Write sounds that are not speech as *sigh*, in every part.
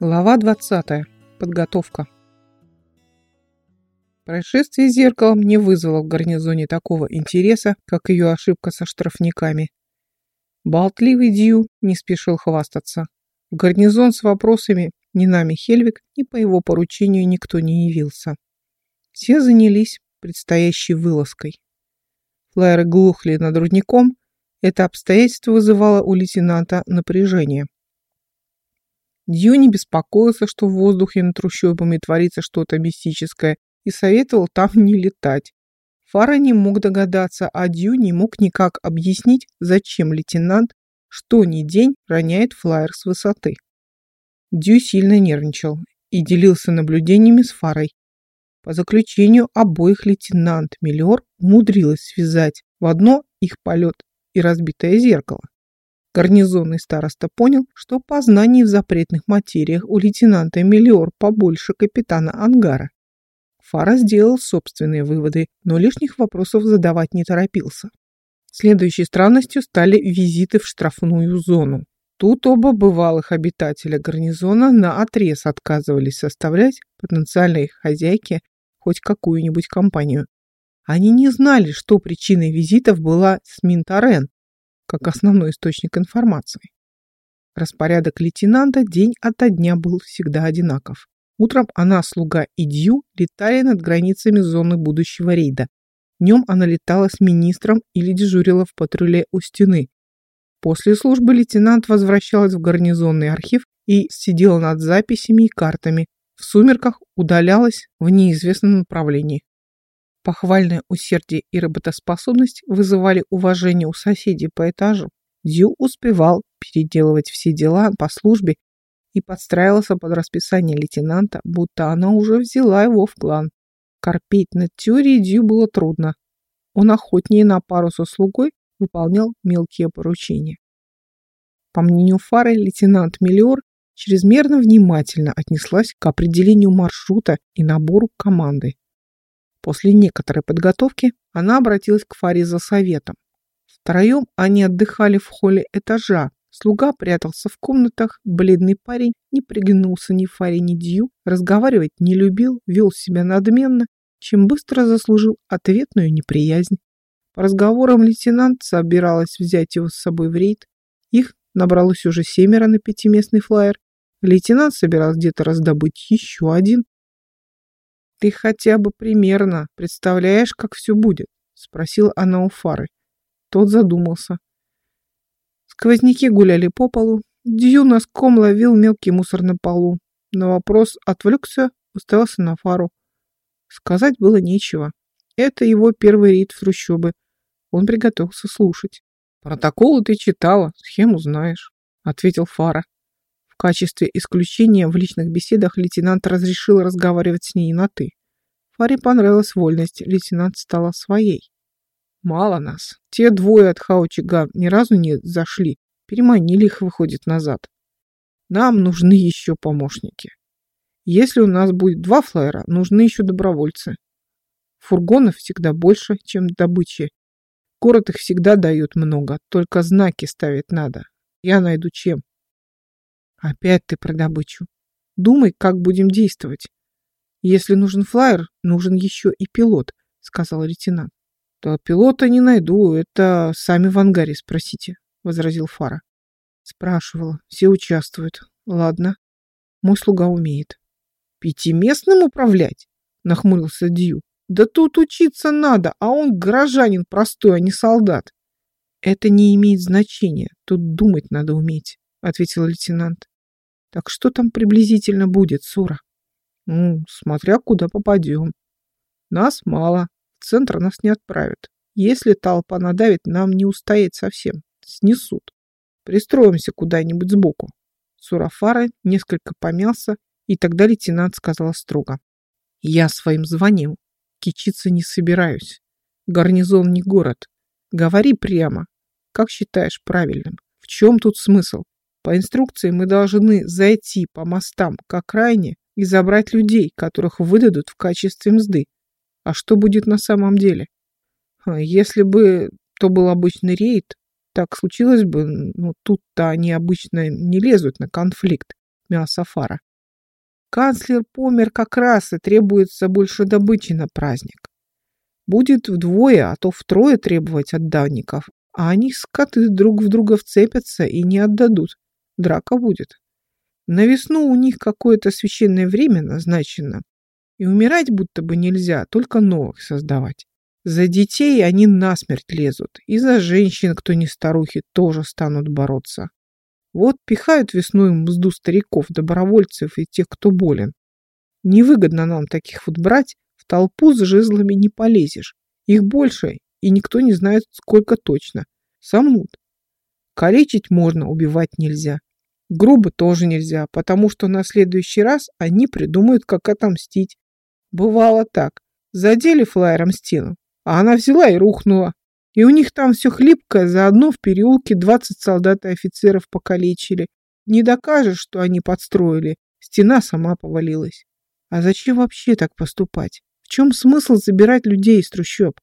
Глава 20. Подготовка. Происшествие с зеркалом не вызвало в гарнизоне такого интереса, как ее ошибка со штрафниками. Болтливый Дью не спешил хвастаться. В гарнизон с вопросами ни нами Хельвик, ни по его поручению никто не явился. Все занялись предстоящей вылазкой. Флайеры глухли над рудником. Это обстоятельство вызывало у лейтенанта напряжение. Дью не беспокоился, что в воздухе над трущобами творится что-то мистическое, и советовал там не летать. Фара не мог догадаться, а Дью не мог никак объяснить, зачем лейтенант что ни день роняет флайер с высоты. Дью сильно нервничал и делился наблюдениями с Фарой. По заключению обоих лейтенант Миллиор умудрилась связать в одно их полет и разбитое зеркало. Гарнизонный староста понял, что познаний в запретных материях у лейтенанта Миллиор побольше капитана Ангара. Фара сделал собственные выводы, но лишних вопросов задавать не торопился. Следующей странностью стали визиты в штрафную зону. Тут оба бывалых обитателя гарнизона на отрез отказывались составлять потенциальной хозяйке хоть какую-нибудь компанию. Они не знали, что причиной визитов была Сминтарен, как основной источник информации. Распорядок лейтенанта день ото дня был всегда одинаков. Утром она, слуга и Дью летали над границами зоны будущего рейда. Днем она летала с министром или дежурила в патруле у стены. После службы лейтенант возвращалась в гарнизонный архив и сидела над записями и картами. В сумерках удалялась в неизвестном направлении. Похвальное усердие и работоспособность вызывали уважение у соседей по этажу. Дью успевал переделывать все дела по службе и подстраивался под расписание лейтенанта, будто она уже взяла его в клан. Корпеть над теорией Дью было трудно. Он охотнее на пару со слугой выполнял мелкие поручения. По мнению Фары, лейтенант Миллиор чрезмерно внимательно отнеслась к определению маршрута и набору команды. После некоторой подготовки она обратилась к Фаре за советом. Втроем они отдыхали в холле этажа. Слуга прятался в комнатах, бледный парень не приглянулся ни Фаре, ни Дью, разговаривать не любил, вел себя надменно, чем быстро заслужил ответную неприязнь. По разговорам лейтенант собиралась взять его с собой в рейд. Их набралось уже семеро на пятиместный флайер. Лейтенант собирался где-то раздобыть еще один. «Ты хотя бы примерно представляешь, как все будет?» — спросила она у Фары. Тот задумался. Сквозняки гуляли по полу. Дью носком ловил мелкий мусор на полу. На вопрос отвлекся, уставился на Фару. Сказать было нечего. Это его первый рейд в трущобы. Он приготовился слушать. «Протоколы ты читала, схему знаешь», — ответил Фара качестве исключения в личных беседах лейтенант разрешил разговаривать с ней на «ты». Фаре понравилась вольность, лейтенант стала своей. «Мало нас. Те двое от Хаучига ни разу не зашли. Переманили их, выходит, назад. Нам нужны еще помощники. Если у нас будет два флайера, нужны еще добровольцы. Фургонов всегда больше, чем добычи. Город их всегда дают много, только знаки ставить надо. Я найду чем. Опять ты про добычу. Думай, как будем действовать. Если нужен флайер, нужен еще и пилот, сказал лейтенант. Да пилота не найду, это сами в ангаре спросите, возразил Фара. Спрашивала, все участвуют. Ладно, мой слуга умеет. Пятиместным управлять? Нахмурился Дью. Да тут учиться надо, а он горожанин простой, а не солдат. Это не имеет значения, тут думать надо уметь, ответил лейтенант. Так что там приблизительно будет, Сура? Ну, смотря куда попадем. Нас мало, в центр нас не отправят. Если толпа надавит, нам не устоять совсем. Снесут. Пристроимся куда-нибудь сбоку. Сурафара несколько помялся, и тогда лейтенант сказал строго. Я своим званием кичиться не собираюсь. Гарнизон не город. Говори прямо. Как считаешь правильным? В чем тут смысл? По инструкции мы должны зайти по мостам к окраине и забрать людей, которых выдадут в качестве мзды. А что будет на самом деле? Если бы то был обычный рейд, так случилось бы, ну тут-то они обычно не лезут на конфликт, Миасафара. Канцлер помер как раз и требуется больше добычи на праздник. Будет вдвое, а то втрое требовать от давников, а они, скоты, друг в друга вцепятся и не отдадут. Драка будет. На весну у них какое-то священное время назначено, и умирать будто бы нельзя, только новых создавать. За детей они насмерть лезут, и за женщин, кто не старухи, тоже станут бороться. Вот пихают весной мзду стариков, добровольцев и тех, кто болен. Невыгодно нам таких вот брать, в толпу с жезлами не полезешь. Их больше, и никто не знает, сколько точно. Сомнут. Калечить можно, убивать нельзя. Грубо тоже нельзя, потому что на следующий раз они придумают, как отомстить. Бывало так. Задели флайером стену, а она взяла и рухнула. И у них там все хлипкое, заодно в переулке 20 солдат и офицеров покалечили. Не докажешь, что они подстроили. Стена сама повалилась. А зачем вообще так поступать? В чем смысл забирать людей из трущоб?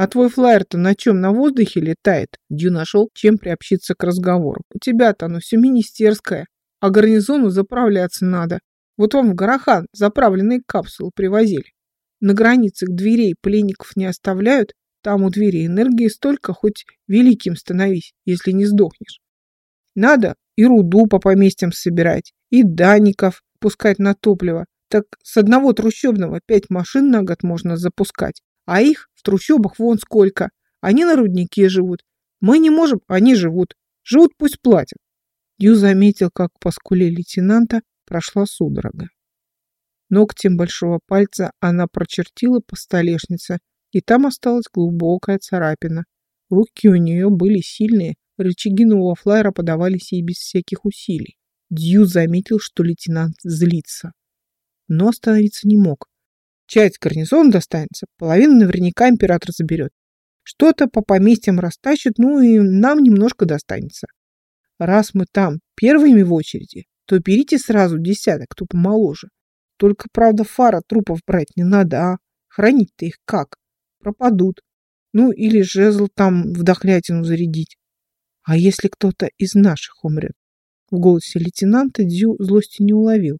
А твой флайер-то на чем, на воздухе летает? Дью нашел, чем приобщиться к разговору. У тебя-то оно все министерское, а гарнизону заправляться надо. Вот вам в Гарахан заправленные капсулы привозили. На границе к дверей пленников не оставляют, там у двери энергии столько, хоть великим становись, если не сдохнешь. Надо и руду по поместьям собирать, и даников пускать на топливо. Так с одного трущобного пять машин на год можно запускать, а их в трущобах вон сколько. Они на руднике живут. Мы не можем, они живут. Живут, пусть платят. Ю заметил, как по скуле лейтенанта прошла судорога. Ногтем большого пальца она прочертила по столешнице, и там осталась глубокая царапина. Руки у нее были сильные, рычаги нового флайера подавались ей без всяких усилий. Дью заметил, что лейтенант злится. Но остановиться не мог. Часть гарнизона достанется, половину наверняка император заберет. Что-то по поместьям растащит, ну и нам немножко достанется. Раз мы там первыми в очереди, то берите сразу десяток, кто помоложе. Только, правда, фара трупов брать не надо, а хранить-то их как? пропадут. Ну, или жезл там в зарядить. А если кто-то из наших умрет? В голосе лейтенанта Дзю злости не уловил.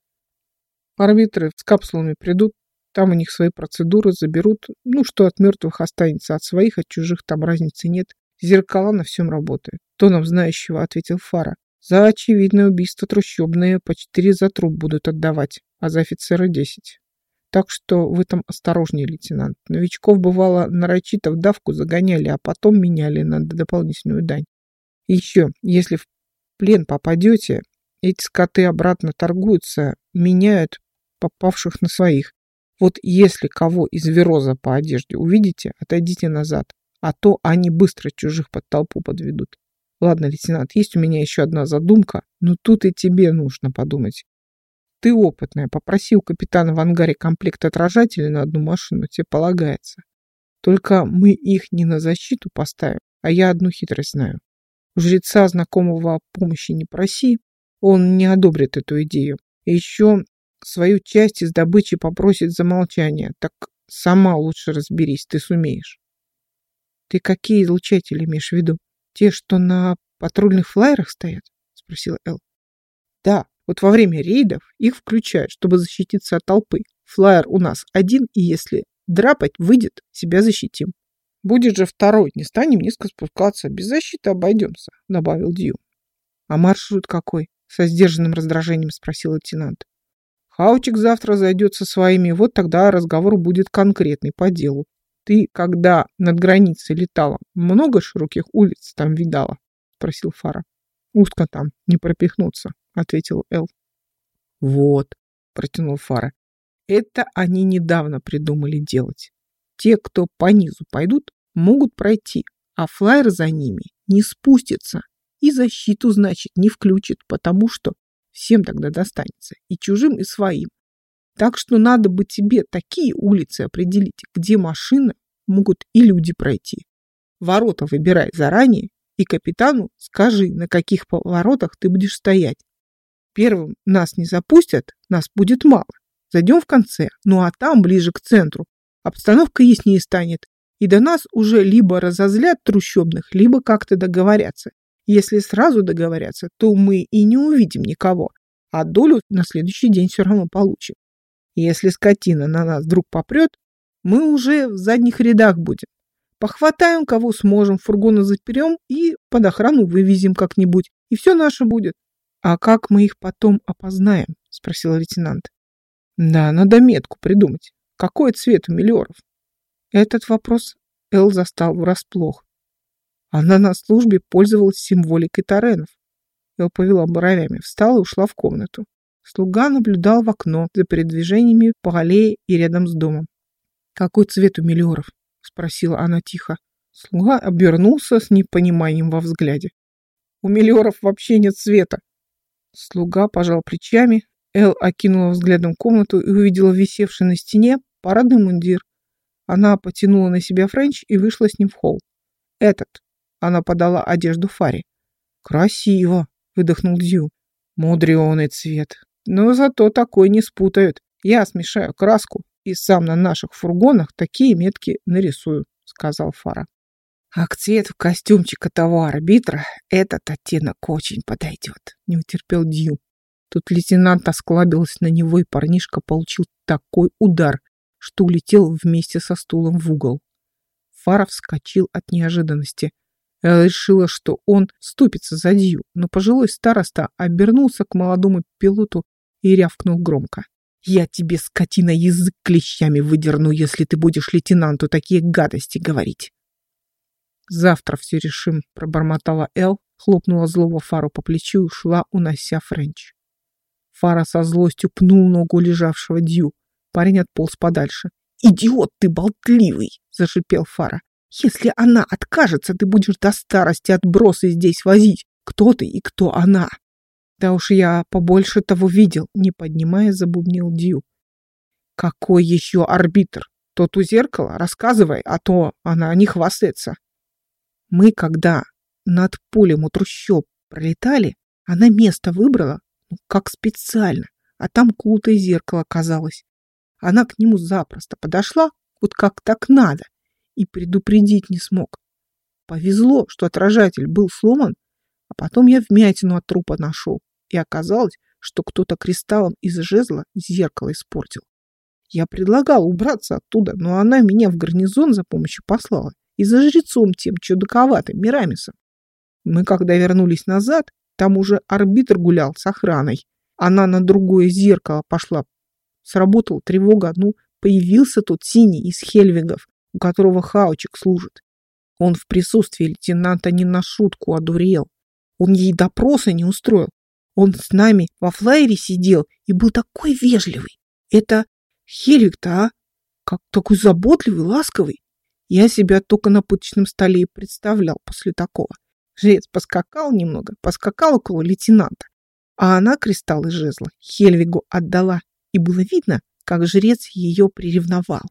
Арбитры с капсулами придут, там у них свои процедуры заберут. Ну, что от мертвых останется, от своих, от чужих там разницы нет. Зеркала на всем работают. Тоном знающего ответил Фара. За очевидное убийство трущобные по четыре за труп будут отдавать, а за офицера десять. Так что вы там осторожнее, лейтенант. Новичков, бывало, нарочито в давку загоняли, а потом меняли на дополнительную дань. Еще, если в плен попадете, эти скоты обратно торгуются, меняют попавших на своих. Вот если кого из Вероза по одежде увидите, отойдите назад, а то они быстро чужих под толпу подведут. Ладно, лейтенант, есть у меня еще одна задумка, но тут и тебе нужно подумать. Ты опытная, попроси у капитана в ангаре комплект отражателей на одну машину, тебе полагается. Только мы их не на защиту поставим, а я одну хитрость знаю. Жреца знакомого помощи не проси, он не одобрит эту идею. Еще свою часть из добычи попросит за молчание. Так сама лучше разберись, ты сумеешь. Ты какие излучатели имеешь в виду? Те, что на патрульных флайерах стоят? Спросила Эл. Да, вот во время рейдов их включают, чтобы защититься от толпы. Флайер у нас один, и если драпать выйдет, себя защитим. Будет же второй, не станем низко спускаться, без защиты обойдемся, добавил Дью. А маршрут какой? Со сдержанным раздражением спросил лейтенант. Хаучик завтра зайдет со своими, вот тогда разговор будет конкретный по делу. Ты, когда над границей летала, много широких улиц там видала? Спросил Фара. Узко там, не пропихнуться ответил Эл. Вот, протянул Фара. Это они недавно придумали делать. Те, кто по низу пойдут, могут пройти, а флайер за ними не спустится и защиту, значит, не включит, потому что всем тогда достанется, и чужим, и своим. Так что надо бы тебе такие улицы определить, где машины могут и люди пройти. Ворота выбирай заранее, и капитану скажи, на каких поворотах ты будешь стоять. Первым нас не запустят, нас будет мало. Зайдем в конце, ну а там, ближе к центру, обстановка яснее станет, и до нас уже либо разозлят трущобных, либо как-то договорятся. Если сразу договорятся, то мы и не увидим никого. а долю на следующий день все равно получим. Если скотина на нас вдруг попрет, мы уже в задних рядах будем. Похватаем, кого сможем, фургоны заперем и под охрану вывезем как-нибудь, и все наше будет. А как мы их потом опознаем? Спросил лейтенант. Да, надо метку придумать. Какой цвет у миллиоров? Этот вопрос Эл застал врасплох. Она на службе пользовалась символикой Таренов. Эл повела бровями, встала и ушла в комнату. Слуга наблюдал в окно за передвижениями по аллее и рядом с домом. «Какой цвет у миллиоров?» — спросила она тихо. Слуга обернулся с непониманием во взгляде. «У миллиоров вообще нет цвета!» Слуга пожал плечами. Эл окинула взглядом комнату и увидела висевший на стене парадный мундир. Она потянула на себя Френч и вышла с ним в холл. «Этот!» — она подала одежду Фаре. «Красиво!» — выдохнул Дью. «Мудреный цвет. Но зато такой не спутают. Я смешаю краску и сам на наших фургонах такие метки нарисую», — сказал Фара. «А к цвету костюмчика того арбитра этот оттенок очень подойдет», — не утерпел Дью. Тут лейтенант осклабился на него, и парнишка получил такой удар, что улетел вместе со стулом в угол. Фара вскочил от неожиданности. Я решила, что он ступится за Дью, но пожилой староста обернулся к молодому пилоту и рявкнул громко. «Я тебе, скотина, язык клещами выдерну, если ты будешь лейтенанту такие гадости говорить!» «Завтра все решим», — пробормотала Эл, хлопнула злого Фару по плечу и ушла, унося Френч. Фара со злостью пнул ногу лежавшего Дью. Парень отполз подальше. «Идиот ты болтливый!» — зашипел Фара. «Если она откажется, ты будешь до старости отбросы здесь возить. Кто ты и кто она?» «Да уж я побольше того видел», — не поднимая, забубнил Дью. «Какой еще арбитр? Тот у зеркала? Рассказывай, а то она не хвастается». Мы, когда над полем у трущоб пролетали, она место выбрала, ну, как специально, а там култое зеркало оказалось. Она к нему запросто подошла, вот как так надо, и предупредить не смог. Повезло, что отражатель был сломан, а потом я вмятину от трупа нашел, и оказалось, что кто-то кристаллом из жезла зеркало испортил. Я предлагал убраться оттуда, но она меня в гарнизон за помощью послала, и за жрецом тем чудаковатым Мирамисом. Мы, когда вернулись назад, там уже арбитр гулял с охраной. Она на другое зеркало пошла Сработала тревога, ну, появился тот синий из Хельвигов, у которого Хаучик служит. Он в присутствии лейтенанта не на шутку одурел. Он ей допроса не устроил. Он с нами во флайере сидел и был такой вежливый. Это Хельвик-то, а? Как такой заботливый, ласковый. Я себя только на пыточном столе и представлял после такого. Жрец поскакал немного, поскакал около лейтенанта, а она кристалл из жезла Хельвигу отдала и было видно, как жрец ее приревновал.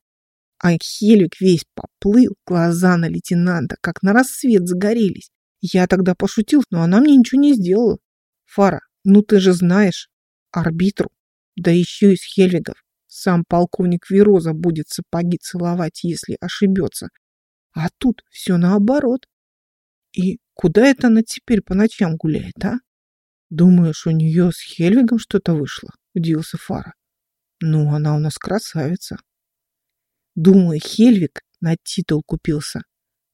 А Хелик весь поплыл, глаза на лейтенанта, как на рассвет загорелись. Я тогда пошутил, но она мне ничего не сделала. Фара, ну ты же знаешь, арбитру, да еще из Хельвигов. Сам полковник Вероза будет сапоги целовать, если ошибется. А тут все наоборот. И куда это она теперь по ночам гуляет, а? Думаешь, у нее с Хельвигом что-то вышло? Удивился Фара. Ну, она у нас красавица. Думаю, Хельвик на титул купился.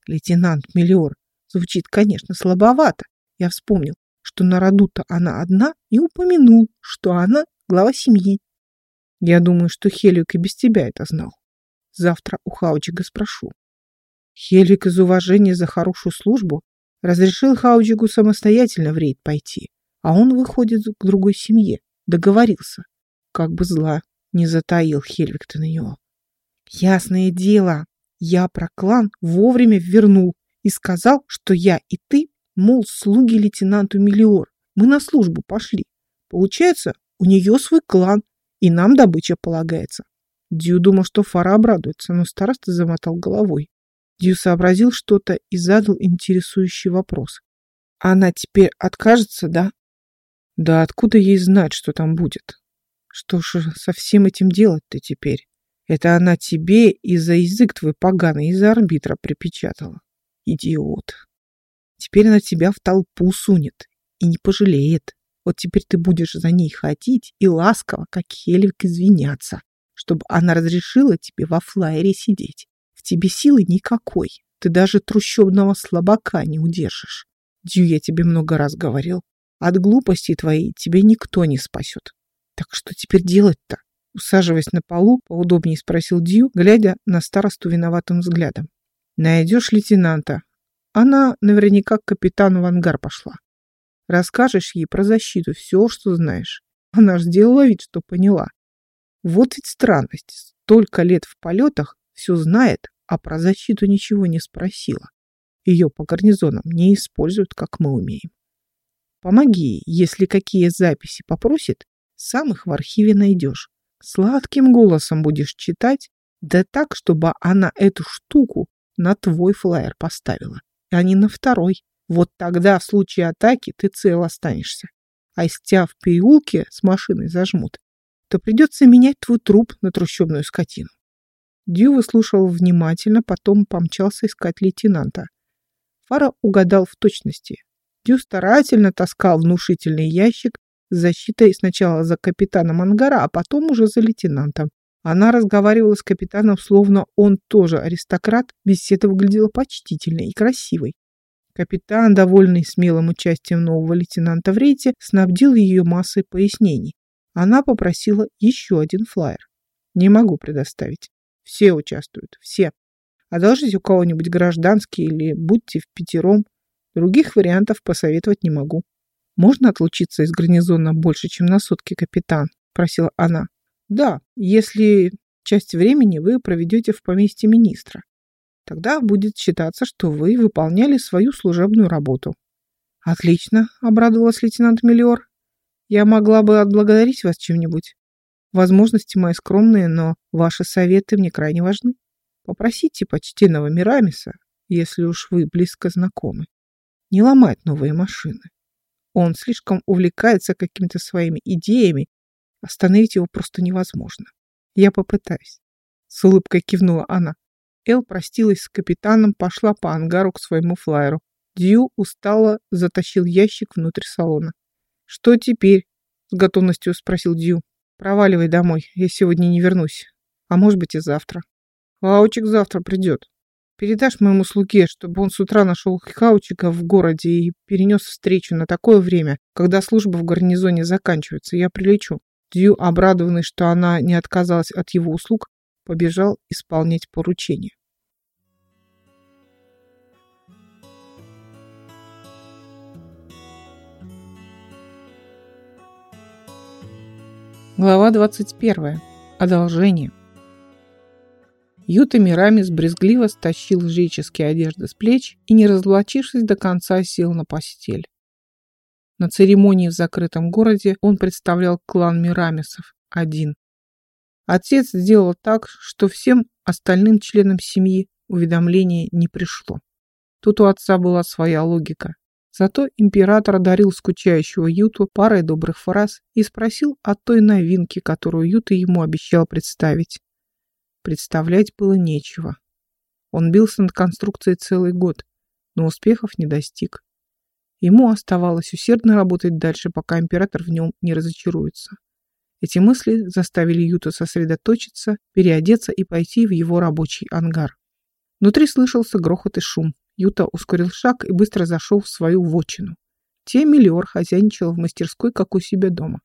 Лейтенант Миллиор. Звучит, конечно, слабовато. Я вспомнил, что на роду-то она одна и упомянул, что она глава семьи. Я думаю, что Хельвик и без тебя это знал. Завтра у Хаучига спрошу. Хельвик из уважения за хорошую службу разрешил Хаучигу самостоятельно в рейд пойти, а он выходит к другой семье. Договорился. Как бы зла не затаил Хельвик-то на него. Ясное дело, я про клан вовремя вернул и сказал, что я и ты, мол, слуги лейтенанту Миллиор. Мы на службу пошли. Получается, у нее свой клан, и нам добыча полагается. Дью думал, что Фара обрадуется, но староста замотал головой. Дью сообразил что-то и задал интересующий вопрос. Она теперь откажется, да? Да откуда ей знать, что там будет? Что же со всем этим делать-то теперь? Это она тебе и за язык твой поганый из-за арбитра припечатала. Идиот. Теперь она тебя в толпу сунет и не пожалеет. Вот теперь ты будешь за ней ходить и ласково, как Хельвик, извиняться, чтобы она разрешила тебе во флайере сидеть. В тебе силы никакой. Ты даже трущобного слабака не удержишь. Дью, я тебе много раз говорил. От глупости твоей тебе никто не спасет. Так что теперь делать-то? Усаживаясь на полу, поудобнее спросил Дью, глядя на старосту виноватым взглядом. Найдешь лейтенанта. Она наверняка к капитану в ангар пошла. Расскажешь ей про защиту все, что знаешь. Она ж сделала вид, что поняла. Вот ведь странность. Столько лет в полетах все знает, а про защиту ничего не спросила. Ее по гарнизонам не используют, как мы умеем. Помоги, если какие записи попросит, сам их в архиве найдешь. Сладким голосом будешь читать, да так, чтобы она эту штуку на твой флаер поставила, а не на второй. Вот тогда в случае атаки ты цел останешься. А если тебя в переулке с машиной зажмут, то придется менять твой труп на трущобную скотину. Дью выслушал внимательно, потом помчался искать лейтенанта. Фара угадал в точности. Дю старательно таскал внушительный ящик с защитой сначала за капитаном ангара, а потом уже за лейтенантом. Она разговаривала с капитаном, словно он тоже аристократ, беседа выглядела почтительной и красивой. Капитан, довольный смелым участием нового лейтенанта в рейде, снабдил ее массой пояснений. Она попросила еще один флаер. Не могу предоставить. Все участвуют, все. Одолжите у кого-нибудь гражданский или будьте в пятером. Других вариантов посоветовать не могу. «Можно отлучиться из гарнизона больше, чем на сутки, капитан?» – просила она. «Да, если часть времени вы проведете в поместье министра. Тогда будет считаться, что вы выполняли свою служебную работу». «Отлично», – обрадовалась лейтенант Миллиор. «Я могла бы отблагодарить вас чем-нибудь. Возможности мои скромные, но ваши советы мне крайне важны. Попросите почтенного Мирамиса, если уж вы близко знакомы, не ломать новые машины. Он слишком увлекается какими-то своими идеями, остановить его просто невозможно. Я попытаюсь. С улыбкой кивнула она. Эл простилась с капитаном, пошла по ангару к своему флайеру. Дью устало затащил ящик внутрь салона. «Что теперь?» — с готовностью спросил Дью. Проваливай домой, я сегодня не вернусь. А может быть и завтра. Хаучик завтра придет. Передашь моему слуге, чтобы он с утра нашел Хаучика в городе и перенес встречу на такое время, когда служба в гарнизоне заканчивается, я прилечу. Дью, обрадованный, что она не отказалась от его услуг, побежал исполнять поручение. Глава 21. Одолжение. Юта Мирамис брезгливо стащил жреческие одежды с плеч и, не разлучившись до конца, сел на постель. На церемонии в закрытом городе он представлял клан Мирамисов один. Отец сделал так, что всем остальным членам семьи уведомление не пришло. Тут у отца была своя логика. Зато император одарил скучающего Юту парой добрых фраз и спросил о той новинке, которую Юта ему обещал представить. Представлять было нечего. Он бился над конструкцией целый год, но успехов не достиг. Ему оставалось усердно работать дальше, пока император в нем не разочаруется. Эти мысли заставили Юту сосредоточиться, переодеться и пойти в его рабочий ангар. Внутри слышался грохот и шум. Юта ускорил шаг и быстро зашел в свою вотчину. Те хозяйничал в мастерской, как у себя дома.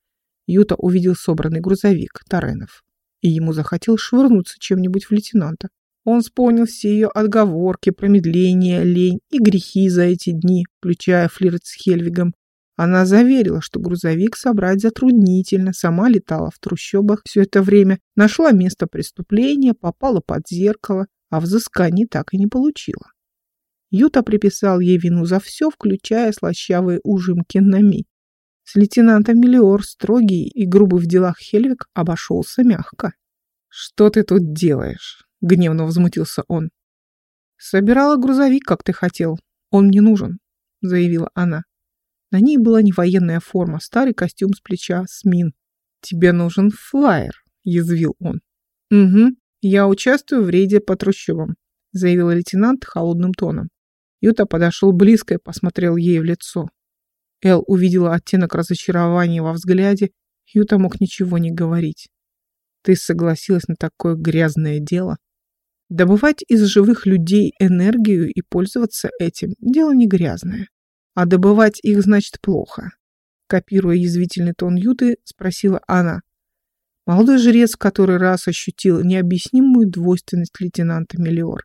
Юта увидел собранный грузовик Таренов, и ему захотелось швырнуться чем-нибудь в лейтенанта. Он вспомнил все ее отговорки, промедления, лень и грехи за эти дни, включая флирт с Хельвигом. Она заверила, что грузовик собрать затруднительно, сама летала в трущобах все это время, нашла место преступления, попала под зеркало, а взысканий так и не получила. Юта приписал ей вину за все, включая слащавые ужимки на ми. С лейтенантом Миллиор, строгий и грубый в делах Хельвик, обошелся мягко. «Что ты тут делаешь?» — гневно возмутился он. «Собирала грузовик, как ты хотел. Он мне нужен», — заявила она. На ней была не военная форма, старый костюм с плеча, смин. «Тебе нужен флайер», — язвил он. «Угу, я участвую в рейде по трущобам», — заявил лейтенант холодным тоном. Юта подошел близко и посмотрел ей в лицо. Эл увидела оттенок разочарования во взгляде. Юта мог ничего не говорить. Ты согласилась на такое грязное дело? Добывать из живых людей энергию и пользоваться этим – дело не грязное. А добывать их значит плохо. Копируя язвительный тон Юты, спросила она. Молодой жрец в который раз ощутил необъяснимую двойственность лейтенанта Мелиор.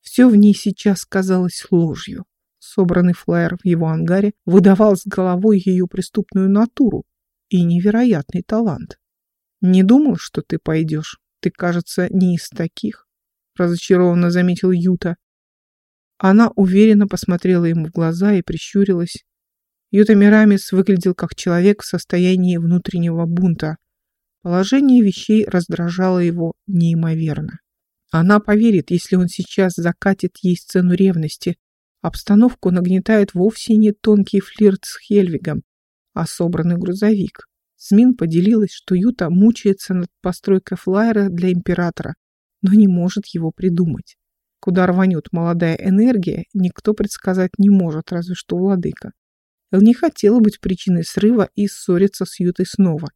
Все в ней сейчас казалось ложью. Собранный флаер в его ангаре выдавал с головой ее преступную натуру и невероятный талант. «Не думал, что ты пойдешь. Ты, кажется, не из таких», — разочарованно заметил Юта. Она уверенно посмотрела ему в глаза и прищурилась. Юта Мирамис выглядел как человек в состоянии внутреннего бунта. Положение вещей раздражало его неимоверно. Она поверит, если он сейчас закатит ей сцену ревности. Обстановку нагнетает вовсе не тонкий флирт с Хельвигом, а собранный грузовик. Смин поделилась, что Юта мучается над постройкой флайера для императора, но не может его придумать. Куда рванет молодая энергия, никто предсказать не может, разве что владыка. Эл не хотела быть причиной срыва и ссориться с Ютой снова.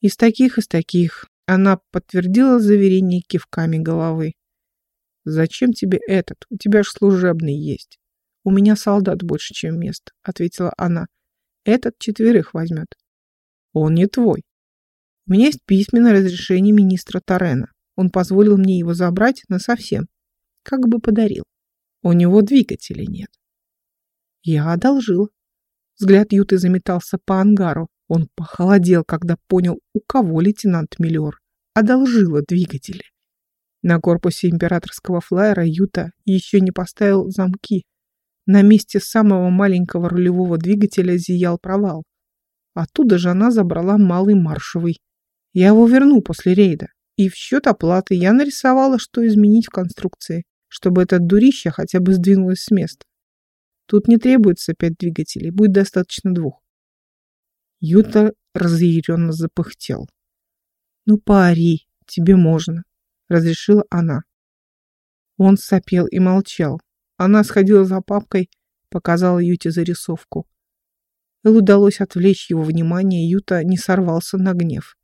Из таких, из таких. Она подтвердила заверение кивками головы. «Зачем тебе этот? У тебя ж служебный есть». «У меня солдат больше, чем мест», — ответила она. «Этот четверых возьмет». «Он не твой». «У меня есть письменное разрешение министра Тарена. Он позволил мне его забрать насовсем. Как бы подарил. У него двигателей нет». «Я одолжил». Взгляд Юты заметался по ангару. Он похолодел, когда понял, у кого лейтенант Миллиор одолжила двигатели. На корпусе императорского флайера Юта еще не поставил замки. На месте самого маленького рулевого двигателя зиял провал. Оттуда же она забрала малый маршевый. Я его верну после рейда. И в счет оплаты я нарисовала, что изменить в конструкции, чтобы этот дурище хотя бы сдвинулось с места. Тут не требуется пять двигателей, будет достаточно двух. Юта разъяренно запыхтел. «Ну, пари, тебе можно», — разрешила она. Он сопел и молчал. Она сходила за папкой, показала Юте зарисовку. Эл удалось отвлечь его внимание, Юта не сорвался на гнев.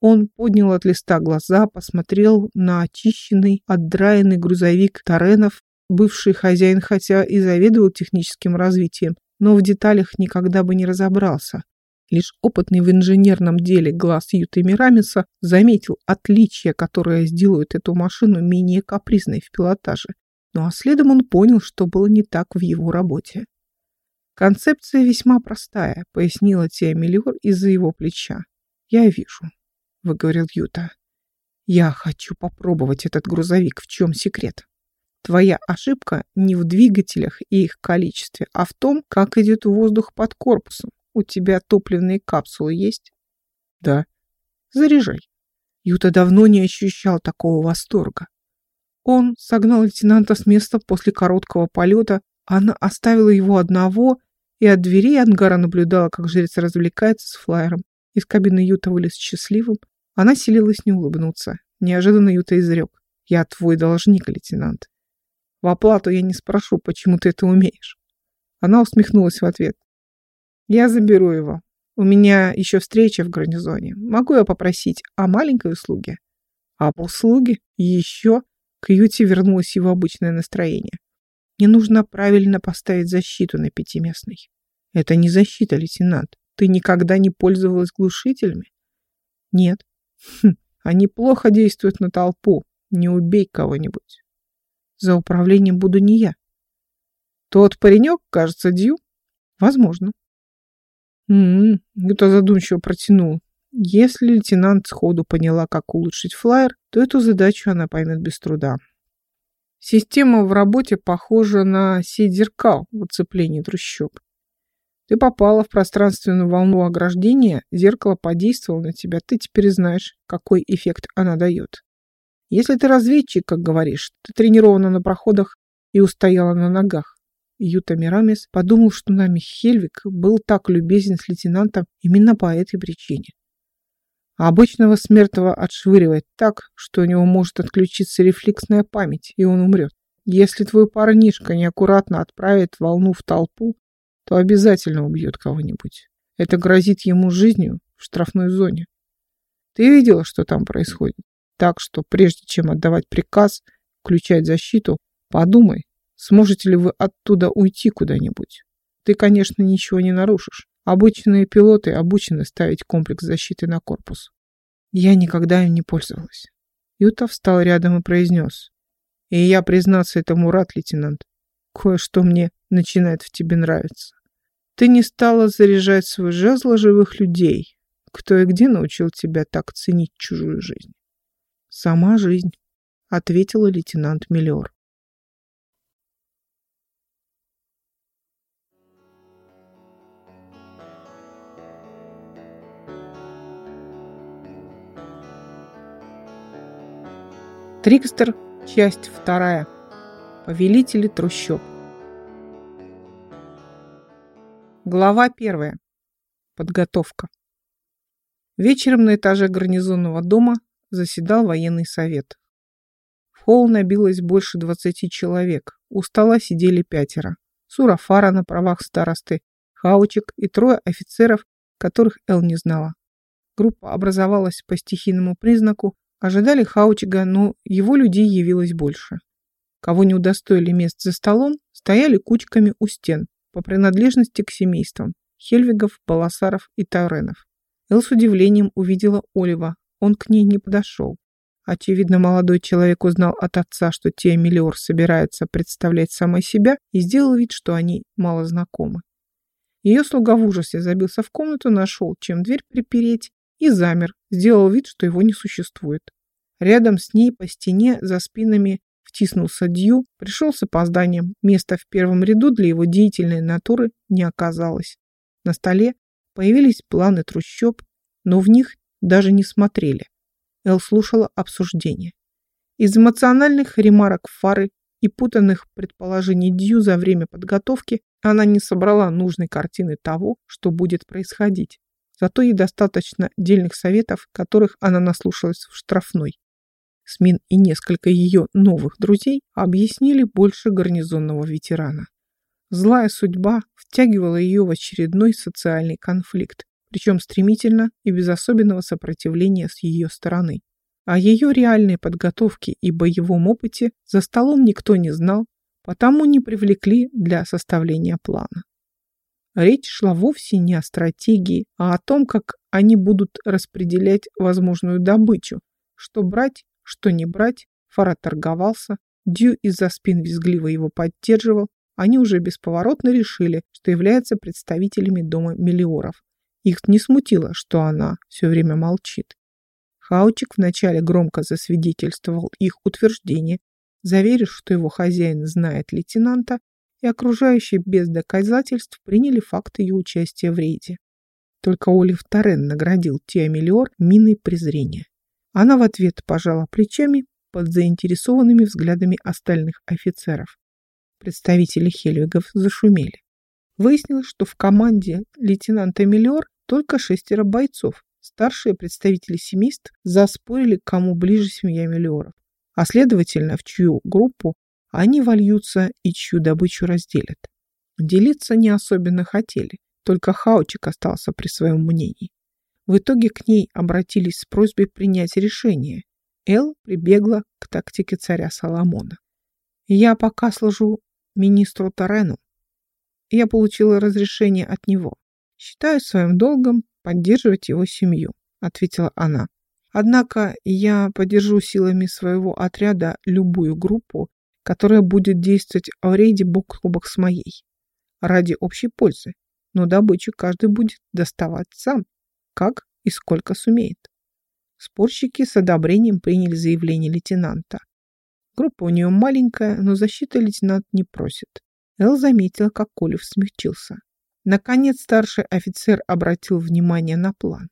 Он поднял от листа глаза, посмотрел на очищенный, отдраенный грузовик Таренов, бывший хозяин, хотя и заведовал техническим развитием, но в деталях никогда бы не разобрался. Лишь опытный в инженерном деле глаз Юты Мирамиса заметил отличия, которые сделают эту машину менее капризной в пилотаже. Ну а следом он понял, что было не так в его работе. «Концепция весьма простая», — пояснила Тия Миллиор из-за его плеча. «Я вижу», — выговорил Юта. «Я хочу попробовать этот грузовик. В чем секрет?» Твоя ошибка не в двигателях и их количестве, а в том, как идет воздух под корпусом. У тебя топливные капсулы есть? Да. Заряжай. Юта давно не ощущал такого восторга. Он согнал лейтенанта с места после короткого полета, она оставила его одного и от дверей ангара наблюдала, как жрец развлекается с флайером. Из кабины Юта вылез счастливым. Она селилась не улыбнуться. Неожиданно Юта изрек. «Я твой должник, лейтенант. В оплату я не спрошу, почему ты это умеешь». Она усмехнулась в ответ. Я заберу его. У меня еще встреча в гарнизоне. Могу я попросить о маленькой услуге? Об услуге? Еще? К Юте вернулось его обычное настроение. Мне нужно правильно поставить защиту на пятиместной. Это не защита, лейтенант. Ты никогда не пользовалась глушителями? Нет. Хм, они плохо действуют на толпу. Не убей кого-нибудь. За управлением буду не я. Тот паренек, кажется, Дью? Возможно. М-м, это задумчиво протянул. Если лейтенант сходу поняла, как улучшить флайер, то эту задачу она поймет без труда. Система в работе похожа на сеть зеркал в оцеплении трущоб. Ты попала в пространственную волну ограждения, зеркало подействовало на тебя, ты теперь знаешь, какой эффект она дает. Если ты разведчик, как говоришь, ты тренирована на проходах и устояла на ногах. Юта Мирамис подумал, что нами Хельвик был так любезен с лейтенантом именно по этой причине. А обычного смертного отшвыривает так, что у него может отключиться рефлексная память, и он умрет. Если твой парнишка неаккуратно отправит волну в толпу, то обязательно убьет кого-нибудь. Это грозит ему жизнью в штрафной зоне. Ты видела, что там происходит? Так что, прежде чем отдавать приказ, включать защиту, подумай, сможете ли вы оттуда уйти куда-нибудь. Ты, конечно, ничего не нарушишь. Обычные пилоты обучены ставить комплекс защиты на корпус. Я никогда им не пользовалась. Юта встал рядом и произнес. И я, признаться, этому рад, лейтенант. Кое-что мне начинает в тебе нравиться. Ты не стала заряжать свой жезл живых людей. Кто и где научил тебя так ценить чужую жизнь? Сама жизнь, ответила лейтенант Миллиор. Трикстер, часть вторая. Повелители трущоб. Глава первая. Подготовка. Вечером на этаже гарнизонного дома заседал военный совет. В холл набилось больше двадцати человек. У стола сидели пятеро. Сурафара на правах старосты, Хаучик и трое офицеров, которых Эл не знала. Группа образовалась по стихийному признаку, Ожидали Хаучига, но его людей явилось больше. Кого не удостоили мест за столом, стояли кучками у стен, по принадлежности к семействам Хельвигов, Баласаров и Тауренов. Эл с удивлением увидела Олива. Он к ней не подошел. Очевидно, молодой человек узнал от отца, что Тия Миллиор собирается представлять самой себя и сделал вид, что они мало знакомы. Ее слуга в ужасе забился в комнату, нашел, чем дверь припереть, и замер, сделал вид, что его не существует. Рядом с ней по стене за спинами втиснулся Дью, пришел с опозданием. Места в первом ряду для его деятельной натуры не оказалось. На столе появились планы трущоб, но в них даже не смотрели. Эл слушала обсуждение. Из эмоциональных ремарок Фары и путанных предположений Дью за время подготовки она не собрала нужной картины того, что будет происходить. Зато ей достаточно дельных советов, которых она наслушалась в штрафной. Смин и несколько ее новых друзей объяснили больше гарнизонного ветерана. Злая судьба втягивала ее в очередной социальный конфликт, причем стремительно и без особенного сопротивления с ее стороны. О ее реальной подготовке и боевом опыте за столом никто не знал, потому не привлекли для составления плана. Речь шла вовсе не о стратегии, а о том, как они будут распределять возможную добычу. Что брать, что не брать, Фара торговался, Дью из-за спин визгливо его поддерживал. Они уже бесповоротно решили, что являются представителями дома Мелиоров. Их не смутило, что она все время молчит. Хаучик вначале громко засвидетельствовал их утверждение, заверив, что его хозяин знает лейтенанта, и окружающие без доказательств приняли факт ее участия в рейде. Только Олив Торрен наградил Тиамелиор миной презрения. Она в ответ пожала плечами под заинтересованными взглядами остальных офицеров. Представители Хельвигов зашумели. Выяснилось, что в команде лейтенанта Миллиор только шестеро бойцов. Старшие представители семейств заспорили, кому ближе семья Миллиоров, а следовательно, в чью группу они вольются и чью добычу разделят. Делиться не особенно хотели, только Хаучик остался при своем мнении. В итоге к ней обратились с просьбой принять решение. Эл прибегла к тактике царя Соломона. «Я пока служу министру Тарену. Я получила разрешение от него. Считаю своим долгом поддерживать его семью», — ответила она. «Однако я поддержу силами своего отряда любую группу, которая будет действовать в рейде бок о бок с моей, ради общей пользы, но добычу каждый будет доставать сам, как и сколько сумеет. Спорщики с одобрением приняли заявление лейтенанта. Группа у нее маленькая, но защиты лейтенант не просит. Эл заметила, как Колев смягчился. Наконец старший офицер обратил внимание на план.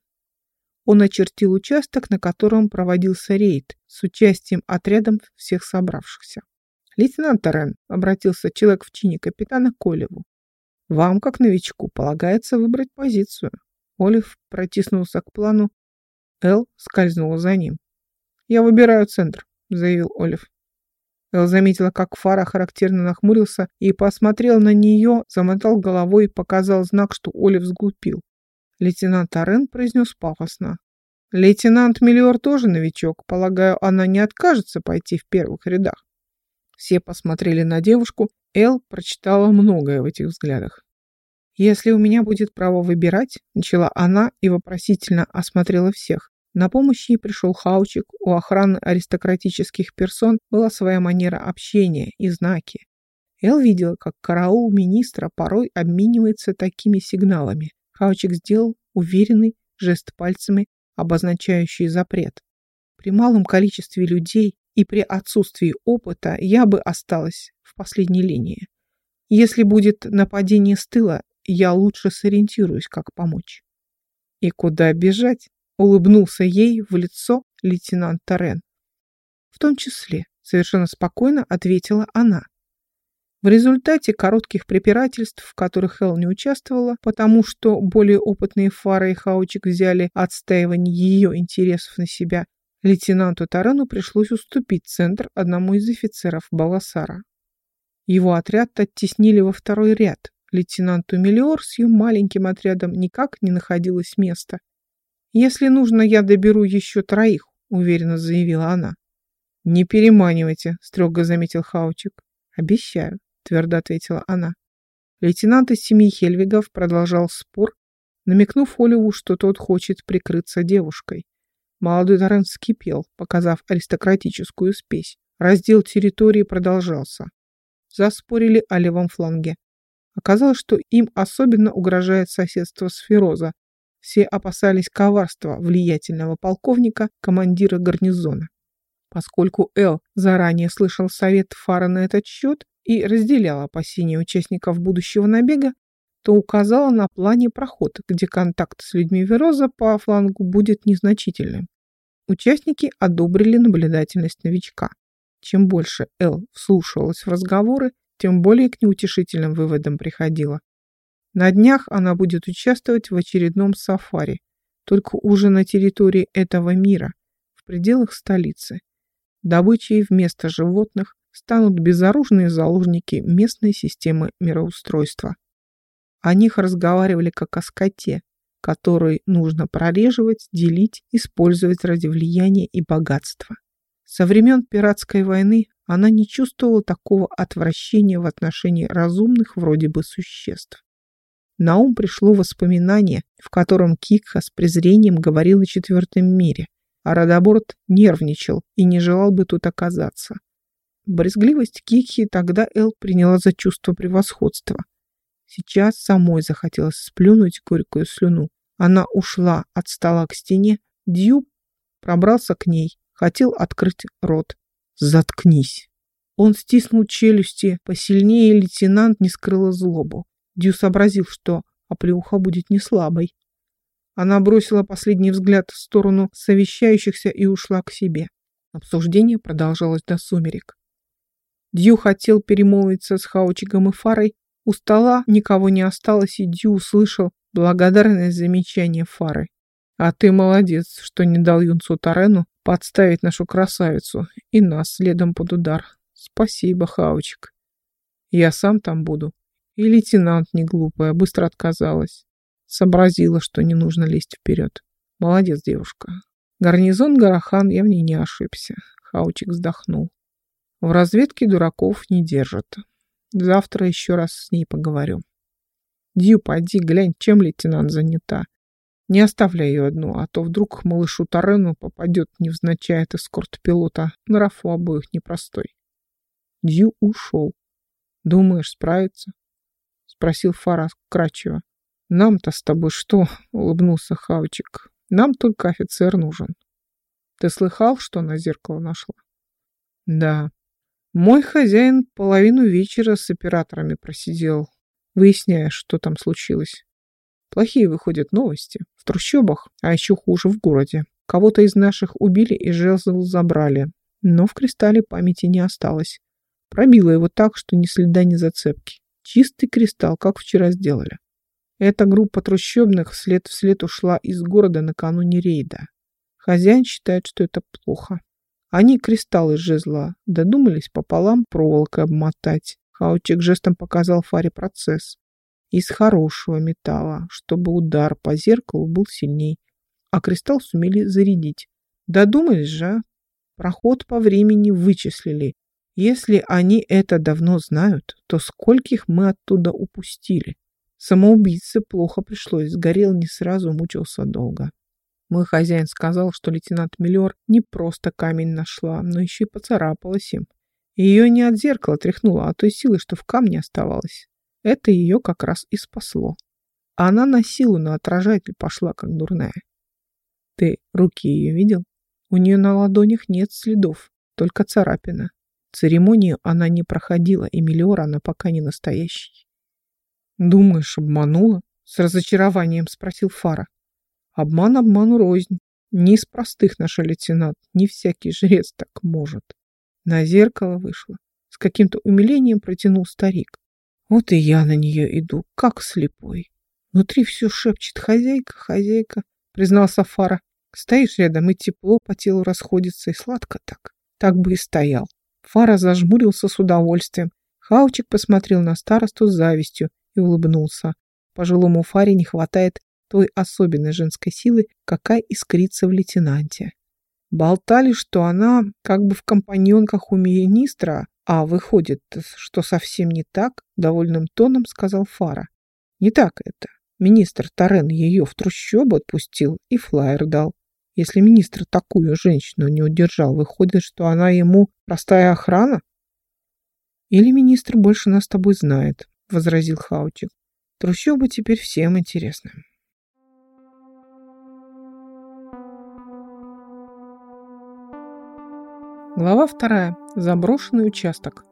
Он очертил участок, на котором проводился рейд с участием отрядом всех собравшихся. «Лейтенант Торрен», — обратился человек в чине капитана Колеву, — «вам, как новичку, полагается выбрать позицию». Олив протиснулся к плану. Эл скользнула за ним. «Я выбираю центр», — заявил Олив. Эл заметила, как Фара характерно нахмурился и посмотрел на нее, замотал головой и показал знак, что Олив сглупил. Лейтенант Арен произнес пафосно. «Лейтенант Миллиор тоже новичок. Полагаю, она не откажется пойти в первых рядах». Все посмотрели на девушку. Эл прочитала многое в этих взглядах. «Если у меня будет право выбирать», — начала она и вопросительно осмотрела всех. На помощь ей пришел Хаучик, у охраны аристократических персон была своя манера общения и знаки. Эл видела, как караул министра порой обменивается такими сигналами. Хаучик сделал уверенный жест пальцами, обозначающий запрет. При малом количестве людей и при отсутствии опыта я бы осталась в последней линии. Если будет нападение с тыла, я лучше сориентируюсь, как помочь. И куда бежать? Улыбнулся ей в лицо лейтенант Торрен. В том числе, совершенно спокойно ответила она. В результате коротких препирательств, в которых Эл не участвовала, потому что более опытные Фара и Хаучик взяли отстаивание ее интересов на себя, лейтенанту Тарану пришлось уступить центр одному из офицеров Баласара. Его отряд оттеснили во второй ряд. Лейтенанту Мелиор с ее маленьким отрядом никак не находилось места. «Если нужно, я доберу еще троих», — уверенно заявила она. «Не переманивайте», — строго заметил Хаучик. «Обещаю», — твердо ответила она. Лейтенант из семьи Хельвигов продолжал спор, намекнув Оливу, что тот хочет прикрыться девушкой. Молодой Торрен вскипел, показав аристократическую спесь. Раздел территории продолжался. Заспорили о левом фланге. Оказалось, что им особенно угрожает соседство с Фероза, все опасались коварства влиятельного полковника, командира гарнизона. Поскольку Эл заранее слышал совет Фара на этот счет и разделял опасения участников будущего набега, то указала на плане проход, где контакт с людьми Вероза по флангу будет незначительным. Участники одобрили наблюдательность новичка. Чем больше Эл вслушивалась в разговоры, тем более к неутешительным выводам приходила. На днях она будет участвовать в очередном сафари, только уже на территории этого мира, в пределах столицы. Добычей вместо животных станут безоружные заложники местной системы мироустройства. О них разговаривали как о скоте, который нужно прореживать, делить, использовать ради влияния и богатства. Со времен пиратской войны она не чувствовала такого отвращения в отношении разумных вроде бы существ. На ум пришло воспоминание, в котором Кикха с презрением говорил о четвертом мире, а Радоборд нервничал и не желал бы тут оказаться. Брезгливость Кикхи тогда Эл приняла за чувство превосходства. Сейчас самой захотелось сплюнуть горькую слюну. Она ушла от стола к стене, Дью пробрался к ней, хотел открыть рот. «Заткнись!» Он стиснул челюсти, посильнее лейтенант не скрыла злобу. Дью сообразил, что оплеуха будет не слабой. Она бросила последний взгляд в сторону совещающихся и ушла к себе. Обсуждение продолжалось до сумерек. Дью хотел перемолвиться с Хаучиком и Фарой. У стола никого не осталось, и Дью услышал благодарное замечание Фары. «А ты молодец, что не дал юнцу Тарену подставить нашу красавицу и нас следом под удар. Спасибо, Хаучик. Я сам там буду. И лейтенант не глупая, быстро отказалась. Сообразила, что не нужно лезть вперед. Молодец девушка. Гарнизон Гарахан я в ней не ошибся. Хаучик вздохнул. В разведке дураков не держат. Завтра еще раз с ней поговорю. Дью, поди, глянь, чем лейтенант занята. Не оставляй ее одну, а то вдруг малышу Тарену попадет невзначай от эскорт-пилота. Нрав у обоих непростой. Дью ушел. Думаешь, справится? спросил Фара кратчево. «Нам-то с тобой что?» *laughs* — улыбнулся Хавчик. «Нам только офицер нужен. Ты слыхал, что она зеркало нашла?» «Да. Мой хозяин половину вечера с операторами просидел, выясняя, что там случилось. Плохие выходят новости. В трущобах, а еще хуже в городе. Кого-то из наших убили и жезл забрали. Но в кристалле памяти не осталось. Пробило его так, что ни следа, ни зацепки. Чистый кристалл, как вчера сделали. Эта группа трущобных вслед вслед ушла из города накануне рейда. Хозяин считает, что это плохо. Они кристаллы жезла додумались пополам проволокой обмотать. Хаучик жестом показал Фаре процесс. Из хорошего металла, чтобы удар по зеркалу был сильней, а кристалл сумели зарядить. Додумались же, а? Проход по времени вычислили. Если они это давно знают, то скольких мы оттуда упустили? Самоубийце плохо пришлось, сгорел не сразу, мучился долго. Мой хозяин сказал, что лейтенант Миллер не просто камень нашла, но еще и поцарапалась им. Ее не от зеркала тряхнуло, а той силы, что в камне оставалось. Это ее как раз и спасло. Она на силу на отражатель пошла, как дурная. Ты руки ее видел? У нее на ладонях нет следов, только царапина. Церемонию она не проходила, и Миллиор она пока не настоящий. «Думаешь, обманула?» — с разочарованием спросил Фара. «Обман обману рознь. Не из простых наша лейтенант, не всякий жрец так может». На зеркало вышла. С каким-то умилением протянул старик. Вот и я на нее иду, как слепой. Внутри все шепчет «хозяйка, хозяйка», признался Фара. Стоишь рядом, и тепло по телу расходится, и сладко так. Так бы и стоял. Фара зажмурился с удовольствием. Хаучик посмотрел на старосту с завистью и улыбнулся. Пожилому Фаре не хватает той особенной женской силы, какая искрится в лейтенанте. Болтали, что она как бы в компаньонках у министра, а выходит, что совсем не так, довольным тоном сказал Фара. Не так это. Министр Торрен ее в трущобу отпустил и флаер дал. Если министр такую женщину не удержал, выходит, что она ему простая охрана? Или министр больше нас с тобой знает, возразил Хаутик. Трущобы теперь всем интересны. Глава вторая. Заброшенный участок.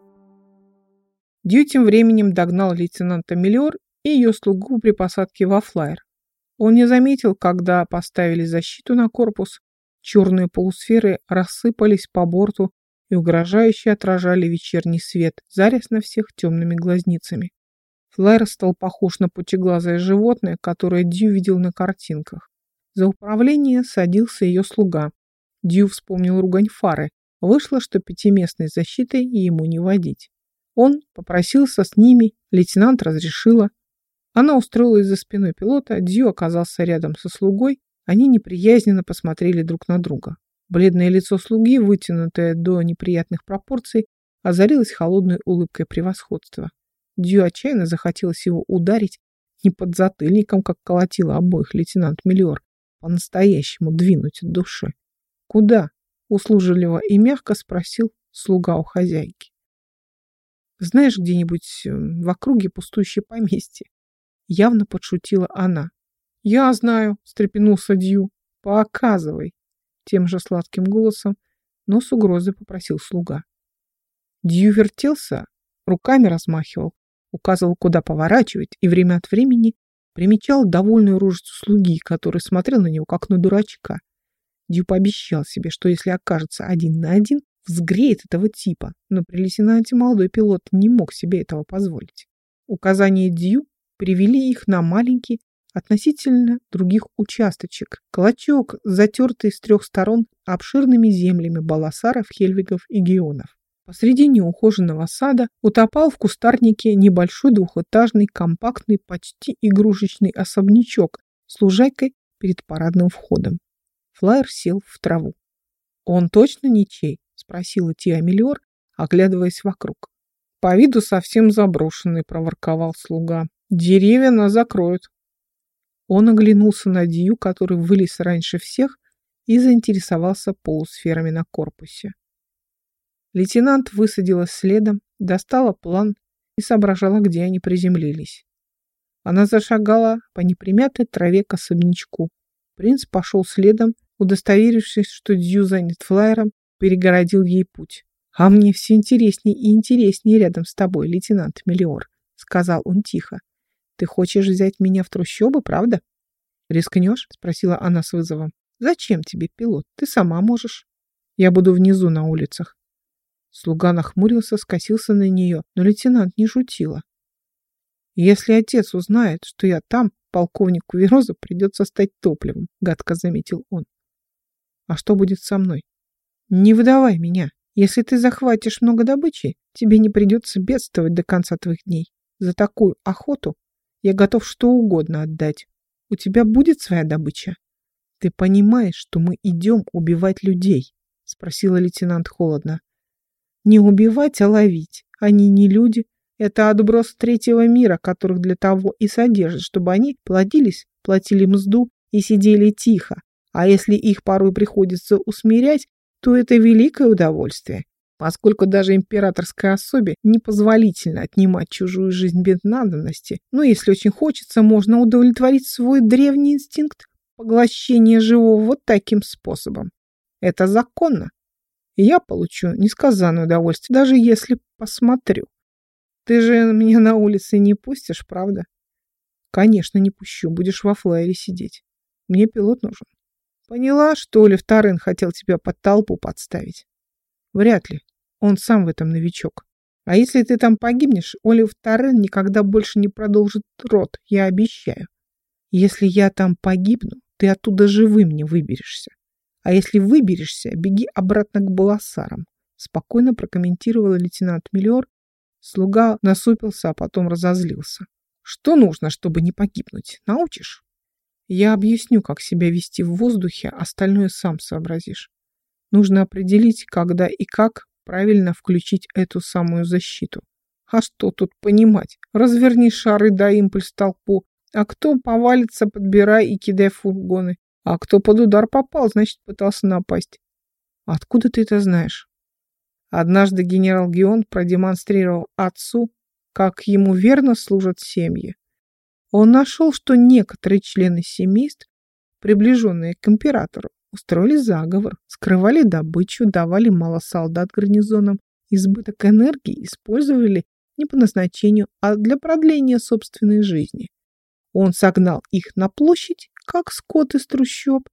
Дью тем временем догнал лейтенанта Миллиор и ее слугу при посадке во флайер. Он не заметил, когда поставили защиту на корпус, черные полусферы рассыпались по борту и угрожающе отражали вечерний свет, зарясь на всех темными глазницами. Флэр стал похож на пучеглазое животное, которое Дью видел на картинках. За управление садился ее слуга. Дью вспомнил ругань фары. Вышло, что пятиместной защитой ему не водить. Он попросился с ними, лейтенант разрешила. Она устроилась за спиной пилота, Дью оказался рядом со слугой, они неприязненно посмотрели друг на друга. Бледное лицо слуги, вытянутое до неприятных пропорций, озарилось холодной улыбкой превосходства. Дью отчаянно захотелось его ударить не под затыльником, как колотила обоих лейтенант Миллиор, по-настоящему двинуть от души. «Куда?» — услужливо и мягко спросил слуга у хозяйки. «Знаешь где-нибудь э, в округе пустующее поместье?» Явно подшутила она. «Я знаю», — встрепенулся Дью. «Показывай», — тем же сладким голосом, но с угрозой попросил слуга. Дью вертелся, руками размахивал, указывал, куда поворачивать, и время от времени примечал довольную ружицу слуги, который смотрел на него, как на дурачка. Дью пообещал себе, что если окажется один на один, взгреет этого типа, но при лейтенанте молодой пилот не мог себе этого позволить. Указания Дью привели их на маленький, относительно других участочек. Клочок, затертый с трех сторон обширными землями баласаров, хельвигов и геонов. Посреди неухоженного сада утопал в кустарнике небольшой двухэтажный, компактный, почти игрушечный особнячок с лужайкой перед парадным входом. Флайер сел в траву. «Он точно ничей?» — спросила Тиа Миллиор, оглядываясь вокруг. «По виду совсем заброшенный», — проворковал слуга. Деревья нас закроют. Он оглянулся на Дию, который вылез раньше всех, и заинтересовался полусферами на корпусе. Лейтенант высадилась следом, достала план и соображала, где они приземлились. Она зашагала по непримятой траве к особнячку. Принц пошел следом, удостоверившись, что Дью занят флайером, перегородил ей путь. «А мне все интереснее и интереснее рядом с тобой, лейтенант Мелиор», — сказал он тихо. Ты хочешь взять меня в трущобы, правда? Рискнешь? Спросила она с вызовом. Зачем тебе пилот? Ты сама можешь. Я буду внизу на улицах. Слуга нахмурился, скосился на нее, но лейтенант не шутила. Если отец узнает, что я там, полковнику Верозу придется стать топливом, гадко заметил он. А что будет со мной? Не выдавай меня. Если ты захватишь много добычи, тебе не придется бедствовать до конца твоих дней. За такую охоту я готов что угодно отдать. У тебя будет своя добыча? Ты понимаешь, что мы идем убивать людей? Спросила лейтенант холодно. Не убивать, а ловить. Они не люди. Это отброс третьего мира, которых для того и содержат, чтобы они плодились, платили мзду и сидели тихо. А если их порой приходится усмирять, то это великое удовольствие, поскольку даже императорской особе непозволительно отнимать чужую жизнь без надобности, но если очень хочется, можно удовлетворить свой древний инстинкт поглощения живого вот таким способом. Это законно. Я получу несказанное удовольствие, даже если посмотрю. Ты же меня на улице не пустишь, правда? Конечно, не пущу. Будешь во флайере сидеть. Мне пилот нужен. Поняла, что ли, Вторын хотел тебя под толпу подставить? Вряд ли. Он сам в этом новичок. А если ты там погибнешь, Олив Торрен никогда больше не продолжит род, я обещаю. Если я там погибну, ты оттуда живым не выберешься. А если выберешься, беги обратно к Баласарам. Спокойно прокомментировала лейтенант Миллиор. Слуга насупился, а потом разозлился. Что нужно, чтобы не погибнуть? Научишь? Я объясню, как себя вести в воздухе, остальное сам сообразишь. Нужно определить, когда и как правильно включить эту самую защиту. А что тут понимать? Разверни шары, дай импульс толпу. А кто повалится, подбирай и кидай фургоны. А кто под удар попал, значит, пытался напасть. Откуда ты это знаешь? Однажды генерал Геон продемонстрировал отцу, как ему верно служат семьи. Он нашел, что некоторые члены семейств, приближенные к императору, устроили заговор, скрывали добычу, давали мало солдат гарнизонам, избыток энергии использовали не по назначению, а для продления собственной жизни. Он согнал их на площадь, как скот из трущоб,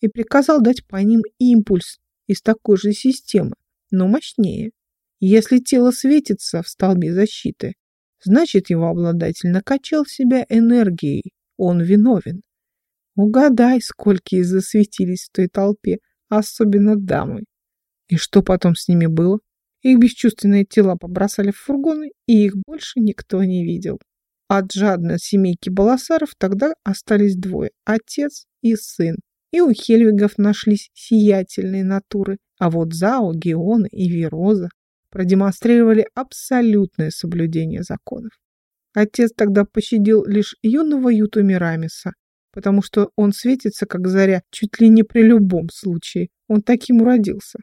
и приказал дать по ним импульс из такой же системы, но мощнее. Если тело светится в столбе защиты, Значит, его обладатель накачал себя энергией. Он виновен. Угадай, сколько из засветились в той толпе, особенно дамы. И что потом с ними было? Их бесчувственные тела побросали в фургоны, и их больше никто не видел. От жадной семейки Баласаров тогда остались двое – отец и сын. И у Хельвигов нашлись сиятельные натуры, а вот Зао, Геона и Вероза продемонстрировали абсолютное соблюдение законов. Отец тогда пощадил лишь юного Юту Мирамиса, потому что он светится, как заря, чуть ли не при любом случае. Он таким уродился.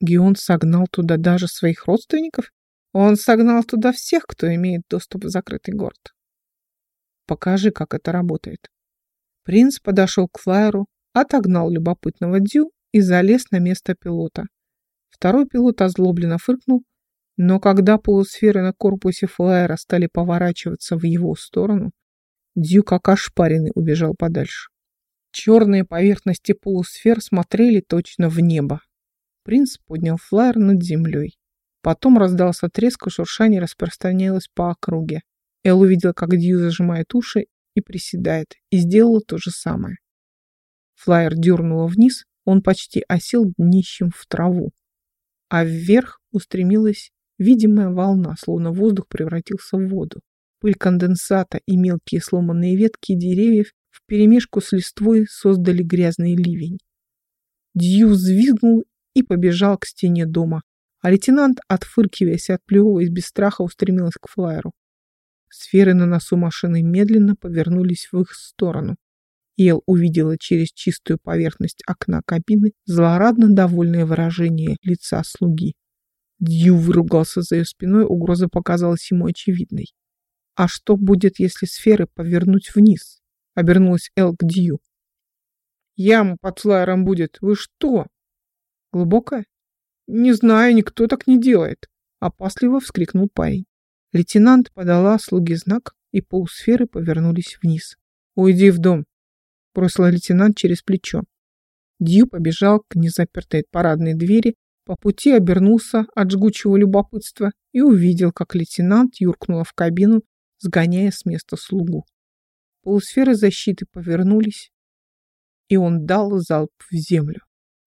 Геон согнал туда даже своих родственников. Он согнал туда всех, кто имеет доступ в закрытый город. Покажи, как это работает. Принц подошел к флайеру, отогнал любопытного Дю и залез на место пилота. Второй пилот озлобленно фыркнул, но когда полусферы на корпусе флайера стали поворачиваться в его сторону, Дью как ошпаренный убежал подальше. Черные поверхности полусфер смотрели точно в небо. Принц поднял флайер над землей. Потом раздался треск, и шуршание распространилось по округе. Эл увидел, как Дью зажимает уши и приседает, и сделала то же самое. Флайер дернуло вниз, он почти осел днищем в траву а вверх устремилась видимая волна, словно воздух превратился в воду. Пыль конденсата и мелкие сломанные ветки деревьев вперемешку с листвой создали грязный ливень. Дью взвизгнул и побежал к стене дома, а лейтенант, отфыркиваясь и отплевываясь без страха, устремилась к флайеру. Сферы на носу машины медленно повернулись в их сторону. Ел увидела через чистую поверхность окна кабины злорадно довольное выражение лица слуги. Дью выругался за ее спиной, угроза показалась ему очевидной. «А что будет, если сферы повернуть вниз?» — обернулась Эл к Дью. «Яма под флайером будет. Вы что?» «Глубокая?» «Не знаю, никто так не делает», — опасливо вскрикнул парень. Лейтенант подала слуге знак, и полусферы повернулись вниз. «Уйди в дом», бросила лейтенант через плечо. Дью побежал к незапертой парадной двери, по пути обернулся от жгучего любопытства и увидел, как лейтенант юркнула в кабину, сгоняя с места слугу. Полусферы защиты повернулись, и он дал залп в землю.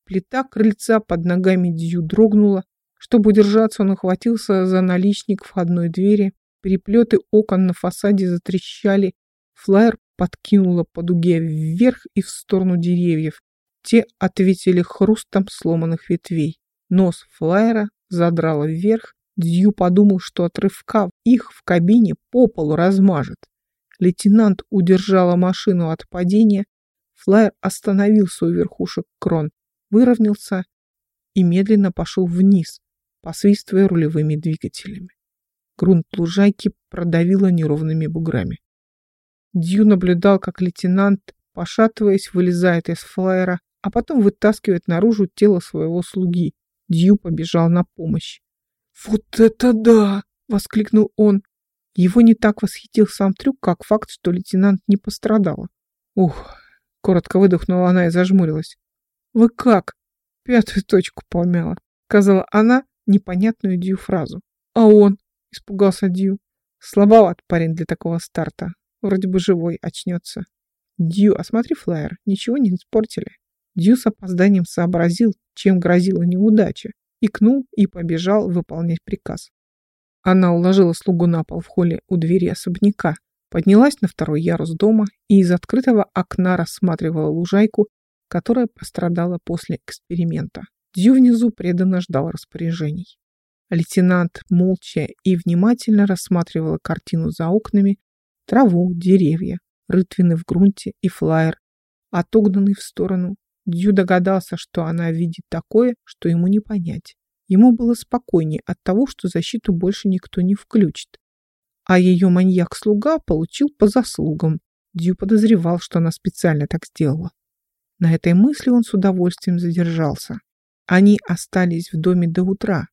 Плита крыльца под ногами Дью дрогнула. Чтобы удержаться, он ухватился за наличник входной двери. Переплеты окон на фасаде затрещали. Флайер подкинуло по дуге вверх и в сторону деревьев. Те ответили хрустом сломанных ветвей. Нос флайера задрало вверх. Дью подумал, что отрывка их в кабине по полу размажет. Лейтенант удержала машину от падения. Флайер остановился у верхушек крон, выровнялся и медленно пошел вниз, посвистывая рулевыми двигателями. Грунт лужайки продавило неровными буграми. Дью наблюдал, как лейтенант, пошатываясь, вылезает из флайера, а потом вытаскивает наружу тело своего слуги. Дью побежал на помощь. «Вот это да!» — воскликнул он. Его не так восхитил сам трюк, как факт, что лейтенант не пострадала. «Ух!» — коротко выдохнула она и зажмурилась. «Вы как?» «Пятую точку помяла», — сказала она непонятную Дью фразу. «А он?» — испугался Дью. «Слабоват парень для такого старта. Вроде бы живой, очнется». «Дью, осмотри флайер. Ничего не испортили». Дью с опозданием сообразил, чем грозила неудача, икнул и побежал выполнять приказ. Она уложила слугу на пол в холле у двери особняка, поднялась на второй ярус дома и из открытого окна рассматривала лужайку, которая пострадала после эксперимента. Дью внизу преданно ждал распоряжений. Лейтенант молча и внимательно рассматривала картину за окнами, траву, деревья, рытвины в грунте и флайер, отогнанный в сторону Дью догадался, что она видит такое, что ему не понять. Ему было спокойнее от того, что защиту больше никто не включит. А ее маньяк-слуга получил по заслугам. Дью подозревал, что она специально так сделала. На этой мысли он с удовольствием задержался. Они остались в доме до утра.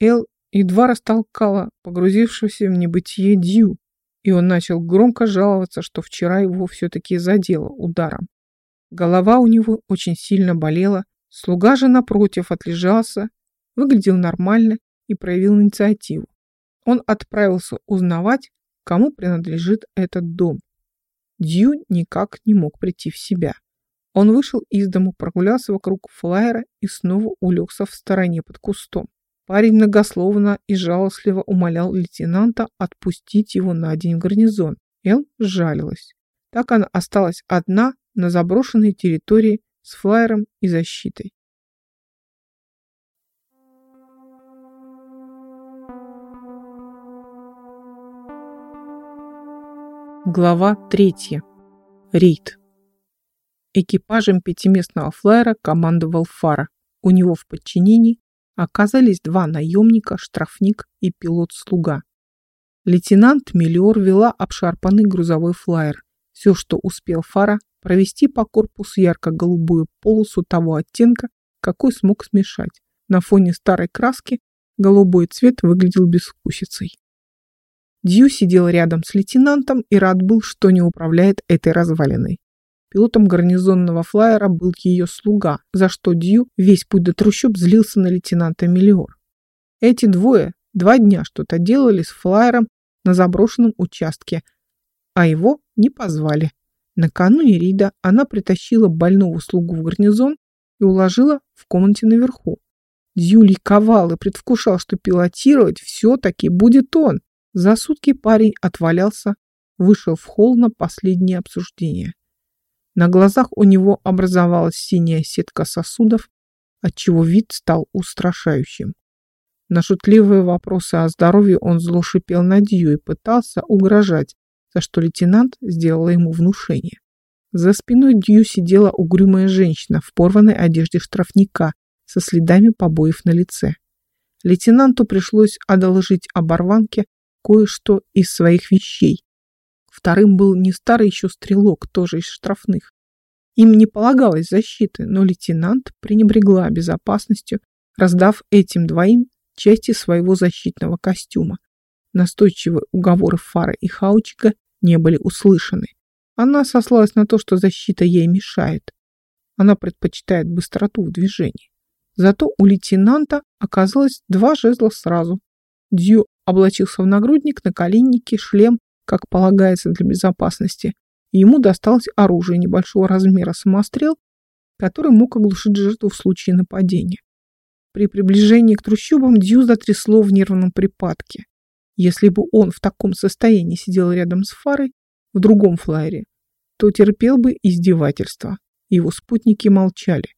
Эл едва растолкала погрузившегося в небытие Дью, и он начал громко жаловаться, что вчера его все-таки задело ударом. Голова у него очень сильно болела. Слуга же, напротив, отлежался, выглядел нормально и проявил инициативу. Он отправился узнавать, кому принадлежит этот дом. Дью никак не мог прийти в себя. Он вышел из дому, прогулялся вокруг флайера и снова улегся в стороне под кустом. Парень многословно и жалостливо умолял лейтенанта отпустить его на день в гарнизон. Эл жалилась. Так она осталась одна на заброшенной территории с флайером и защитой. Глава третья. Рейд. Экипажем пятиместного флайера командовал Фара. У него в подчинении оказались два наемника, штрафник и пилот-слуга. Лейтенант Миллиор вела обшарпанный грузовой флайер. Все, что успел Фара, провести по корпусу ярко-голубую полосу того оттенка, какой смог смешать. На фоне старой краски голубой цвет выглядел безвкусицей. Дью сидел рядом с лейтенантом и рад был, что не управляет этой развалиной. Пилотом гарнизонного флайера был ее слуга, за что Дью весь путь до трущоб злился на лейтенанта Миллиор. Эти двое два дня что-то делали с флайером на заброшенном участке, а его не позвали. Накануне Рида она притащила больного слугу в гарнизон и уложила в комнате наверху. Дью ликовал и предвкушал, что пилотировать все-таки будет он. За сутки парень отвалялся, вышел в холл на последнее обсуждение. На глазах у него образовалась синяя сетка сосудов, отчего вид стал устрашающим. На шутливые вопросы о здоровье он зло шипел на Дью и пытался угрожать, за что лейтенант сделала ему внушение. За спиной Дью сидела угрюмая женщина в порванной одежде штрафника со следами побоев на лице. Лейтенанту пришлось одолжить оборванке кое-что из своих вещей. Вторым был не старый еще стрелок, тоже из штрафных. Им не полагалось защиты, но лейтенант пренебрегла безопасностью, раздав этим двоим части своего защитного костюма. Настойчивые уговоры Фара и Хаучика не были услышаны. Она сослалась на то, что защита ей мешает. Она предпочитает быстроту в движении. Зато у лейтенанта оказалось два жезла сразу. Дью облачился в нагрудник, наколенники, шлем, как полагается для безопасности. Ему досталось оружие небольшого размера самострел который мог оглушить жертву в случае нападения. При приближении к трущобам Дью затрясло в нервном припадке. Если бы он в таком состоянии сидел рядом с Фарой в другом флайере, то терпел бы издевательства. Его спутники молчали.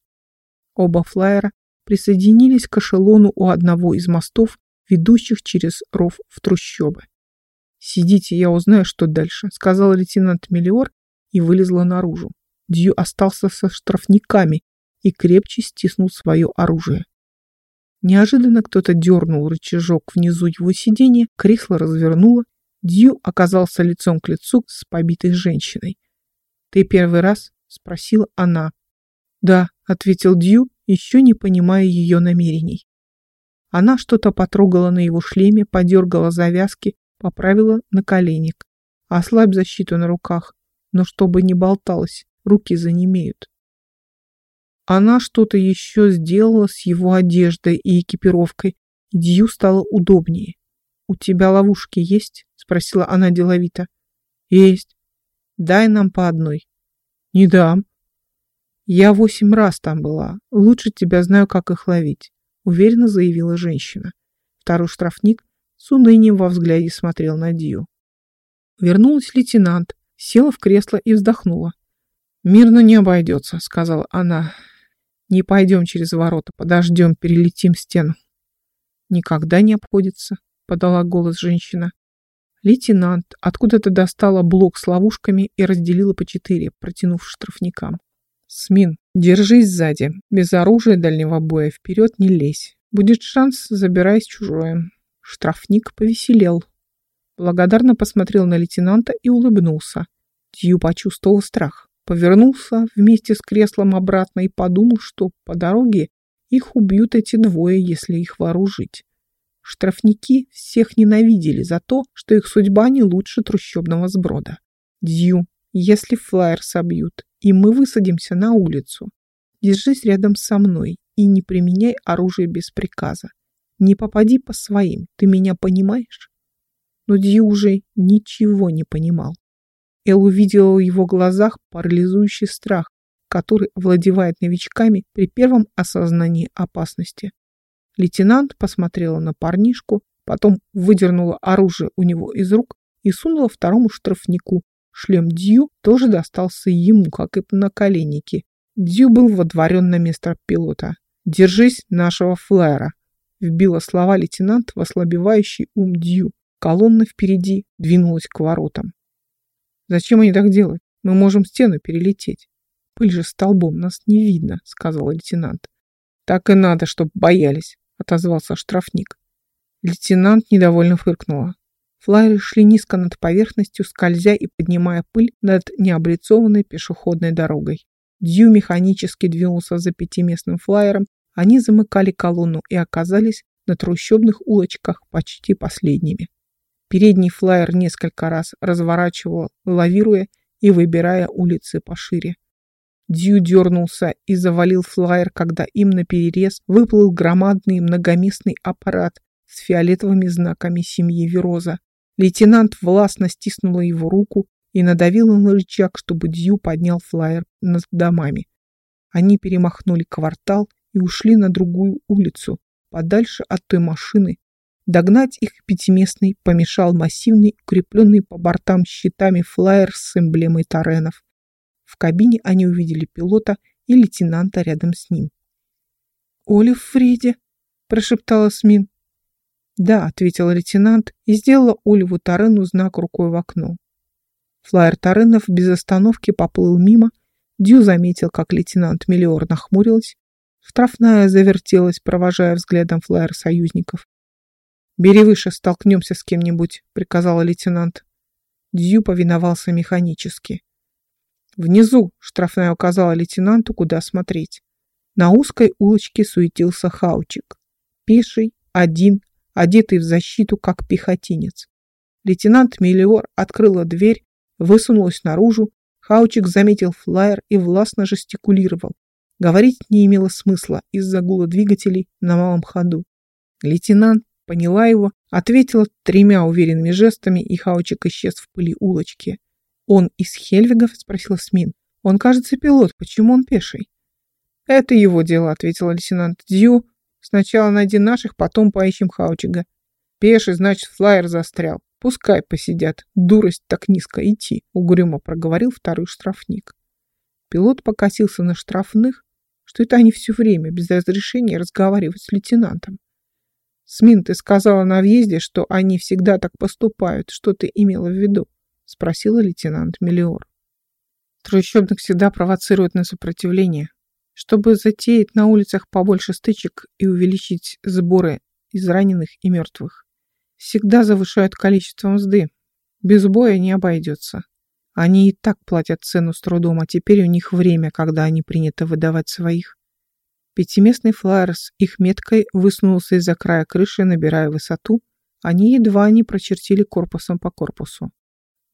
Оба флайера присоединились к эшелону у одного из мостов, ведущих через ров в трущобы. «Сидите, я узнаю, что дальше», — сказал лейтенант Мелиор и вылезла наружу. Дью остался со штрафниками и крепче стиснул свое оружие. Неожиданно кто-то дернул рычажок внизу его сиденья, кресло развернуло. Дью оказался лицом к лицу с побитой женщиной. «Ты первый раз?» — спросила она. «Да», — ответил Дью, еще не понимая ее намерений. Она что-то потрогала на его шлеме, подергала завязки, поправила на коленник. «Ослабь защиту на руках, но чтобы не болталось, руки занемеют». Она что-то еще сделала с его одеждой и экипировкой, и Дью стало удобнее. «У тебя ловушки есть?» — спросила она деловито. «Есть. Дай нам по одной». «Не дам». «Я восемь раз там была. Лучше тебя знаю, как их ловить», — уверенно заявила женщина. Второй штрафник с унынием во взгляде смотрел на Дью. Вернулась лейтенант, села в кресло и вздохнула. «Мирно не обойдется», — сказала она. Не пойдем через ворота, подождем, перелетим стену. Никогда не обходится, подала голос женщина. Лейтенант откуда-то достала блок с ловушками и разделила по четыре, протянув штрафникам. Смин, держись сзади. Без оружия дальнего боя вперед не лезь. Будет шанс, забираясь чужое. Штрафник повеселел. Благодарно посмотрел на лейтенанта и улыбнулся. Тью почувствовал страх повернулся вместе с креслом обратно и подумал, что по дороге их убьют эти двое, если их вооружить. Штрафники всех ненавидели за то, что их судьба не лучше трущобного сброда. Дью, если флайер собьют, и мы высадимся на улицу, держись рядом со мной и не применяй оружие без приказа. Не попади по своим, ты меня понимаешь? Но Дью уже ничего не понимал. Эл увидела в его глазах парализующий страх, который овладевает новичками при первом осознании опасности. Лейтенант посмотрела на парнишку, потом выдернула оружие у него из рук и сунула второму штрафнику. Шлем Дью тоже достался ему, как и на наколенники. Дью был водворен на место пилота. «Держись нашего флайера», — вбила слова лейтенант в ослабевающий ум Дью. Колонна впереди двинулась к воротам. Зачем они так делают? Мы можем стену перелететь. Пыль же столбом, нас не видно, сказал лейтенант. Так и надо, чтоб боялись, отозвался штрафник. Лейтенант недовольно фыркнула. Флайеры шли низко над поверхностью, скользя и поднимая пыль над необлицованной пешеходной дорогой. Дью механически двинулся за пятиместным флайером, они замыкали колонну и оказались на трущобных улочках почти последними. Передний флайер несколько раз разворачивал, лавируя и выбирая улицы пошире. Дью дернулся и завалил флайер, когда им на перерез выплыл громадный многоместный аппарат с фиолетовыми знаками семьи Вероза. Лейтенант властно стиснула его руку и надавила на рычаг, чтобы Дью поднял флайер над домами. Они перемахнули квартал и ушли на другую улицу, подальше от той машины, Догнать их пятиместный помешал массивный, укрепленный по бортам щитами флайер с эмблемой Таренов. В кабине они увидели пилота и лейтенанта рядом с ним. «Олив Фриди», — прошептала Смин. «Да», — ответил лейтенант и сделала Оливу Тарену знак рукой в окно. Флайер Таренов без остановки поплыл мимо. Дю заметил, как лейтенант Миллиор нахмурилась. Штрафная завертелась, провожая взглядом флайер союзников. «Бери выше, столкнемся с кем-нибудь», — приказал лейтенант. Дью повиновался механически. «Внизу», — штрафная указала лейтенанту, куда смотреть. На узкой улочке суетился Хаучик. Пеший, один, одетый в защиту, как пехотинец. Лейтенант Мелиор открыла дверь, высунулась наружу. Хаучик заметил флайер и властно жестикулировал. Говорить не имело смысла из-за гула двигателей на малом ходу. Лейтенант поняла его, ответила тремя уверенными жестами, и Хаучик исчез в пыли улочки. «Он из Хельвигов?» – спросила Смин. «Он, кажется, пилот. Почему он пеший?» «Это его дело», — ответил лейтенант Дью. «Сначала найди наших, потом поищем Хаучига. Пеший, значит, флайер застрял. Пускай посидят. Дурость так низко идти», — угрюмо проговорил второй штрафник. Пилот покосился на штрафных, что это они все время без разрешения разговаривают с лейтенантом. «Смин, ты сказала на въезде, что они всегда так поступают. Что ты имела в виду?» — спросила лейтенант Мелиор. Трущобных всегда провоцируют на сопротивление. Чтобы затеять на улицах побольше стычек и увеличить сборы из раненых и мертвых. Всегда завышают количество мзды. Без боя не обойдется. Они и так платят цену с трудом, а теперь у них время, когда они принято выдавать своих. Пятиместный флайер с их меткой высунулся из-за края крыши, набирая высоту. Они едва не прочертили корпусом по корпусу.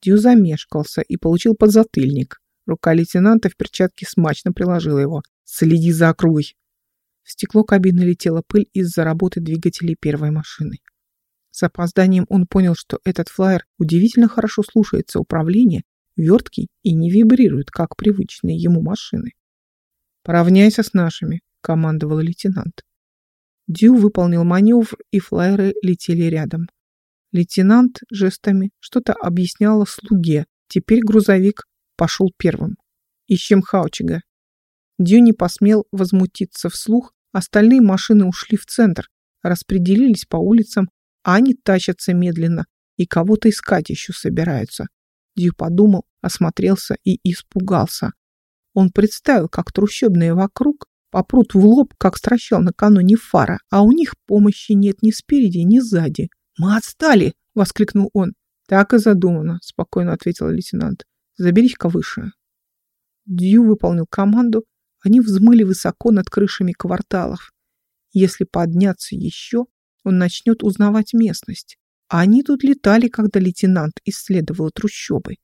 Дью замешкался и получил подзатыльник. Рука лейтенанта в перчатке смачно приложила его. Следи за округой. В стекло кабины летела пыль из-за работы двигателей первой машины. С опозданием он понял, что этот флайер удивительно хорошо слушается управления, верткий и не вибрирует, как привычные ему машины. «Поравняйся с нашими», — командовал лейтенант. Дю выполнил маневр, и флайеры летели рядом. Лейтенант жестами что-то объясняла слуге. Теперь грузовик пошел первым. «Ищем Хаучига», Дью не посмел возмутиться вслух, остальные машины ушли в центр, распределились по улицам, а они тащатся медленно и кого-то искать еще собираются. Дью подумал, осмотрелся и испугался. Он представил, как трущобные вокруг попрут в лоб, как стращал накануне фара, а у них помощи нет ни спереди, ни сзади. «Мы отстали!» — воскликнул он. «Так и задумано», — спокойно ответил лейтенант. «Заберись-ка выше». Дью выполнил команду, они взмыли высоко над крышами кварталов. Если подняться еще, он начнет узнавать местность. А они тут летали, когда лейтенант исследовал трущобы.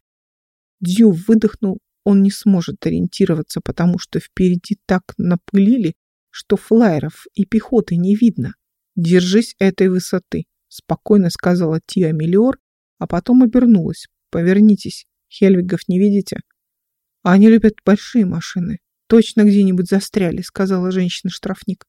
Дью выдохнул, он не сможет ориентироваться, потому что впереди так напылили, что флайеров и пехоты не видно. «Держись этой высоты», — спокойно сказала Тиа Миллиор, а потом обернулась. «Повернитесь, Хельвигов не видите?» «Они любят большие машины. «Точно где-нибудь застряли», — сказала женщина-штрафник.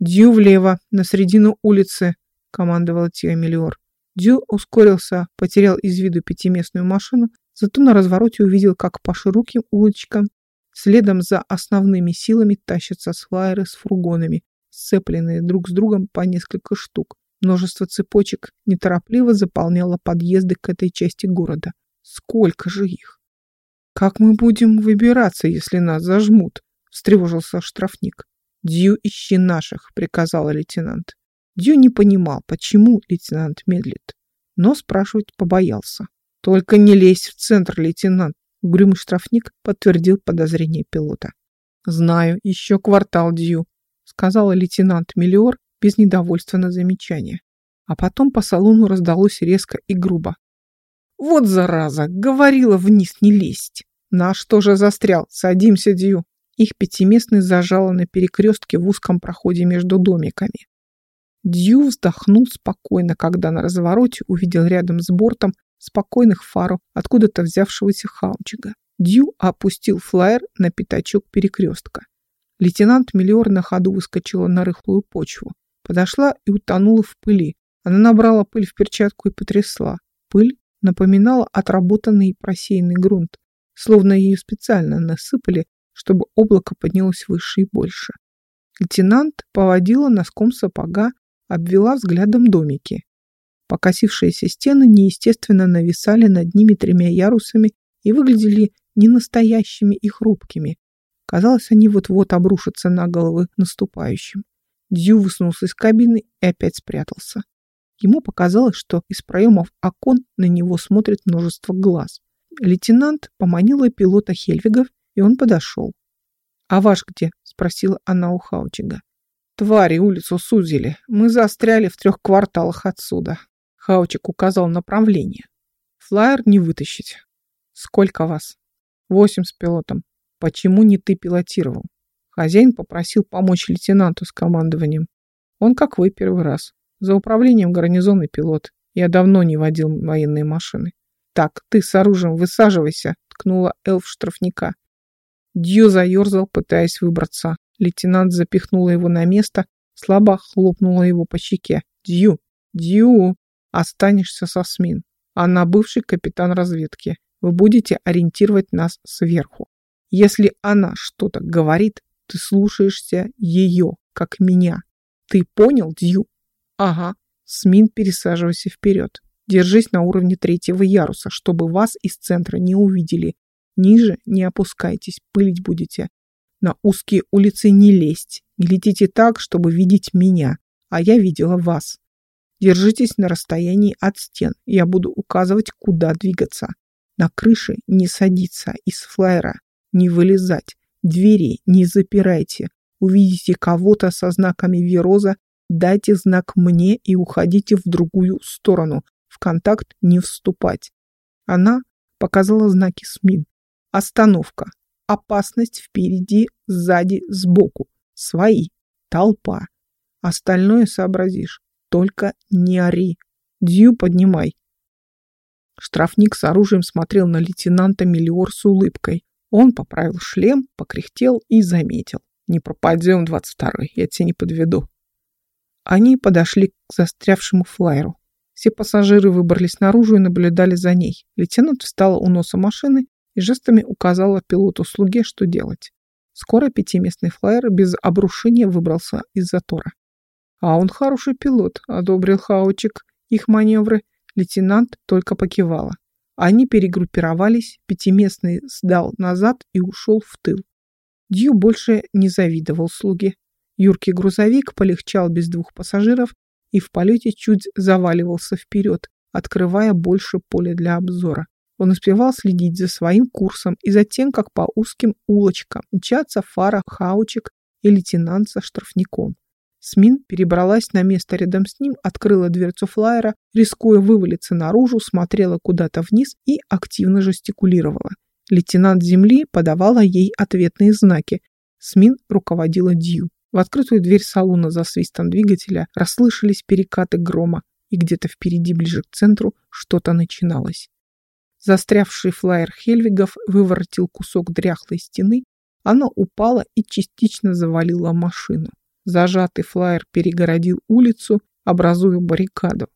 «Дю влево, на середину улицы», — командовала Тиа Миллиор. Дю ускорился, потерял из виду пятиместную машину, зато на развороте увидел, как по широким улочкам следом за основными силами тащатся свайры с фургонами, сцепленные друг с другом по несколько штук. Множество цепочек неторопливо заполняло подъезды к этой части города. Сколько же их? «Как мы будем выбираться, если нас зажмут?» — встревожился штрафник. «Дью, ищи наших», — приказал лейтенант. Дью не понимал, почему лейтенант медлит, но спрашивать побоялся. «Только не лезь в центр, лейтенант», — угрюмый штрафник подтвердил подозрение пилота. «Знаю, еще квартал Дью», — сказал лейтенант Миллиор без недовольства на замечание. А потом по салону раздалось резко и грубо. Вот зараза, говорила вниз не лезть. Наш тоже застрял. Садимся, Дью. Их пятиместный зажало на перекрестке в узком проходе между домиками. Дью вздохнул спокойно, когда на развороте увидел рядом с бортом спокойных фару, откуда-то взявшегося хаучига. Дью опустил флайер на пятачок перекрестка. Лейтенант Миллиор на ходу выскочила на рыхлую почву. Подошла и утонула в пыли. Она набрала пыль в перчатку и потрясла. Пыль напоминала отработанный и просеянный грунт, словно ее специально насыпали, чтобы облако поднялось выше и больше. Лейтенант поводила носком сапога, обвела взглядом домики. Покосившиеся стены неестественно нависали над ними тремя ярусами и выглядели не настоящими и хрупкими. Казалось, они вот-вот обрушатся на головы наступающим. Дью высунулся из кабины и опять спрятался. Ему показалось, что из проемов окон на него смотрит множество глаз. Лейтенант поманила пилота Хельвигов, и он подошел. «А ваш где?» – спросила она у Хаучига. «Твари улицу сузили. Мы застряли в трех кварталах отсюда». Хаучик указал направление. «Флайер не вытащить». «Сколько вас?» «Восемь с пилотом». «Почему не ты пилотировал?» Хозяин попросил помочь лейтенанту с командованием. Он, как вы, первый раз. За управлением гарнизонный пилот. Я давно не водил военные машины. Так, ты с оружием высаживайся, ткнула эльф штрафника. Дью заерзал, пытаясь выбраться. Лейтенант запихнула его на место, слабо хлопнула его по щеке. «Дью! Дью! Останешься со СМИН. Она бывший капитан разведки. Вы будете ориентировать нас сверху. Если она что-то говорит, ты слушаешься ее, как меня. Ты понял, Дью? Ага. Смин, пересаживайся вперед. Держись на уровне третьего яруса, чтобы вас из центра не увидели. Ниже не опускайтесь, пылить будете. На узкие улицы не лезть. Летите так, чтобы видеть меня, а я видела вас. Держитесь на расстоянии от стен. Я буду указывать, куда двигаться. На крыше не садиться из флайера, не вылезать. Двери не запирайте. Увидите кого-то со знаками Вероза, дайте знак мне и уходите в другую сторону. В контакт не вступать. Она показала знаки СМИН. Остановка. Опасность впереди, сзади, сбоку. Свои. Толпа. Остальное сообразишь. Только не ори. Дью поднимай. Штрафник с оружием смотрел на лейтенанта Мелиор с улыбкой. Он поправил шлем, покряхтел и заметил. «Не пропадем, 22-й, я тебя не подведу». Они подошли к застрявшему флайеру. Все пассажиры выбрались наружу и наблюдали за ней. Лейтенант встала у носа машины и жестами указала пилоту-слуге, что делать. Скоро пятиместный флайер без обрушения выбрался из затора. «А он хороший пилот», — одобрил Хаучик их маневры. Лейтенант только покивала. Они перегруппировались, пятиместный сдал назад и ушел в тыл. Дью больше не завидовал слуге. Юркий грузовик полегчал без двух пассажиров и в полете чуть заваливался вперед, открывая больше поля для обзора. Он успевал следить за своим курсом и за тем, как по узким улочкам мчатся фара Хаучик и лейтенант со штрафником. Смин перебралась на место рядом с ним, открыла дверцу флайера, рискуя вывалиться наружу, смотрела куда-то вниз и активно жестикулировала. Лейтенант земли подавала ей ответные знаки. Смин руководила Дью. В открытую дверь салона за свистом двигателя расслышались перекаты грома, и где-то впереди, ближе к центру, что-то начиналось. Застрявший флайер Хельвигов выворотил кусок дряхлой стены, она упала и частично завалила машину. Зажатый флайер перегородил улицу, образуя баррикаду.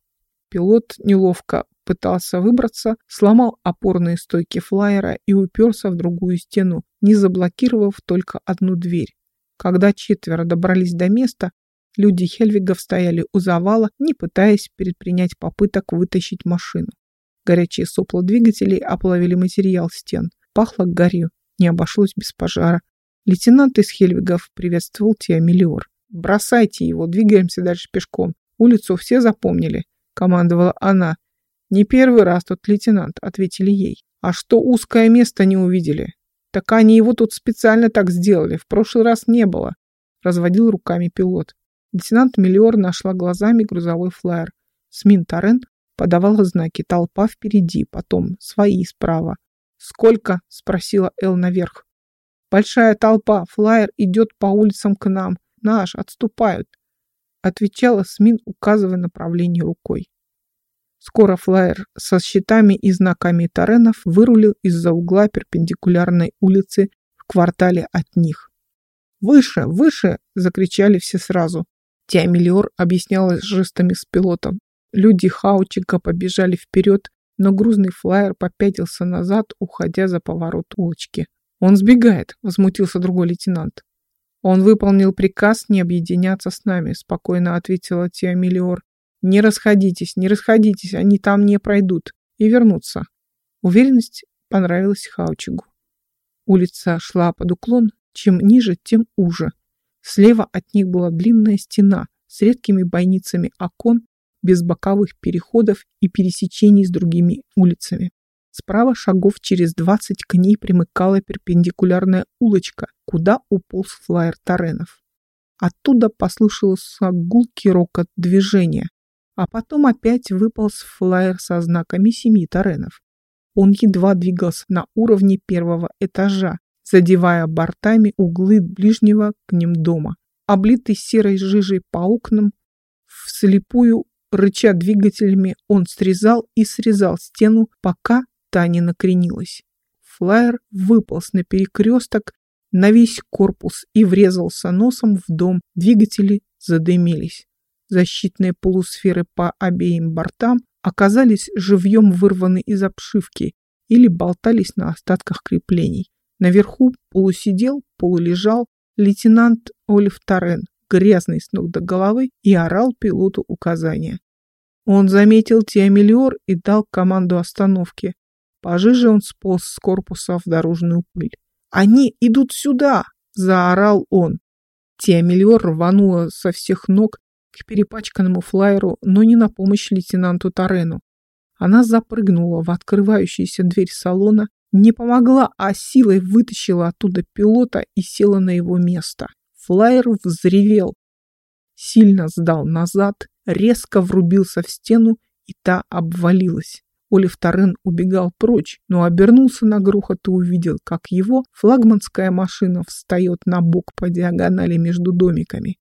Пилот неловко пытался выбраться, сломал опорные стойки флайера и уперся в другую стену, не заблокировав только одну дверь. Когда четверо добрались до места, люди Хельвигов стояли у завала, не пытаясь предпринять попыток вытащить машину. Горячие сопла двигателей оплавили материал стен. Пахло гарью, не обошлось без пожара. Лейтенант из Хельвигов приветствовал Тиамелиор. Бросайте его, двигаемся дальше пешком. Улицу все запомнили, командовала она. Не первый раз тот лейтенант, ответили ей. А что узкое место не увидели? Так они его тут специально так сделали, в прошлый раз не было. Разводил руками пилот. Лейтенант Миллиор нашла глазами грузовой флайер. Смин Торрен подавала знаки «Толпа впереди», потом «Свои справа». «Сколько?» — спросила Эл наверх. «Большая толпа, флайер идет по улицам к нам наш, отступают!» Отвечала Смин, указывая направление рукой. Скоро флайер со щитами и знаками Таренов вырулил из-за угла перпендикулярной улицы в квартале от них. «Выше! Выше!» – закричали все сразу. Тиамелиор объяснялась жестами с пилотом. Люди Хаучика побежали вперед, но грузный флайер попятился назад, уходя за поворот улочки. «Он сбегает!» – возмутился другой лейтенант. Он выполнил приказ не объединяться с нами, спокойно ответила Тиамелиор. Не расходитесь, не расходитесь, они там не пройдут. И вернутся. Уверенность понравилась Хаучигу. Улица шла под уклон, чем ниже, тем уже. Слева от них была длинная стена с редкими бойницами окон, без боковых переходов и пересечений с другими улицами. Справа шагов через двадцать к ней примыкала перпендикулярная улочка, куда уполз флайер Таренов. Оттуда послышался гулкий рокот движения, а потом опять выполз флайер со знаками семи Таренов. Он едва двигался на уровне первого этажа, задевая бортами углы ближнего к ним дома. Облитый серой жижей по окнам, вслепую рыча двигателями, он срезал и срезал стену, пока Таня накренилась. Флайер выполз на перекресток на весь корпус и врезался носом в дом. Двигатели задымились. Защитные полусферы по обеим бортам оказались живьем вырваны из обшивки или болтались на остатках креплений. Наверху полусидел, полулежал лейтенант Олив Торрен, грязный с ног до головы, и орал пилоту указания. Он заметил Тиамелиор и дал команду остановки. Пожиже он сполз с корпуса в дорожную пыль. «Они идут сюда!» – заорал он. Тиамелиор рванула со всех ног к перепачканному флайеру, но не на помощь лейтенанту Тарену. Она запрыгнула в открывающуюся дверь салона, не помогла, а силой вытащила оттуда пилота и села на его место. Флайер взревел, сильно сдал назад, резко врубился в стену, и та обвалилась. Олив Торрен убегал прочь, но обернулся на грохот и увидел, как его флагманская машина встает на бок по диагонали между домиками.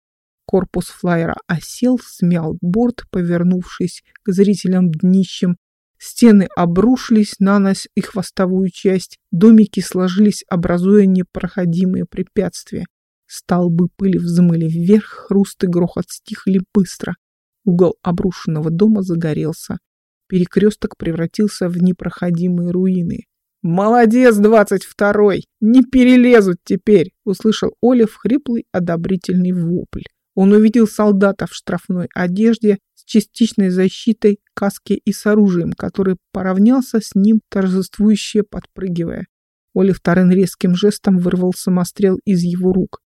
Корпус флайера осел, смял борт, повернувшись к зрителям днищем. Стены обрушились на нос и хвостовую часть. Домики сложились, образуя непроходимые препятствия. Столбы пыли взмыли вверх, хруст и грохот стихли быстро. Угол обрушенного дома загорелся. Перекресток превратился в непроходимые руины. «Молодец, двадцать второй! Не перелезут теперь!» — услышал Олив хриплый одобрительный вопль. Он увидел солдата в штрафной одежде с частичной защитой, каске и с оружием, который поравнялся с ним, торжествующе подпрыгивая. Олив Тарен резким жестом вырвал самострел из его рук.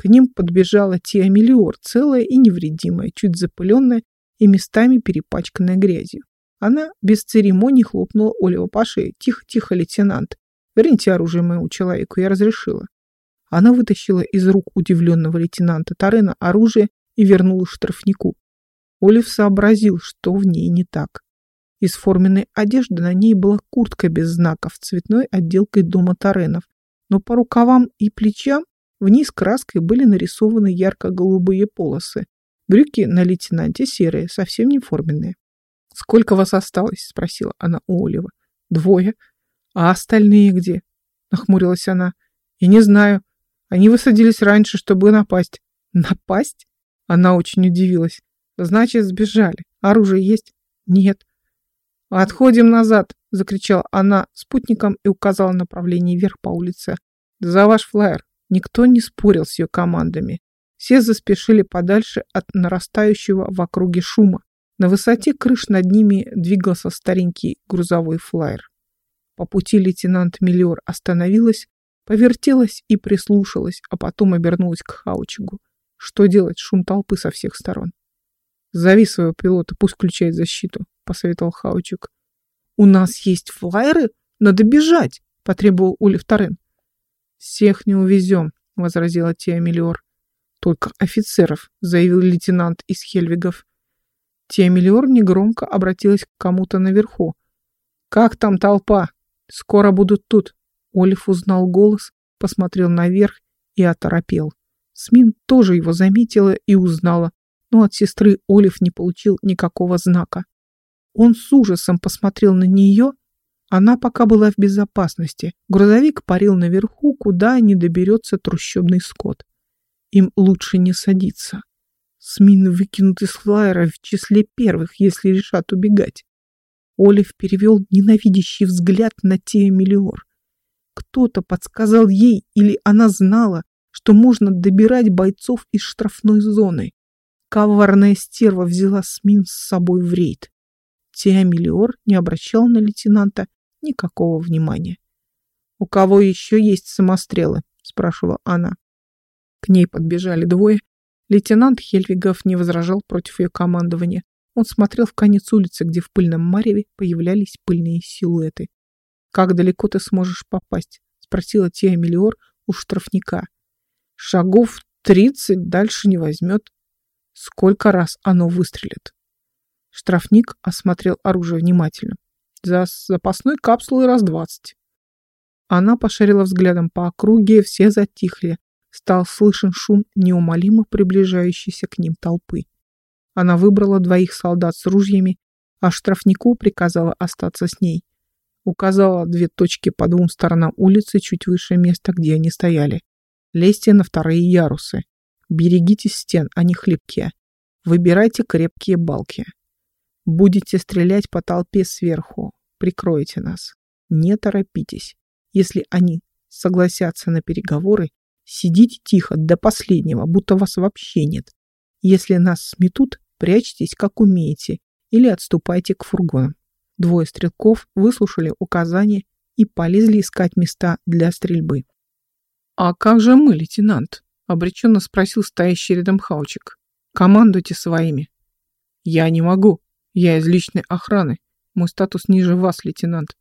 К ним подбежала Тиа Мелиор, целая и невредимая, чуть запыленная и местами перепачканная грязью. Она без церемоний хлопнула Олева по шее. «Тихо, тихо, лейтенант. Верните оружие моему человеку, я разрешила». Она вытащила из рук удивленного лейтенанта Тарена оружие и вернула штрафнику. Олив сообразил, что в ней не так. Из форменной одежды на ней была куртка без знаков, цветной отделкой дома Таренов, но по рукавам и плечам вниз краской были нарисованы ярко-голубые полосы. Брюки на лейтенанте серые, совсем не форменные. «Сколько вас осталось?» — спросила она у Олива. «Двое. А остальные где?» — нахмурилась она. «Я не знаю. Они высадились раньше, чтобы напасть. Напасть? Она очень удивилась. Значит, сбежали. Оружие есть? Нет. Отходим назад, закричала она спутником и указала направление вверх по улице. За ваш флайер. Никто не спорил с ее командами. Все заспешили подальше от нарастающего в округе шума. На высоте крыш над ними двигался старенький грузовой флайер. По пути лейтенант Миллиор остановилась, Повертелась и прислушалась, а потом обернулась к Хаучигу. Что делать? Шум толпы со всех сторон. «Зови своего пилота, пусть включает защиту», — посоветовал Хаучик. «У нас есть флайеры? Надо бежать!» — потребовал Тарен. «Всех не увезем», — возразила Тия Миллиор. «Только офицеров», — заявил лейтенант из Хельвигов. Тия Миллиор негромко обратилась к кому-то наверху. «Как там толпа? Скоро будут тут». Олив узнал голос, посмотрел наверх и оторопел. Смин тоже его заметила и узнала, но от сестры Олив не получил никакого знака. Он с ужасом посмотрел на нее. Она пока была в безопасности. Грузовик парил наверху, куда не доберется трущобный скот. Им лучше не садиться. Смин выкинут из флайера в числе первых, если решат убегать. Олив перевел ненавидящий взгляд на Тея Мелиор. Кто-то подсказал ей или она знала, что можно добирать бойцов из штрафной зоны. Коварная стерва взяла Смин с собой в рейд. Теомелиор не обращал на лейтенанта никакого внимания. «У кого еще есть самострелы?» – спрашивала она. К ней подбежали двое. Лейтенант Хельвигов не возражал против ее командования. Он смотрел в конец улицы, где в пыльном мареве появлялись пыльные силуэты. «Как далеко ты сможешь попасть?» — спросила Тия Мелиор у штрафника. «Шагов тридцать дальше не возьмет. Сколько раз оно выстрелит?» Штрафник осмотрел оружие внимательно. «За запасной капсулой раз двадцать». Она пошарила взглядом по округе, все затихли. Стал слышен шум неумолимо приближающейся к ним толпы. Она выбрала двоих солдат с ружьями, а штрафнику приказала остаться с ней указала две точки по двум сторонам улицы чуть выше места, где они стояли. Лезьте на вторые ярусы. Берегите стен, они хлипкие. Выбирайте крепкие балки. Будете стрелять по толпе сверху. Прикройте нас. Не торопитесь. Если они согласятся на переговоры, сидите тихо до последнего, будто вас вообще нет. Если нас сметут, прячьтесь, как умеете, или отступайте к фургонам. Двое стрелков выслушали указания и полезли искать места для стрельбы. «А как же мы, лейтенант?» — обреченно спросил стоящий рядом Хаучик. «Командуйте своими». «Я не могу. Я из личной охраны. Мой статус ниже вас, лейтенант».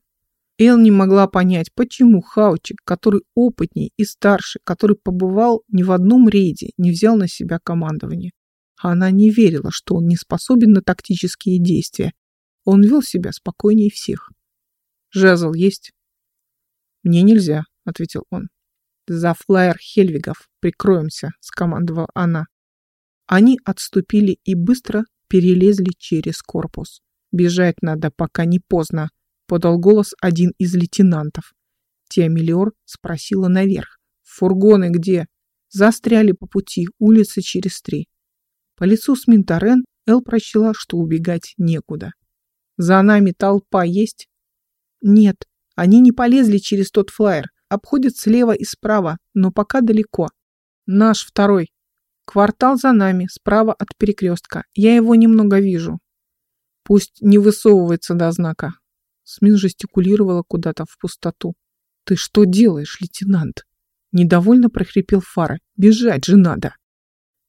Эл не могла понять, почему Хаучик, который опытней и старше, который побывал ни в одном рейде, не взял на себя командование. Она не верила, что он не способен на тактические действия. Он вел себя спокойнее всех. «Жезл есть?» «Мне нельзя», — ответил он. «За флайер Хельвигов прикроемся», — скомандовала она. Они отступили и быстро перелезли через корпус. «Бежать надо, пока не поздно», — подал голос один из лейтенантов. Теомелиор спросила наверх. «Фургоны где?» Застряли по пути, улицы через три. По лицу Сминтарен Эл прочла, что убегать некуда. «За нами толпа есть?» «Нет, они не полезли через тот флайер. Обходят слева и справа, но пока далеко. Наш второй. Квартал за нами, справа от перекрестка. Я его немного вижу. Пусть не высовывается до знака. Смин жестикулировала куда-то в пустоту. Ты что делаешь, лейтенант? Недовольно прохрипел Фара. Бежать же надо.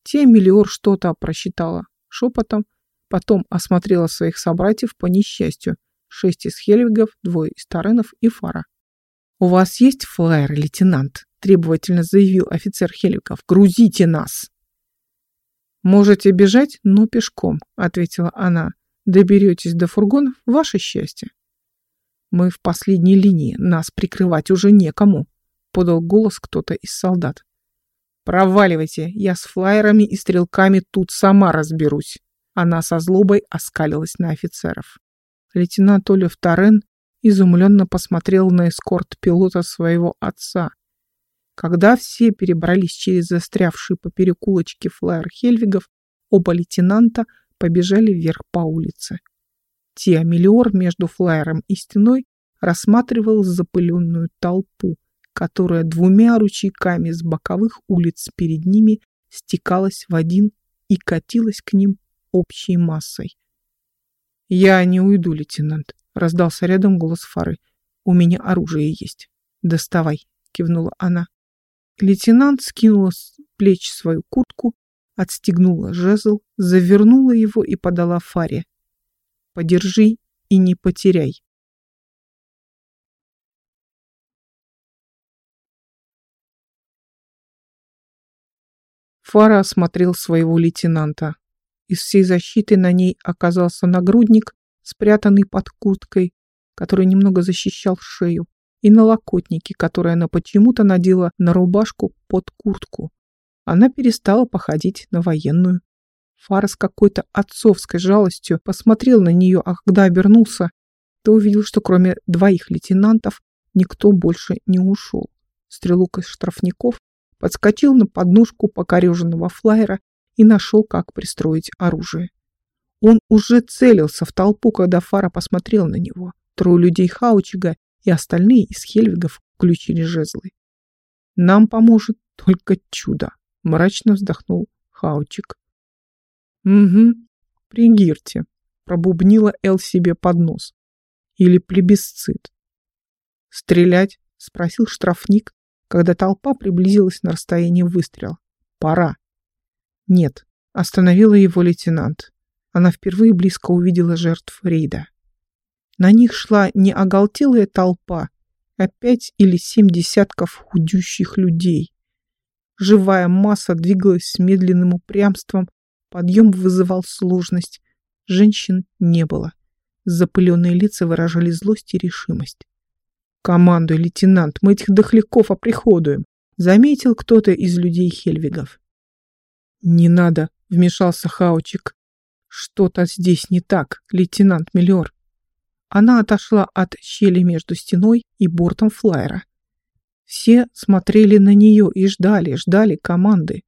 Те Миллиор что-то просчитала шепотом, потом осмотрела своих собратьев по несчастью. Шесть из Хельвигов, двое из Таренов и Фара. «У вас есть флайер, лейтенант?» – требовательно заявил офицер Хельвиков. «Грузите нас!» «Можете бежать, но пешком», — ответила она. «Доберетесь до фургонов — ваше счастье». «Мы в последней линии, нас прикрывать уже некому», — подал голос кто-то из солдат. «Проваливайте, я с флайерами и стрелками тут сама разберусь». Она со злобой оскалилась на офицеров. Лейтенант Олив Торрен изумленно посмотрел на эскорт пилота своего отца, когда все перебрались через застрявшие по перекулочке флайер Хельвигов, оба лейтенанта побежали вверх по улице. Теомелиор между флайером и стеной рассматривал запыленную толпу, которая двумя ручейками с боковых улиц перед ними стекалась в один и катилась к ним общей массой. «Я не уйду, лейтенант», — раздался рядом голос Фары. «У меня оружие есть. Доставай», — кивнула она. Лейтенант скинула с плеч свою куртку, отстегнула жезл, завернула его и подала Фаре. «Подержи и не потеряй». Фара осмотрел своего лейтенанта. Из всей защиты на ней оказался нагрудник, спрятанный под курткой, который немного защищал шею и налокотники, которые она почему-то надела на рубашку под куртку. Она перестала походить на военную. Фара с какой-то отцовской жалостью посмотрел на нее, а когда обернулся, то увидел, что кроме двоих лейтенантов никто больше не ушел. Стрелок из штрафников подскочил на подножку покореженного флайера и нашел, как пристроить оружие. Он уже целился в толпу, когда Фара посмотрел на него. Трое людей Хаучига и остальные из Хельвигов включили жезлы. Нам поможет только чудо, мрачно вздохнул Хаучик. Угу, пригирьте, пробубнила Эл себе под нос. Или плебисцит. Стрелять? Спросил штрафник, когда толпа приблизилась на расстояние выстрела. Пора. Нет, остановила его лейтенант. Она впервые близко увидела жертв рейда. На них шла не оголтелая толпа, а пять или семь десятков худющих людей. Живая масса двигалась с медленным упрямством, подъем вызывал сложность. Женщин не было. Запыленные лица выражали злость и решимость. «Командуй, лейтенант, мы этих дохляков оприходуем», заметил кто-то из людей Хельвигов. «Не надо», — вмешался Хаучик. «Что-то здесь не так, лейтенант Миллер. Она отошла от щели между стеной и бортом флайера. Все смотрели на нее и ждали, ждали команды.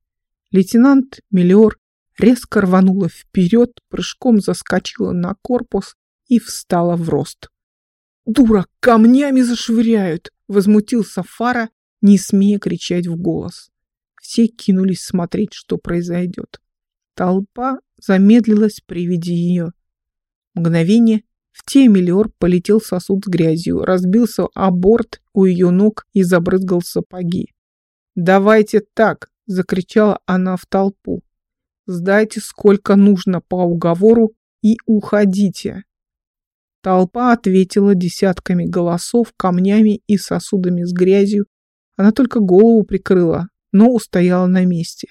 Лейтенант Миллиор резко рванула вперед, прыжком заскочила на корпус и встала в рост. «Дура, камнями зашвыряют!» — возмутился Фара, не смея кричать в голос. Все кинулись смотреть, что произойдет. Толпа замедлилась при виде ее. Мгновение в те Мелиор полетел сосуд с грязью, разбился о борт у ее ног и забрызгал сапоги. «Давайте так!» — закричала она в толпу. «Сдайте сколько нужно по уговору и уходите!» Толпа ответила десятками голосов, камнями и сосудами с грязью. Она только голову прикрыла, но устояла на месте.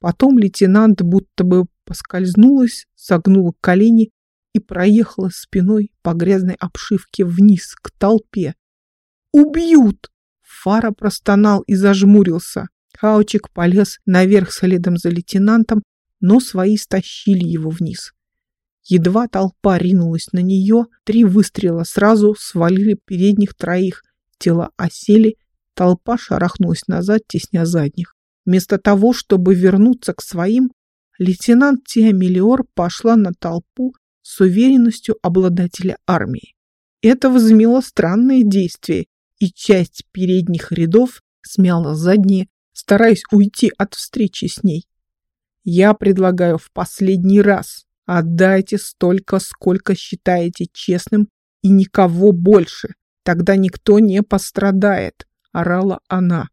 Потом лейтенант будто бы поскользнулась, согнула колени и проехала спиной по грязной обшивке вниз к толпе. «Убьют!» Фара простонал и зажмурился. Хаучик полез наверх следом за лейтенантом, но свои стащили его вниз. Едва толпа ринулась на нее, три выстрела сразу свалили передних троих, тела осели, толпа шарахнулась назад, тесня задних. Вместо того, чтобы вернуться к своим, лейтенант Тиамелиор пошла на толпу с уверенностью обладателя армии. Это возымело странные действия, и часть передних рядов смяла задние, стараясь уйти от встречи с ней. Я предлагаю в последний раз отдайте столько, сколько считаете честным, и никого больше. Тогда никто не пострадает, орала она.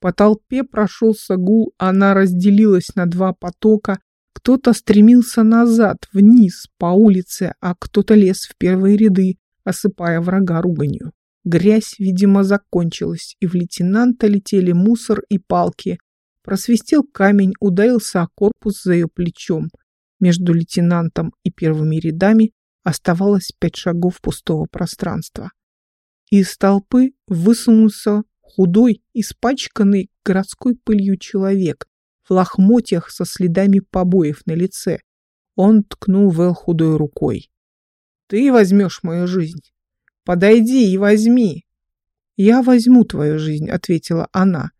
По толпе прошелся гул, она разделилась на два потока, кто-то стремился назад, вниз, по улице, а кто-то лез в первые ряды, осыпая врага руганью. Грязь, видимо, закончилась, и в лейтенанта летели мусор и палки. Просвистел камень, ударился о корпус за ее плечом. Между лейтенантом и первыми рядами оставалось пять шагов пустого пространства. Из толпы высунулся худой, испачканный городской пылью человек в лохмотьях со следами побоев на лице. Он ткнул Вэл худой рукой. «Ты возьмешь мою жизнь. Подойди и возьми». «Я возьму твою жизнь», — ответила она.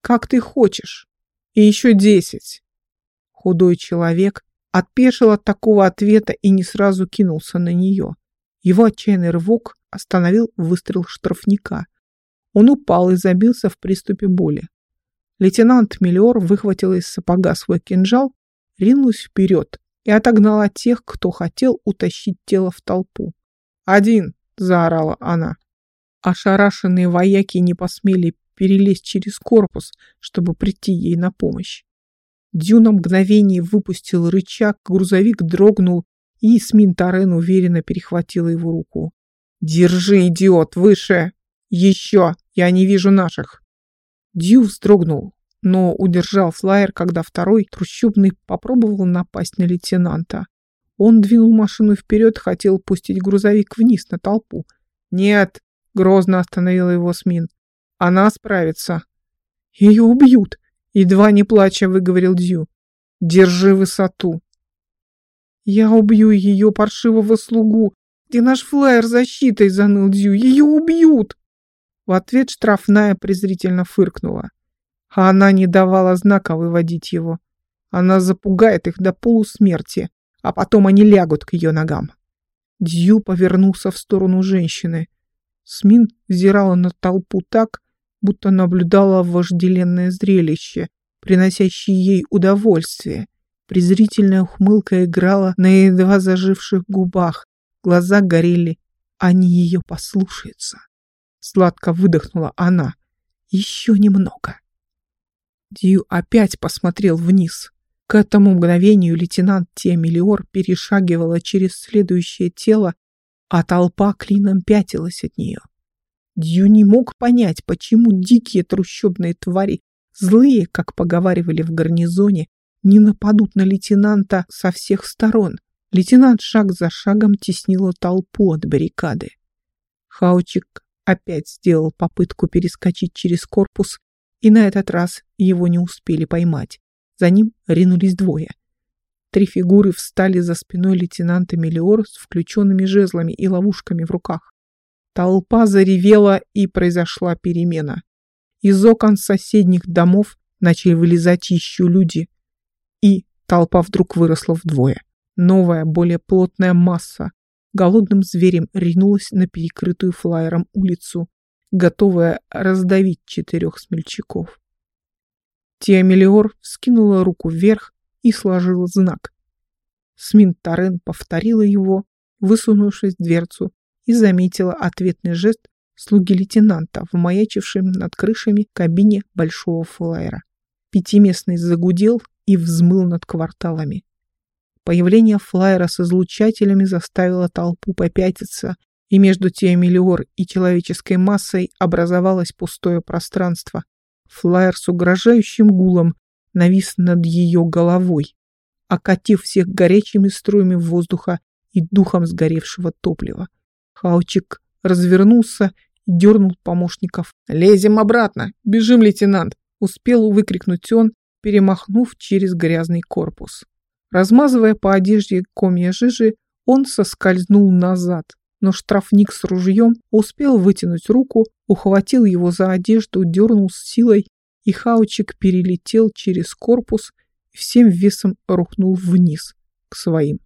«Как ты хочешь. И еще десять». Худой человек отпешил от такого ответа и не сразу кинулся на нее. Его отчаянный рывок остановил выстрел штрафника. Он упал и забился в приступе боли. Лейтенант Миллиор выхватил из сапога свой кинжал, ринулась вперед и отогнала тех, кто хотел утащить тело в толпу. «Один!» — заорала она. Ошарашенные вояки не посмели перелезть через корпус, чтобы прийти ей на помощь. На мгновение выпустил рычаг, грузовик дрогнул, и Смин Тарен уверенно перехватила его руку. «Держи, идиот, выше! Еще! Я не вижу наших!» Дью вздрогнул, но удержал флайер, когда второй, трущобный, попробовал напасть на лейтенанта. Он двинул машину вперед, хотел пустить грузовик вниз на толпу. «Нет!» — грозно остановила его Смин. «Она справится!» «Ее убьют!» — едва не плача выговорил Дью. «Держи высоту!» «Я убью ее паршивого слугу! Где наш флайер защитой?» — заныл Дью. «Ее убьют!» В ответ штрафная презрительно фыркнула. А она не давала знака выводить его. Она запугает их до полусмерти, а потом они лягут к ее ногам. Дью повернулся в сторону женщины. Смин взирала на толпу так, будто наблюдала вожделенное зрелище, приносящее ей удовольствие. Презрительная ухмылка играла на едва заживших губах, глаза горели, они ее послушаются. Сладко выдохнула она. Еще немного. Дью опять посмотрел вниз. К этому мгновению лейтенант Тиамелиор перешагивала через следующее тело, а толпа клином пятилась от нее. Дью не мог понять, почему дикие трущобные твари, злые, как поговаривали в гарнизоне, не нападут на лейтенанта со всех сторон. Лейтенант шаг за шагом теснила толпу от баррикады. Хаучик опять сделал попытку перескочить через корпус, и на этот раз его не успели поймать. За ним ринулись двое. Три фигуры встали за спиной лейтенанта Мелиор с включенными жезлами и ловушками в руках. Толпа заревела, и произошла перемена. Из окон соседних домов начали вылезать еще люди, и толпа вдруг выросла вдвое. Новая, более плотная масса голодным зверем ринулась на перекрытую флайером улицу, готовая раздавить четырех смельчаков. Тиамелиор вскинула руку вверх и сложила знак. Смин Тарен повторила его, высунувшись в дверцу, и заметила ответный жест слуги лейтенанта в маячившем над крышами кабине большого флайера. Пятиместный загудел и взмыл над кварталами. Появление флайера с излучателями заставило толпу попятиться, и между Теомелиор и человеческой массой образовалось пустое пространство. Флайер с угрожающим гулом навис над ее головой, окатив всех горячими струями воздуха и духом сгоревшего топлива. Хаучик развернулся и дернул помощников. «Лезем обратно! Бежим, лейтенант!» Успел выкрикнуть он, перемахнув через грязный корпус. Размазывая по одежде комья жижи, он соскользнул назад, но штрафник с ружьем успел вытянуть руку, ухватил его за одежду, дернул с силой, и Хаучик перелетел через корпус и всем весом рухнул вниз, к своим.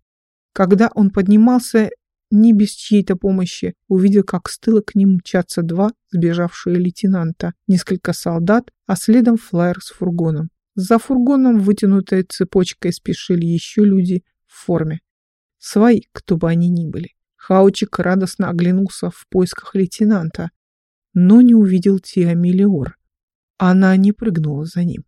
Когда он поднимался, не без чьей-то помощи, увидел, как с тыла к ним мчатся два сбежавшие лейтенанта, несколько солдат, а следом флайер с фургоном. За фургоном вытянутой цепочкой спешили еще люди в форме. Свои, кто бы они ни были. Хаучик радостно оглянулся в поисках лейтенанта, но не увидел Тиамелиор. Она не прыгнула за ним.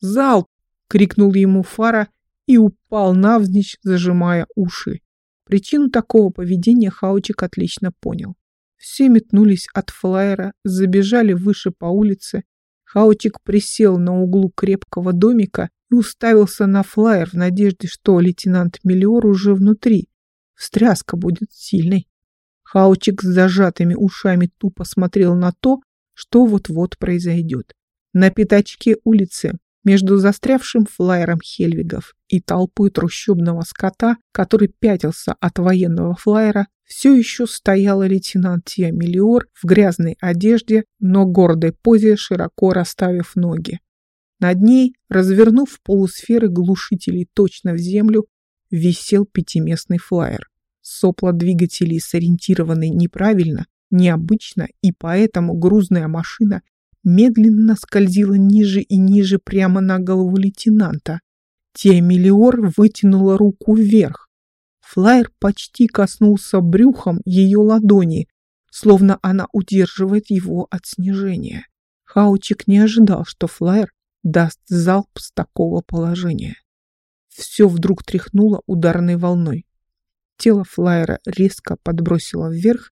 «Залп!» — крикнул ему Фара и упал навзничь, зажимая уши. Причину такого поведения Хаучик отлично понял. Все метнулись от флайера, забежали выше по улице, Хаутик присел на углу крепкого домика и уставился на флайер в надежде, что лейтенант Миллиор уже внутри. Встряска будет сильной. Хаучик с зажатыми ушами тупо смотрел на то, что вот-вот произойдет. На пятачке улицы между застрявшим флайером Хельвигов и толпой трущобного скота, который пятился от военного флайера, все еще стояла лейтенант Тия Мелиор в грязной одежде, но гордой позе, широко расставив ноги. Над ней, развернув полусферы глушителей точно в землю, висел пятиместный флайер. Сопла двигателей сориентированы неправильно, необычно, и поэтому грузная машина медленно скользила ниже и ниже прямо на голову лейтенанта. Теомелиор вытянула руку вверх. Флайер почти коснулся брюхом ее ладони, словно она удерживает его от снижения. Хаучик не ожидал, что флайер даст залп с такого положения. Все вдруг тряхнуло ударной волной. Тело флайера резко подбросило вверх,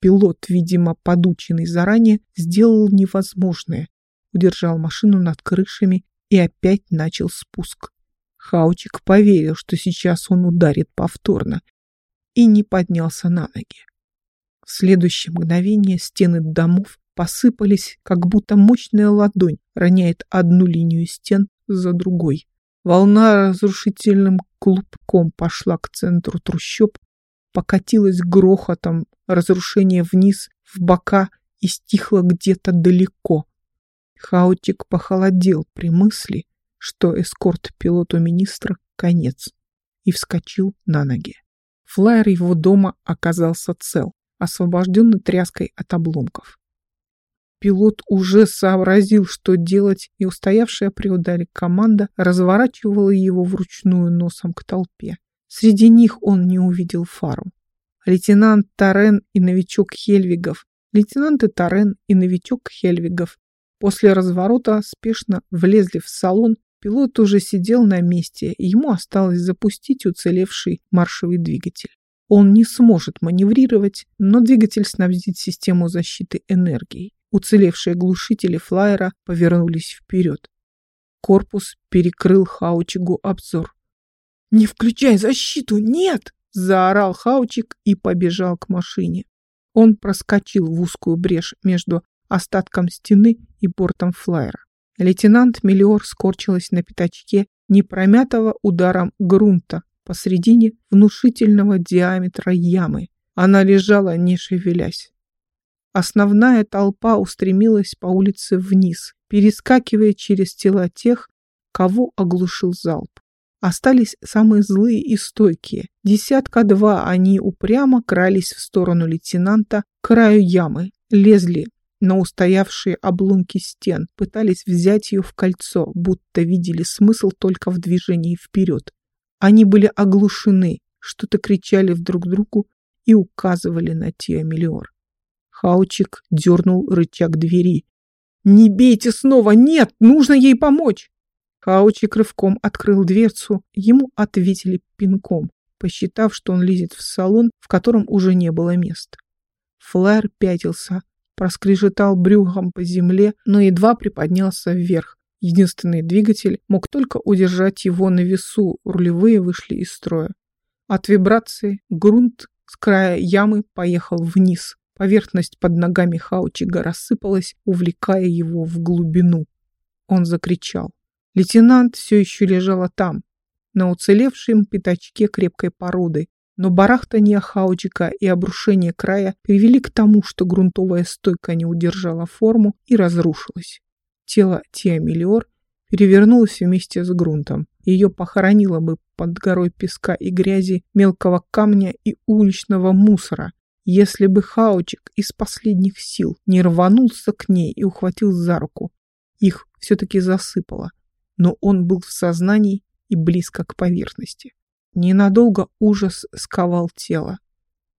Пилот, видимо, подученный заранее, сделал невозможное. Удержал машину над крышами и опять начал спуск. Хаучик поверил, что сейчас он ударит повторно, и не поднялся на ноги. В следующее мгновение стены домов посыпались, как будто мощная ладонь роняет одну линию стен за другой. Волна разрушительным клубком пошла к центру трущоб, покатилась грохотом разрушение вниз, в бока и стихло где-то далеко. Хаотик похолодел при мысли, что эскорт-пилоту министра конец, и вскочил на ноги. Флайер его дома оказался цел, освобожденный тряской от обломков. Пилот уже сообразил, что делать, и устоявшая при ударе команда разворачивала его вручную носом к толпе. Среди них он не увидел фару. Лейтенант Тарен и новичок Хельвигов. Лейтенанты Тарен и новичок Хельвигов. После разворота спешно влезли в салон. Пилот уже сидел на месте, и ему осталось запустить уцелевший маршевый двигатель. Он не сможет маневрировать, но двигатель снабдит систему защиты энергией. Уцелевшие глушители флайера повернулись вперед. Корпус перекрыл Хаучигу обзор. «Не включай защиту! Нет!» – заорал Хаучик и побежал к машине. Он проскочил в узкую брешь между остатком стены и бортом флайера. Лейтенант Мелиор скорчилась на пятачке непромятого ударом грунта посредине внушительного диаметра ямы. Она лежала, не шевелясь. Основная толпа устремилась по улице вниз, перескакивая через тела тех, кого оглушил залп. Остались самые злые и стойкие. Десятка-два они упрямо крались в сторону лейтенанта к краю ямы, лезли на устоявшие обломки стен, пытались взять ее в кольцо, будто видели смысл только в движении вперед. Они были оглушены, что-то кричали вдруг другу и указывали на Тиамелиор. Хаучик дернул рычаг двери. «Не бейте снова! Нет! Нужно ей помочь!» Хаучик рывком открыл дверцу. Ему ответили пинком, посчитав, что он лезет в салон, в котором уже не было мест. Флэр пятился, проскрежетал брюхом по земле, но едва приподнялся вверх. Единственный двигатель мог только удержать его на весу, рулевые вышли из строя. От вибрации грунт с края ямы поехал вниз. Поверхность под ногами Хаучига рассыпалась, увлекая его в глубину. Он закричал. Лейтенант все еще лежала там, на уцелевшем пятачке крепкой породы, но барахтание Хаучика и обрушение края привели к тому, что грунтовая стойка не удержала форму и разрушилась. Тело Тиамелиор перевернулось вместе с грунтом. Ее похоронило бы под горой песка и грязи, мелкого камня и уличного мусора, если бы Хаучик из последних сил не рванулся к ней и ухватил за руку. Их все-таки засыпало, но он был в сознании и близко к поверхности. Ненадолго ужас сковал тело.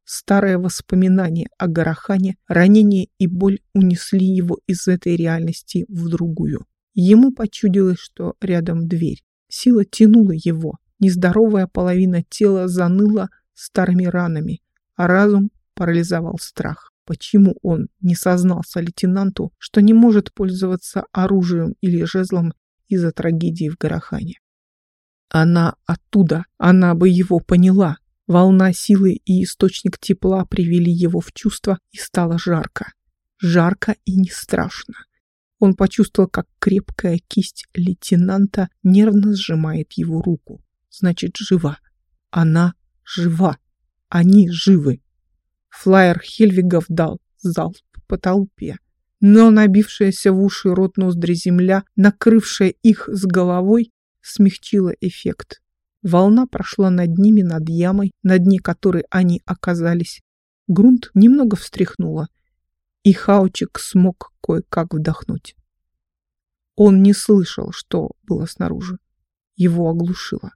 Старые воспоминания о Гарахане, ранение и боль унесли его из этой реальности в другую. Ему почудилось, что рядом дверь. Сила тянула его. Нездоровая половина тела заныла старыми ранами, а разум парализовал страх. Почему он не сознался лейтенанту, что не может пользоваться оружием или жезлом из-за трагедии в Гарахане? Она оттуда, она бы его поняла. Волна силы и источник тепла привели его в чувство, и стало жарко. Жарко и не страшно. Он почувствовал, как крепкая кисть лейтенанта нервно сжимает его руку. Значит, жива. Она жива. Они живы. Флайер Хельвигов дал залп по толпе. Но набившаяся в уши рот ноздри земля, накрывшая их с головой, смягчила эффект. Волна прошла над ними, над ямой, на дне которой они оказались. Грунт немного встряхнуло, и Хаучик смог кое-как вдохнуть. Он не слышал, что было снаружи. Его оглушило.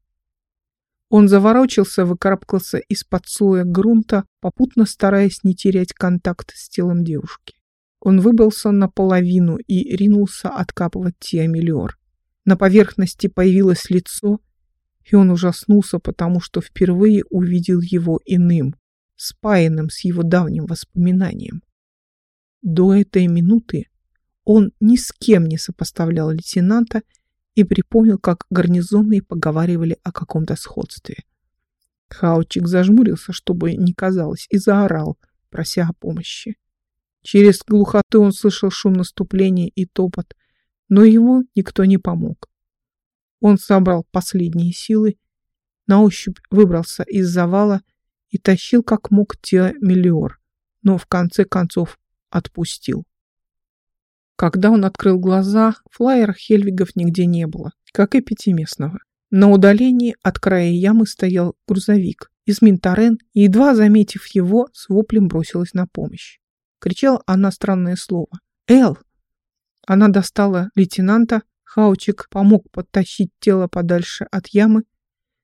Он заворочился, выкарабкался из-под слоя грунта, попутно стараясь не терять контакт с телом девушки. Он выбрался наполовину и ринулся откапывать Тиамелиор. На поверхности появилось лицо, и он ужаснулся, потому что впервые увидел его иным, спаянным с его давним воспоминанием. До этой минуты он ни с кем не сопоставлял лейтенанта и припомнил, как гарнизонные поговаривали о каком-то сходстве. Хаучик зажмурился, чтобы не казалось, и заорал, прося о помощи. Через глухоту он слышал шум наступления и топот, но его никто не помог. Он собрал последние силы, на ощупь выбрался из завала и тащил как мог Теомелиор, но в конце концов отпустил. Когда он открыл глаза, флайера Хельвигов нигде не было, как и пятиместного. На удалении от края ямы стоял грузовик из Минтарен, и, едва заметив его, с воплем бросилась на помощь. Кричала она странное слово. «Эл!» Она достала лейтенанта. Хаучик помог подтащить тело подальше от ямы.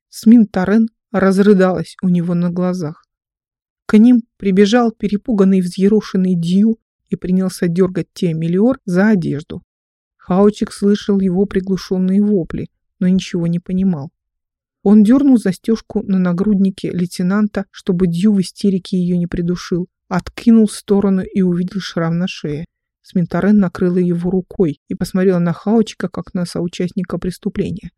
Смин Тарен разрыдалась у него на глазах. К ним прибежал перепуганный взъерошенный Дью и принялся дергать Темелиор за одежду. Хаучик слышал его приглушенные вопли, но ничего не понимал. Он дернул застежку на нагруднике лейтенанта, чтобы Дью в истерике ее не придушил, откинул в сторону и увидел шрам на шее. Сминтарен накрыла его рукой и посмотрела на Хаучика, как на соучастника преступления.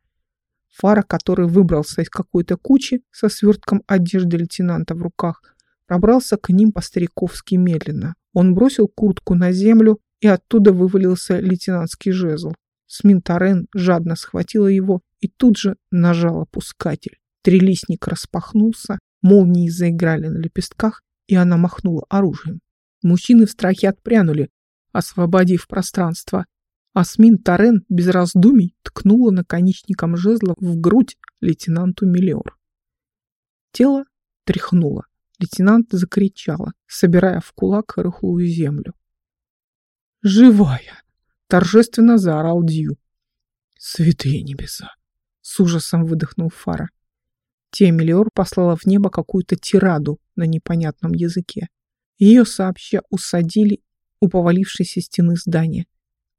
Фара, который выбрался из какой-то кучи со свертком одежды лейтенанта в руках, пробрался к ним по-стариковски медленно. Он бросил куртку на землю, и оттуда вывалился лейтенантский жезл. Сминтарен жадно схватила его и тут же нажал опускатель. Трелистник распахнулся, молнии заиграли на лепестках, и она махнула оружием. Мужчины в страхе отпрянули, освободив пространство. Асмин Тарен без раздумий ткнула наконечником жезла в грудь лейтенанту Миллиор. Тело тряхнуло. Лейтенант закричала, собирая в кулак рыхлую землю. «Живая!» — торжественно заорал Дью. «Святые небеса!» — с ужасом выдохнул Фара. Темелиор послала в небо какую-то тираду на непонятном языке. Ее сообща усадили у повалившейся стены здания.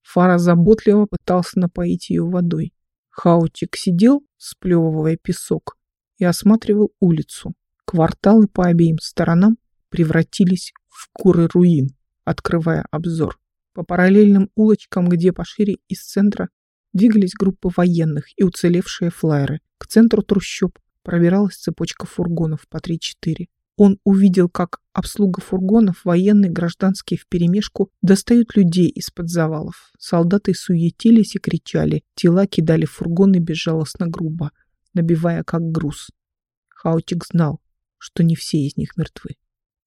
Фара заботливо пытался напоить ее водой. Хаутик сидел, сплевывая песок, и осматривал улицу. Кварталы по обеим сторонам превратились в горы руин, открывая обзор. По параллельным улочкам, где пошире из центра, двигались группы военных и уцелевшие флайеры. К центру трущоб пробиралась цепочка фургонов по 3-4. Он увидел, как обслуга фургонов, военные, гражданские вперемешку достают людей из-под завалов. Солдаты суетились и кричали, тела кидали в фургоны безжалостно грубо, набивая как груз. Хаутик знал, что не все из них мертвы.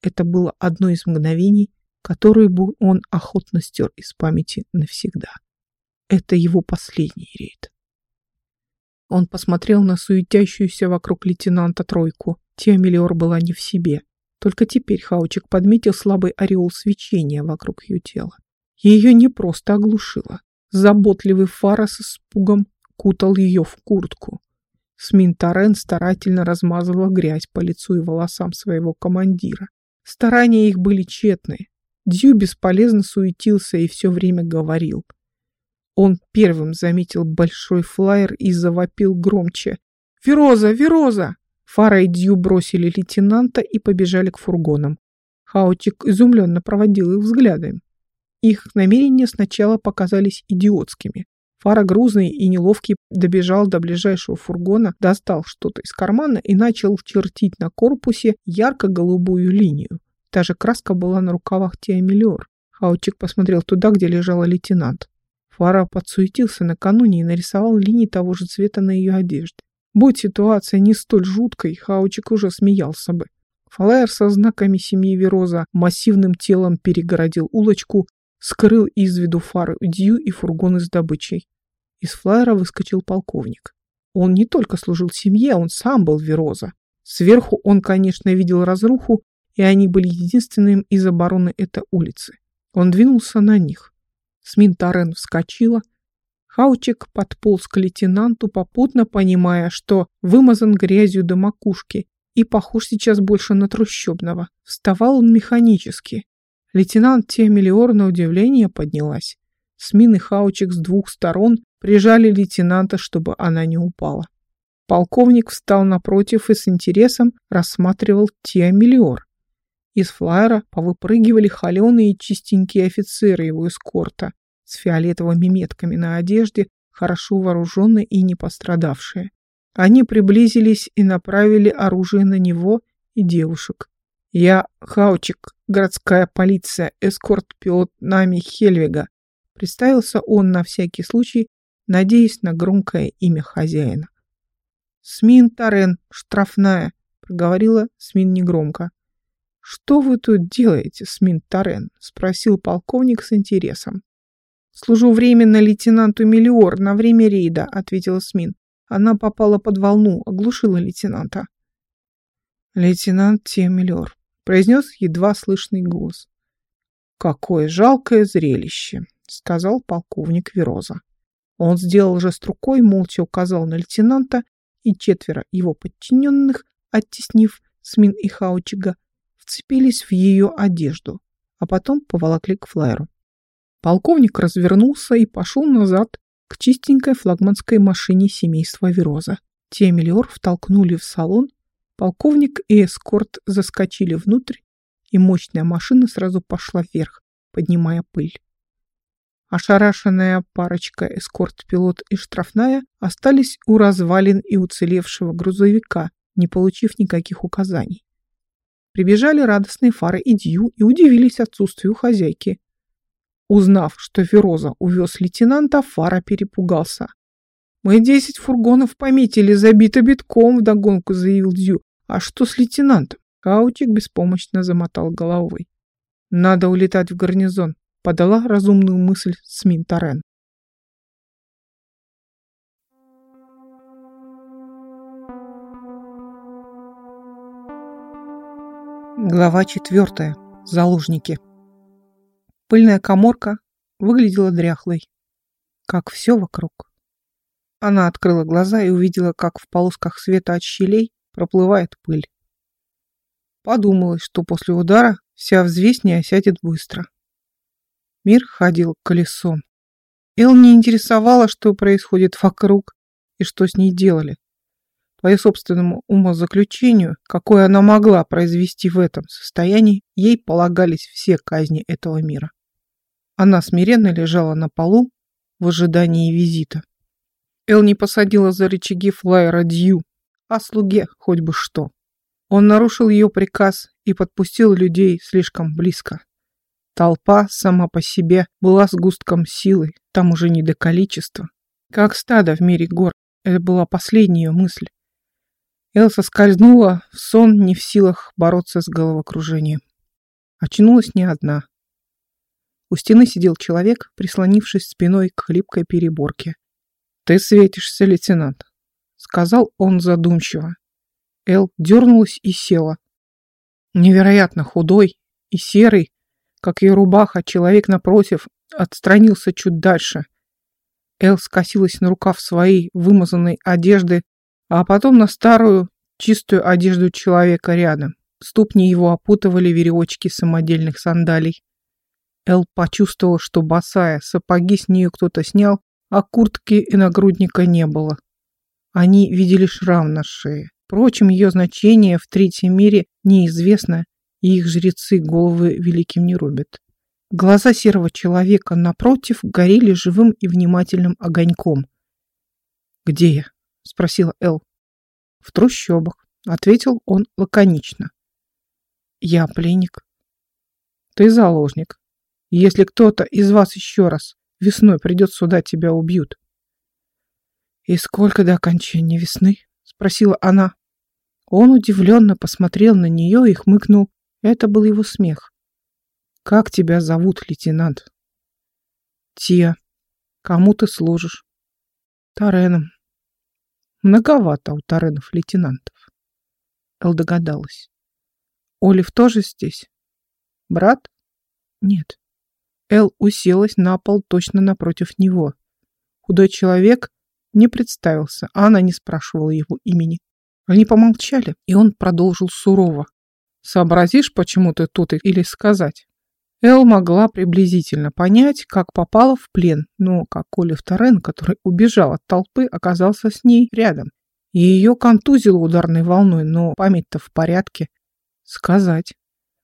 Это было одно из мгновений, которые бы он охотно стер из памяти навсегда. Это его последний рейд. Он посмотрел на суетящуюся вокруг лейтенанта тройку. Тиамелиор была не в себе. Только теперь Хаучик подметил слабый ореол свечения вокруг ее тела. Ее не просто оглушило. Заботливый Фара с испугом кутал ее в куртку. Смин Тарен старательно размазывала грязь по лицу и волосам своего командира. Старания их были тщетны. Дью бесполезно суетился и все время говорил. Он первым заметил большой флайер и завопил громче. «Вероза! Вероза!» Фара и Дью бросили лейтенанта и побежали к фургонам. Хаутик изумленно проводил их взглядом. Их намерения сначала показались идиотскими. Фара грузный и неловкий добежал до ближайшего фургона, достал что-то из кармана и начал чертить на корпусе ярко-голубую линию. Та же краска была на рукавах Тиамелиор. Хаутик посмотрел туда, где лежала лейтенант. Фара подсуетился накануне и нарисовал линии того же цвета на ее одежде. Будь ситуация не столь жуткой, Хаучик уже смеялся бы. Фалайер со знаками семьи Вероза массивным телом перегородил улочку, скрыл из виду фары Дью и фургоны с добычей. Из флайера выскочил полковник. Он не только служил семье, он сам был Вероза. Сверху он, конечно, видел разруху, и они были единственным из обороны этой улицы. Он двинулся на них. Смин Тарен вскочила. Хаучик подполз к лейтенанту, попутно понимая, что вымазан грязью до макушки и похож сейчас больше на трущобного. Вставал он механически. Лейтенант Темелиор на удивление поднялась. Смин и Хаучик с двух сторон прижали лейтенанта, чтобы она не упала. Полковник встал напротив и с интересом рассматривал Теомелиор. Из флайера повыпрыгивали холеные и чистенькие офицеры его эскорта с фиолетовыми метками на одежде, хорошо вооруженные и не пострадавшие. Они приблизились и направили оружие на него и девушек. «Я Хаучик, городская полиция, эскорт-пилот Нами Хельвига», представился он на всякий случай, надеясь на громкое имя хозяина. «Смин Тарен, штрафная», — проговорила Смин негромко. «Что вы тут делаете, Смин Тарен?» — спросил полковник с интересом. «Служу временно лейтенанту Миллиор на время рейда», — ответила Смин. Она попала под волну, оглушила лейтенанта. «Лейтенант Темелиор», — произнес едва слышный голос. «Какое жалкое зрелище», — сказал полковник Вероза. Он сделал жест рукой, молча указал на лейтенанта, и четверо его подчиненных, оттеснив Смин и Хаучига, вцепились в ее одежду, а потом поволокли к флайеру. Полковник развернулся и пошел назад к чистенькой флагманской машине семейства Вероза. Темелиор втолкнули в салон, полковник и эскорт заскочили внутрь, и мощная машина сразу пошла вверх, поднимая пыль. Ошарашенная парочка эскорт-пилот и штрафная остались у развалин и уцелевшего грузовика, не получив никаких указаний. Прибежали радостные Фары и Дью и удивились отсутствию хозяйки. Узнав, что Фероза увез лейтенанта, Фара перепугался. «Мы десять фургонов пометили, забито битком», — вдогонку заявил Дью. «А что с лейтенантом?» Каучик беспомощно замотал головой. «Надо улетать в гарнизон», — подала разумную мысль Смин Торрен. Глава четвертая. Заложники. Пыльная коморка выглядела дряхлой, как все вокруг. Она открыла глаза и увидела, как в полосках света от щелей проплывает пыль. Подумалось, что после удара вся взвесь не осядет быстро. Мир ходил колесом. Эл не интересовало, что происходит вокруг и что с ней делали. По собственному умозаключению, какое она могла произвести в этом состоянии, ей полагались все казни этого мира. Она смиренно лежала на полу в ожидании визита. Эл не посадила за рычаги флайера Дью, а слуге хоть бы что. Он нарушил ее приказ и подпустил людей слишком близко. Толпа сама по себе была сгустком силы, там уже не до количества. Как стадо в мире гор, это была последняя мысль. Элса скользнула в сон, не в силах бороться с головокружением. Очнулась не одна. У стены сидел человек, прислонившись спиной к хлипкой переборке. «Ты светишься, лейтенант», — сказал он задумчиво. Эл дернулась и села. Невероятно худой и серый, как ее рубаха, человек напротив отстранился чуть дальше. Эл скосилась на рукав своей вымазанной одежды, а потом на старую, чистую одежду человека рядом. Ступни его опутывали веревочки самодельных сандалий. Эл почувствовал, что босая, сапоги с нее кто-то снял, а куртки и нагрудника не было. Они видели шрам на шее. Впрочем, ее значение в третьем мире неизвестно, и их жрецы головы великим не рубят. Глаза серого человека напротив горели живым и внимательным огоньком. «Где я?» — спросила Эл. «В трущобах», — ответил он лаконично. «Я пленник». «Ты заложник. Если кто-то из вас еще раз весной придет сюда, тебя убьют». «И сколько до окончания весны?» — спросила она. Он удивленно посмотрел на нее и хмыкнул. Это был его смех. «Как тебя зовут, лейтенант?» «Тия. Кому ты служишь?» «Тареном». «Многовато у Таренов лейтенантов». Эл догадалась. «Олив тоже здесь?» «Брат?» «Нет». Эл уселась на пол точно напротив него. Худой человек не представился, а она не спрашивала его имени. Они помолчали, и он продолжил сурово. «Сообразишь, почему ты тут, или сказать?» Эл могла приблизительно понять, как попала в плен, но как Олив Торрен, который убежал от толпы, оказался с ней рядом. И ее контузило ударной волной, но память-то в порядке. Сказать.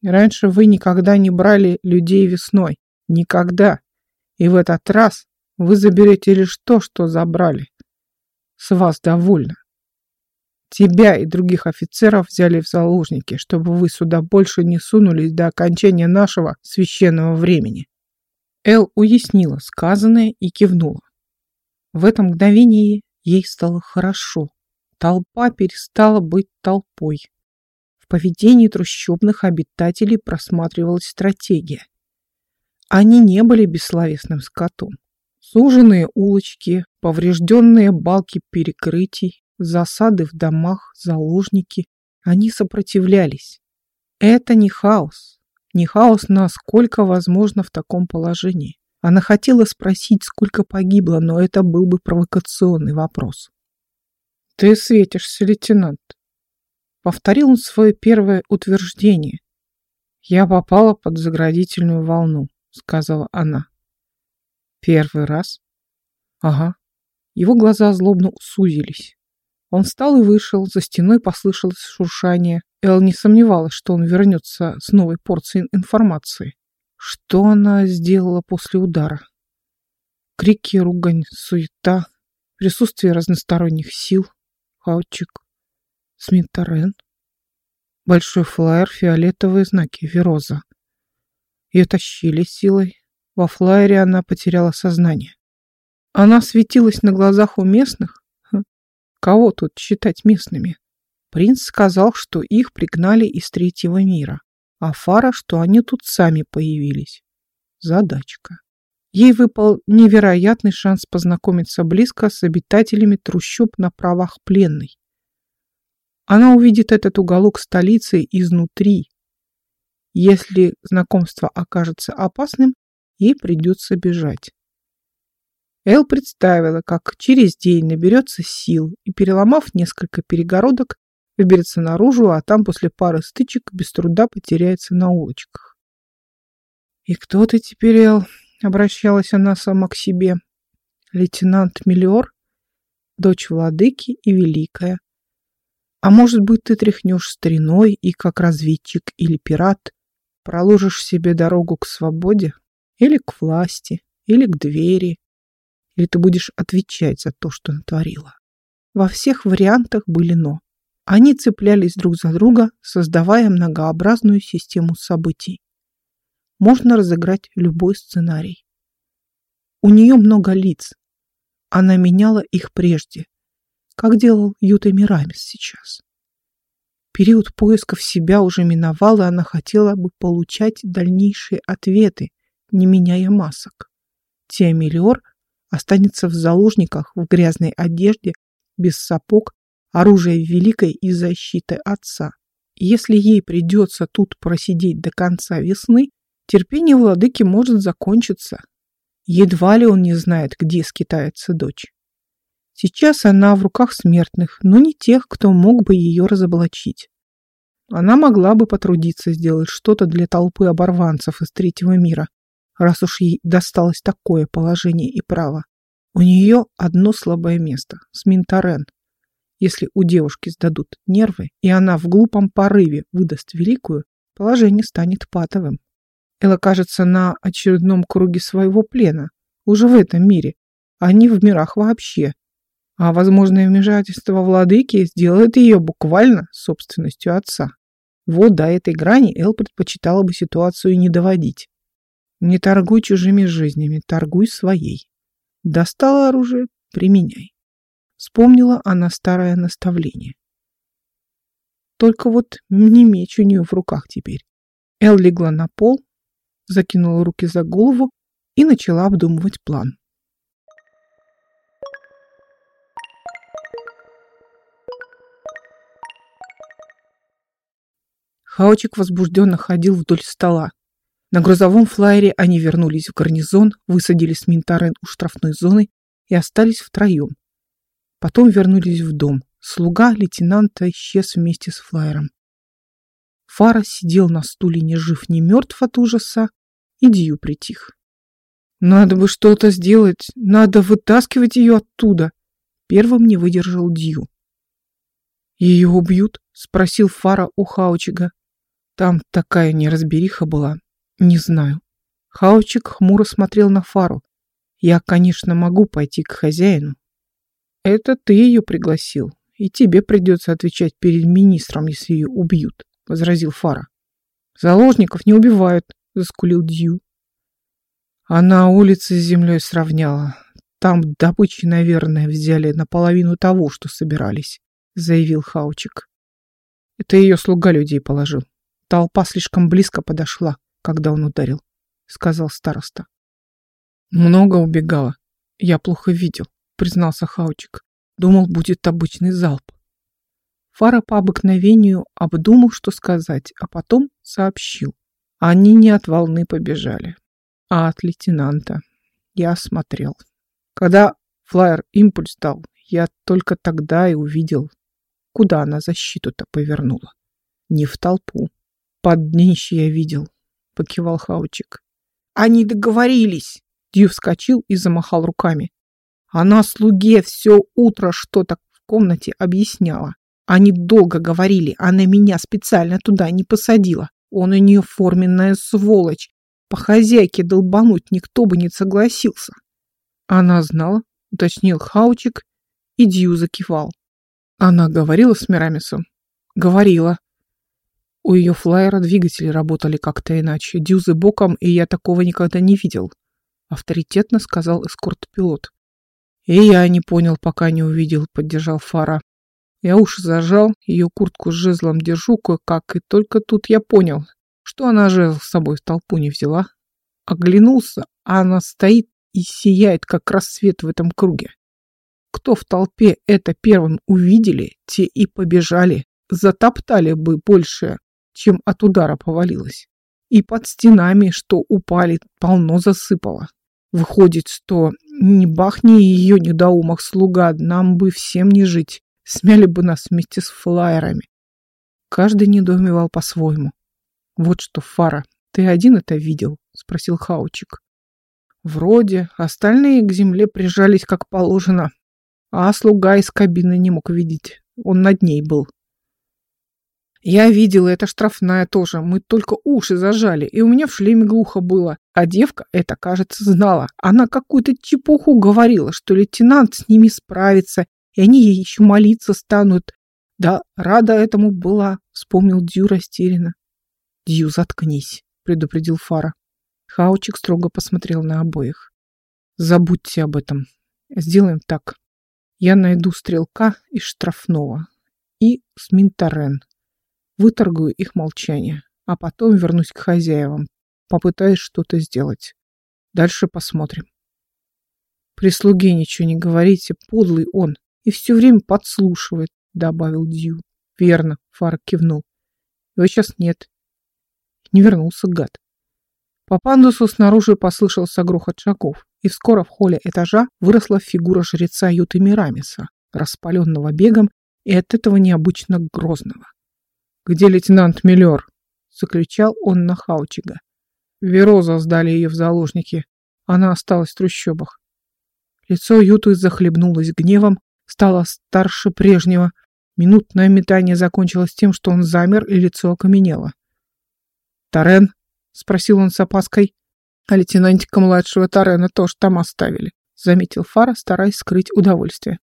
Раньше вы никогда не брали людей весной. Никогда. И в этот раз вы заберете лишь то, что забрали. С вас довольно. Тебя и других офицеров взяли в заложники, чтобы вы сюда больше не сунулись до окончания нашего священного времени. Эл уяснила сказанное и кивнула. В это мгновение ей стало хорошо. Толпа перестала быть толпой. В поведении трущобных обитателей просматривалась стратегия. Они не были бессловесным скотом. Суженные улочки, поврежденные балки перекрытий, засады в домах, заложники. Они сопротивлялись. Это не хаос. Не хаос, насколько возможно в таком положении. Она хотела спросить, сколько погибло, но это был бы провокационный вопрос. «Ты светишься, лейтенант», — повторил он свое первое утверждение. «Я попала под заградительную волну», — сказала она. «Первый раз?» «Ага». Его глаза злобно сузились. Он встал и вышел, за стеной послышалось шуршание. Эл не сомневалась, что он вернется с новой порцией информации. Что она сделала после удара? Крики, ругань, суета, присутствие разносторонних сил, хаотчик, Смитарен, большой флайер, фиолетовые знаки, Вероза. Ее тащили силой. Во флайере она потеряла сознание. Она светилась на глазах у местных, Кого тут считать местными? Принц сказал, что их пригнали из третьего мира, а Фара, что они тут сами появились. Задачка. Ей выпал невероятный шанс познакомиться близко с обитателями трущоб на правах пленной. Она увидит этот уголок столицы изнутри. Если знакомство окажется опасным, ей придется бежать. Эл представила, как через день наберется сил и, переломав несколько перегородок, выберется наружу, а там после пары стычек без труда потеряется на улочках. «И кто ты теперь, Эл?» — обращалась она сама к себе. «Лейтенант Миллиор, дочь владыки и великая. А может быть, ты тряхнешь стариной и, как разведчик или пират, проложишь себе дорогу к свободе или к власти, или к двери, или ты будешь отвечать за то, что натворила. Во всех вариантах были «но». Они цеплялись друг за друга, создавая многообразную систему событий. Можно разыграть любой сценарий. У нее много лиц. Она меняла их прежде, как делал Юта Мирамис сейчас. Период поисков себя уже миновал, и она хотела бы получать дальнейшие ответы, не меняя масок. Теомелиор останется в заложниках в грязной одежде, без сапог, оружия великой и защиты отца. Если ей придется тут просидеть до конца весны, терпение владыки может закончиться. Едва ли он не знает, где скитается дочь. Сейчас она в руках смертных, но не тех, кто мог бы ее разоблачить. Она могла бы потрудиться сделать что-то для толпы оборванцев из третьего мира, раз уж ей досталось такое положение и право. У нее одно слабое место – Сминтарен. Если у девушки сдадут нервы, и она в глупом порыве выдаст великую, положение станет патовым. Элла кажется на очередном круге своего плена, уже в этом мире, а не в мирах вообще. А возможное вмешательство владыки сделает ее буквально собственностью отца. Вот до этой грани Эл предпочитала бы ситуацию не доводить. Не торгуй чужими жизнями, торгуй своей. Достала оружие, применяй. Вспомнила она старое наставление. Только вот не меч у нее в руках теперь. Эл легла на пол, закинула руки за голову и начала обдумывать план. Хаочик возбужденно ходил вдоль стола. На грузовом флайере они вернулись в гарнизон, высадили с Минтарен у штрафной зоны и остались втроем. Потом вернулись в дом. Слуга лейтенанта исчез вместе с флайером. Фара сидел на стуле ни жив, ни мертв от ужаса, и Дью притих. «Надо бы что-то сделать, надо вытаскивать ее оттуда!» Первым не выдержал Дью. «Ее убьют?» — спросил Фара у Хаучига. Там такая неразбериха была, не знаю. Хаучик хмуро смотрел на Фару. Я, конечно, могу пойти к хозяину. Это ты ее пригласил, и тебе придется отвечать перед министром, если ее убьют, возразил Фара. Заложников не убивают, заскулил Дью. Она улицы с землей сравняла. Там добычи, наверное, взяли наполовину того, что собирались, заявил Хаучик. Это ее слуга людей положил. Толпа слишком близко подошла когда он ударил, сказал староста. Много убегало. Я плохо видел, признался Хаучик. Думал, будет обычный залп. Фара по обыкновению обдумал, что сказать, а потом сообщил. Они не от волны побежали, а от лейтенанта. Я смотрел. Когда флайер импульс дал, я только тогда и увидел, куда она защиту-то повернула. Не в толпу. Под днище я видел, покивал Хаучик. Они договорились. Дью вскочил и замахал руками. Она слуге все утро что-то в комнате объясняла. Они долго говорили, она меня специально туда не посадила. Он у нее форменная сволочь. По хозяйке долбануть никто бы не согласился. Она знала, уточнил Хаучик, и Дью закивал. Она говорила с Мирамисом? Говорила. У ее флайера двигатели работали как-то иначе, дюзы боком, и я такого никогда не видел. Авторитетно сказал эскорт-пилот. И я не понял, пока не увидел, поддержал Фара. Я уши зажал, ее куртку с жезлом держу кое-как, и только тут я понял, что она жезл с собой в толпу не взяла. Оглянулся, а она стоит и сияет, как рассвет в этом круге. Кто в толпе это первым увидели, те и побежали, затоптали бы больше, чем от удара повалилось. И под стенами, что упали, полно засыпало. Выходит, что не бахни ее недоумок слуга, нам бы всем не жить. Смяли бы нас вместе с флайерами. Каждый недоумевал по-своему. Вот что, Фара, ты один это видел? Спросил Хаучик. Вроде. Остальные к земле прижались как положено. А слуга из кабины не мог видеть. Он над ней был. Я видела, это штрафная тоже. Мы только уши зажали, и у меня в шлеме глухо было. А девка это, кажется, знала. Она какую-то чепуху говорила, что лейтенант с ними справится, и они ей еще молиться станут. Да, рада этому была, вспомнил Дью растерянно. Дью, заткнись, предупредил Фара. Хаучик строго посмотрел на обоих. Забудьте об этом. Сделаем так. Я найду стрелка из штрафного и Сминтарен. Выторгую их молчание, а потом вернусь к хозяевам. Попытаюсь что-то сделать. Дальше посмотрим. При слуге ничего не говорите, подлый он. И все время подслушивает, добавил Дью. Верно, Фарк кивнул. Его сейчас нет. Не вернулся гад. По пандусу снаружи послышался грохот шагов, и скоро в холле этажа выросла фигура жреца Юты Мирамиса, распаленного бегом и от этого необычно грозного. «Где лейтенант Миллер?» — заключал он на Хаучига. Вероза сдали ее в заложники. Она осталась в трущобах. Лицо Юты захлебнулось гневом, стало старше прежнего. Минутное метание закончилось тем, что он замер и лицо окаменело. «Тарен?» — спросил он с опаской. «А лейтенантика младшего Тарена тоже там оставили», — заметил Фара, стараясь скрыть удовольствие.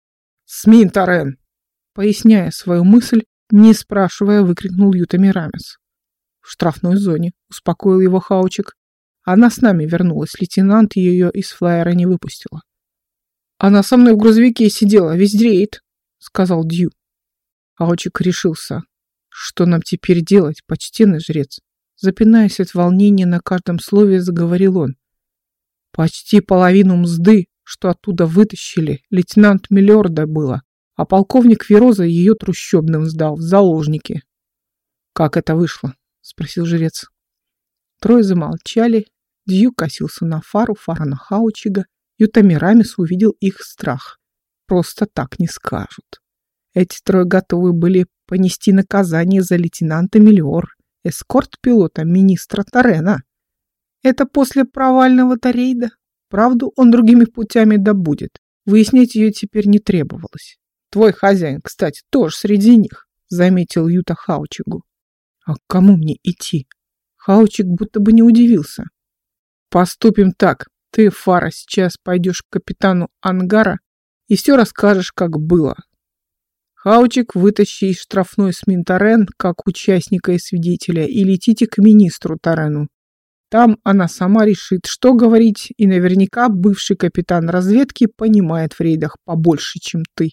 «Смин, Тарен!» Поясняя свою мысль, не спрашивая, выкрикнул Юта Мирамес. В штрафной зоне, успокоил его Хаучик. Она с нами вернулась, лейтенант ее из флайера не выпустила. Она со мной в грузовике сидела, весь дреет, сказал Дью. Хаучик решился. Что нам теперь делать, почтенный жрец? Запинаясь от волнения на каждом слове, заговорил он. Почти половину мзды, что оттуда вытащили, лейтенант Миллиорда было а полковник Вероза ее трущобным сдал в заложники. «Как это вышло?» — спросил жрец. Трое замолчали, Дью косился на Фару, Фара на Хаучига, Ютамирамис увидел их страх. Просто так не скажут. Эти трое готовы были понести наказание за лейтенанта Миллиор, эскорт-пилота министра Тарена. Это после провального-то рейда. Правду он другими путями добудет. Выяснять ее теперь не требовалось. Твой хозяин, кстати, тоже среди них, заметил Юта Хаучигу. А к кому мне идти? Хаучик будто бы не удивился. Поступим так. Ты, Фара, сейчас пойдешь к капитану ангара и все расскажешь, как было. Хаучик, вытащи из штрафной СМИН Тарен как участника и свидетеля и летите к министру Тарену. Там она сама решит, что говорить, и наверняка бывший капитан разведки понимает в рейдах побольше, чем ты.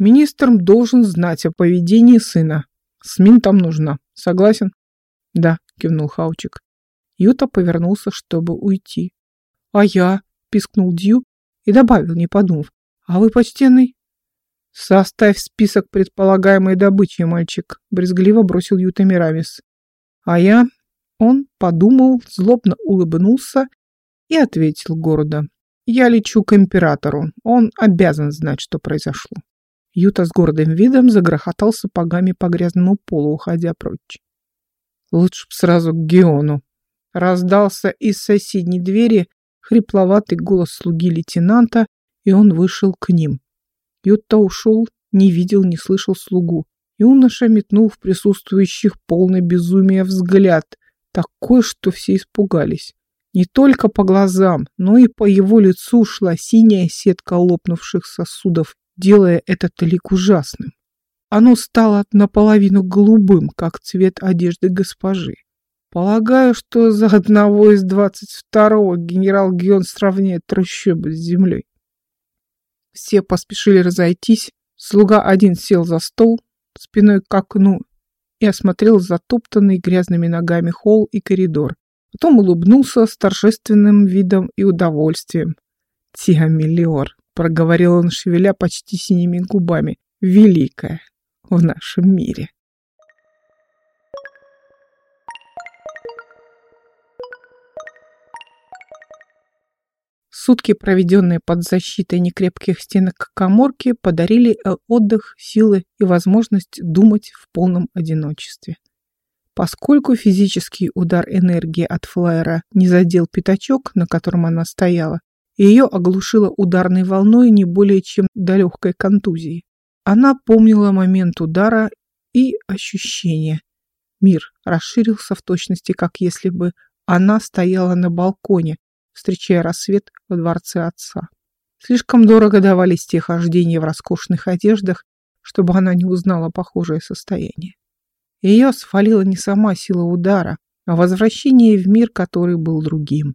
Министр должен знать о поведении сына. СМИН там нужна. Согласен? Да, кивнул Хаучик. Юта повернулся, чтобы уйти. А я, пискнул Дью и добавил, не подумав. А вы, почтенный? Составь список предполагаемой добычи, мальчик, брезгливо бросил Юта Мирамис. А я... Он подумал, злобно улыбнулся и ответил города. Я лечу к императору. Он обязан знать, что произошло. Юта с гордым видом загрохотал сапогами по грязному полу, уходя прочь. Лучше б сразу к Геону. Раздался из соседней двери хрипловатый голос слуги лейтенанта, и он вышел к ним. Юта ушел, не видел, не слышал слугу. Юноша метнул в присутствующих полный безумия взгляд, такой, что все испугались. Не только по глазам, но и по его лицу шла синяя сетка лопнувших сосудов делая этот лик ужасным. Оно стало наполовину голубым, как цвет одежды госпожи. Полагаю, что за одного из двадцать второго генерал Гион сравняет трущобы с землей. Все поспешили разойтись, Слуга один сел за стол, спиной к окну, и осмотрел затоптанный грязными ногами холл и коридор. Потом улыбнулся с торжественным видом и удовольствием. «Тиамелиор», — проговорил он, шевеля почти синими губами, — «великая в нашем мире». Сутки, проведенные под защитой некрепких стенок коморки, подарили отдых, силы и возможность думать в полном одиночестве. Поскольку физический удар энергии от флайера не задел пятачок, на котором она стояла, ее оглушило ударной волной не более чем до легкой контузии. Она помнила момент удара и ощущение. Мир расширился в точности, как если бы она стояла на балконе, встречая рассвет во дворце отца. Слишком дорого давались те хождения в роскошных одеждах, чтобы она не узнала похожее состояние. Ее свалила не сама сила удара, а возвращение в мир, который был другим.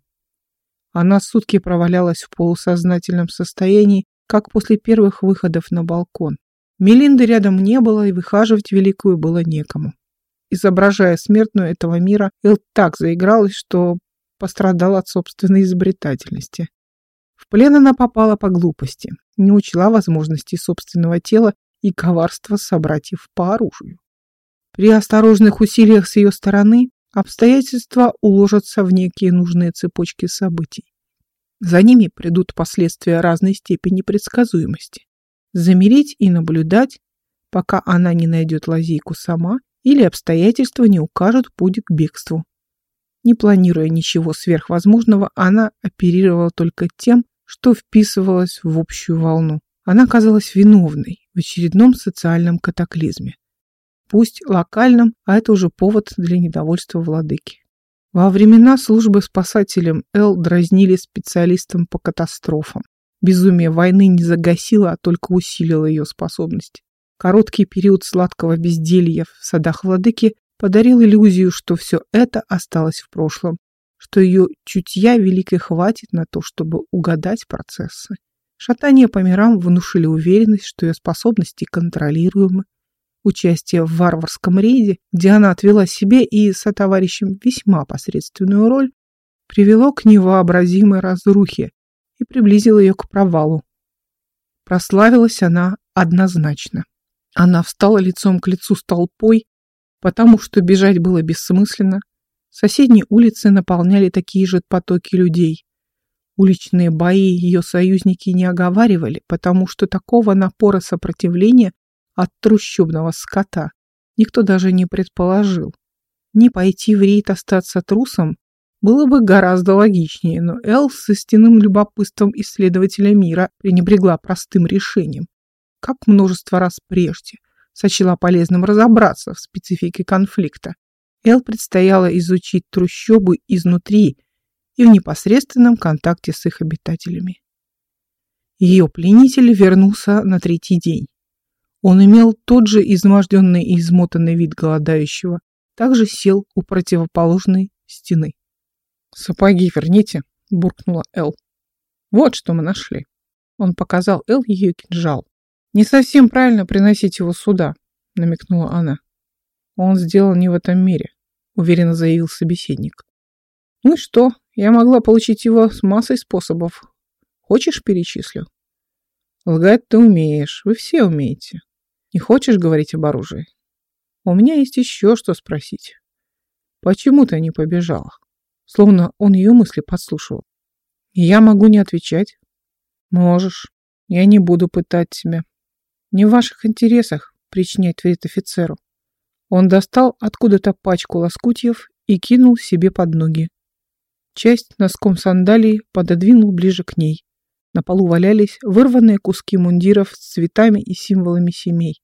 Она сутки провалялась в полусознательном состоянии, как после первых выходов на балкон. Мелинды рядом не было, и выхаживать великую было некому. Изображая смертную этого мира, Эл так заигралась, что пострадал от собственной изобретательности. В плен она попала по глупости, не учла возможностей собственного тела и коварства собратьев по оружию. При осторожных усилиях с ее стороны обстоятельства уложатся в некие нужные цепочки событий. За ними придут последствия разной степени предсказуемости. Замереть и наблюдать, пока она не найдет лазейку сама или обстоятельства не укажут путь к бегству. Не планируя ничего сверхвозможного, она оперировала только тем, что вписывалось в общую волну. Она казалась виновной в очередном социальном катаклизме. Пусть локальном, а это уже повод для недовольства владыки. Во времена службы спасателем Эл дразнили специалистам по катастрофам. Безумие войны не загасило, а только усилило ее способности. Короткий период сладкого безделья в садах владыки подарил иллюзию, что все это осталось в прошлом, что ее чутья великой хватит на то, чтобы угадать процессы. Шатания по мирам внушили уверенность, что ее способности контролируемы. Участие в варварском рейде, где она отвела себе и сотоварищем весьма посредственную роль, привело к невообразимой разрухе и приблизило ее к провалу. Прославилась она однозначно. Она встала лицом к лицу с толпой, потому что бежать было бессмысленно. Соседние улицы наполняли такие же потоки людей. Уличные бои ее союзники не оговаривали, потому что такого напора сопротивления от трущобного скота никто даже не предположил. Не пойти в рейд остаться трусом было бы гораздо логичнее, но Эл с истинным любопытством исследователя мира пренебрегла простым решением, как множество раз прежде сочла полезным разобраться в специфике конфликта. Эл предстояло изучить трущобы изнутри и в непосредственном контакте с их обитателями. Ее пленитель вернулся на третий день. Он имел тот же изможденный и измотанный вид голодающего, также сел у противоположной стены. «Сапоги верните», — буркнула Эл. «Вот что мы нашли». Он показал Эл ее кинжал. «Не совсем правильно приносить его сюда», — намекнула она. «Он сделан не в этом мире», — уверенно заявил собеседник. «Ну и что? Я могла получить его с массой способов. Хочешь, перечислю?» «Лгать ты умеешь. Вы все умеете. Не хочешь говорить об оружии? У меня есть еще что спросить. Почему ты не побежала?» Словно он ее мысли подслушивал. «Я могу не отвечать?» «Можешь. Я не буду пытать тебя. Не в ваших интересах причинять вред офицеру. Он достал откуда-то пачку лоскутьев и кинул себе под ноги. Часть носком сандалии пододвинул ближе к ней. На полу валялись вырванные куски мундиров с цветами и символами семей.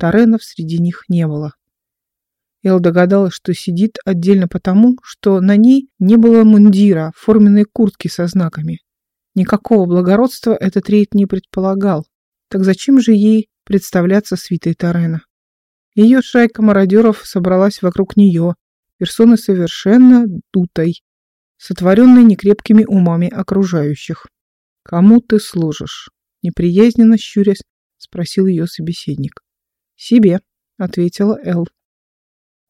Таренов среди них не было. Эл догадалась, что сидит отдельно потому, что на ней не было мундира, форменной куртки со знаками. Никакого благородства этот рейд не предполагал. Так зачем же ей представляться свитой Тарена? Ее шайка мародеров собралась вокруг нее, персоны совершенно дутой, сотворенной некрепкими умами окружающих. «Кому ты служишь?» Неприязненно щурясь, спросил ее собеседник. «Себе», — ответила Эл.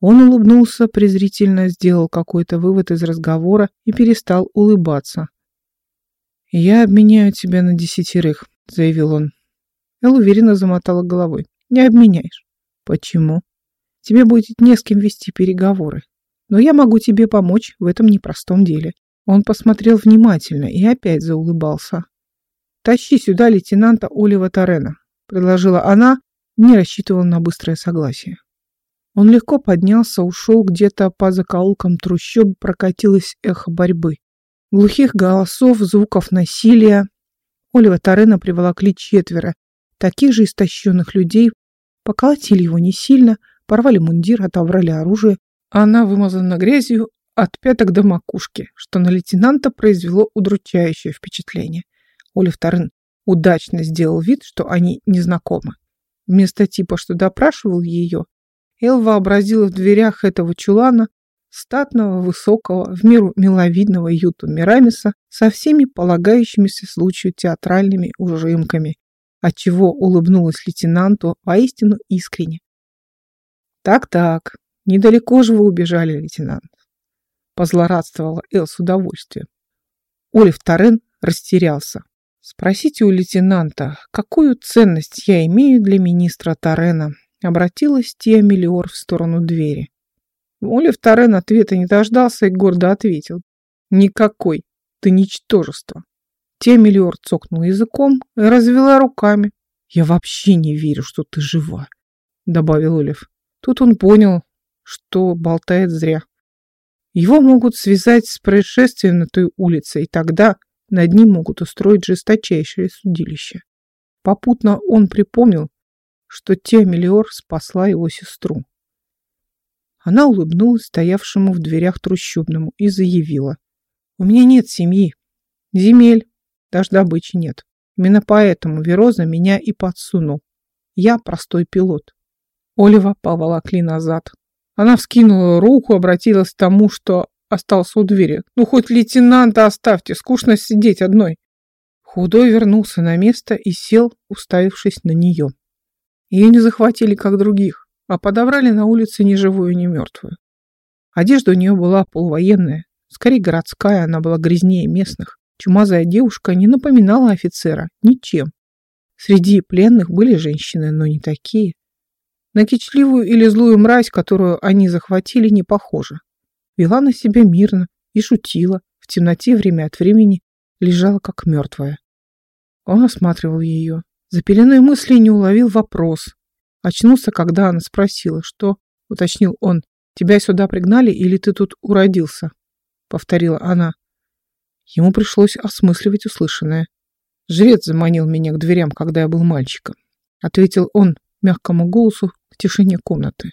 Он улыбнулся, презрительно сделал какой-то вывод из разговора и перестал улыбаться. «Я обменяю тебя на десятерых», — заявил он. Эл уверенно замотала головой. «Не обменяешь». «Почему?» «Тебе будет не с кем вести переговоры. Но я могу тебе помочь в этом непростом деле». Он посмотрел внимательно и опять заулыбался. «Тащи сюда лейтенанта Олива Торена», — предложила она, не рассчитывала на быстрое согласие. Он легко поднялся, ушел где-то по закоулкам трущоб, прокатилось эхо борьбы. Глухих голосов, звуков насилия. Олива Торена приволокли четверо, таких же истощенных людей, поколотили его не сильно, порвали мундир, отобрали оружие. Она вымазана грязью от пяток до макушки, что на лейтенанта произвело удручающее впечатление. Олив Торен удачно сделал вид, что они не знакомы. Вместо типа, что допрашивал ее, Эл вообразила в дверях этого чулана статного, высокого, в меру миловидного Юту Мирамиса со всеми полагающимися случаю театральными ужимками, отчего улыбнулась лейтенанту воистину искренне. «Так-так, недалеко же вы убежали, лейтенант», — позлорадствовала Эл с удовольствием. Олив Торрен растерялся. «Спросите у лейтенанта, какую ценность я имею для министра Торрена?» Обратилась Тия Мелиор в сторону двери. Олив Торрен ответа не дождался и гордо ответил. «Никакой. Ты ничтожество». Тия Мелиор цокнула языком и развела руками. «Я вообще не верю, что ты жива», — добавил Олив. Тут он понял, что болтает зря. Его могут связать с происшествием на той улице, и тогда над ним могут устроить жесточайшее судилище. Попутно он припомнил, что Теомелиор спасла его сестру. Она улыбнулась стоявшему в дверях трущобному и заявила. «У меня нет семьи, земель, даже добычи нет. Именно поэтому Вероза меня и подсунул. Я простой пилот». Олива поволокли назад. Она вскинула руку, обратилась к тому, что остался у двери. «Ну, хоть лейтенанта оставьте, скучно сидеть одной». Худой вернулся на место и сел, уставившись на нее. Ее не захватили, как других, а подобрали на улице ни живую, ни мертвую. Одежда у нее была полувоенная, скорее городская, она была грязнее местных. Чумазая девушка не напоминала офицера ничем. Среди пленных были женщины, но не такие. На кичливую или злую мразь, которую они захватили, не похожа. Вела на себя мирно и шутила, в темноте время от времени лежала как мертвая. Он осматривал ее. За пеленой мысли не уловил вопрос. Очнулся, когда она спросила, что, уточнил он, тебя сюда пригнали или ты тут уродился? Повторила она. Ему пришлось осмысливать услышанное. Жрец заманил меня к дверям, когда я был мальчиком. Ответил он мягкому голосу, в тишине комнаты.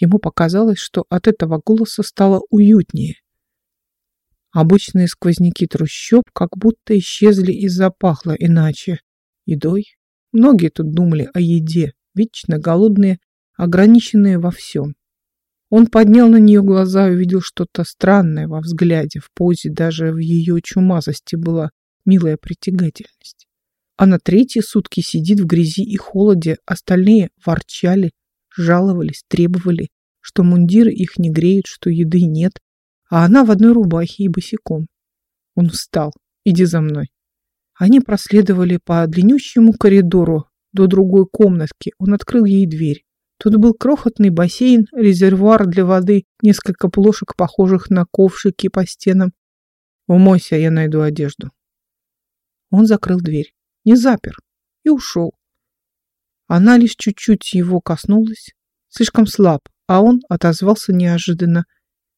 Ему показалось, что от этого голоса стало уютнее. Обычные сквозняки трущоб как будто исчезли и запахло иначе. Едой. Многие тут думали о еде, вечно голодные, ограниченные во всем. Он поднял на нее глаза и увидел что-то странное во взгляде, в позе, даже в ее чумазости была милая притягательность. А на третьи сутки сидит в грязи и холоде, остальные ворчали, жаловались, требовали, что мундиры их не греют, что еды нет, а она в одной рубахе и босиком. Он встал. «Иди за мной». Они проследовали по длиннющему коридору до другой комнатки. Он открыл ей дверь. Тут был крохотный бассейн, резервуар для воды, несколько плошек, похожих на ковшики по стенам. «Умойся, я найду одежду». Он закрыл дверь не запер и ушел. Она лишь чуть-чуть его коснулась, слишком слаб, а он отозвался неожиданно.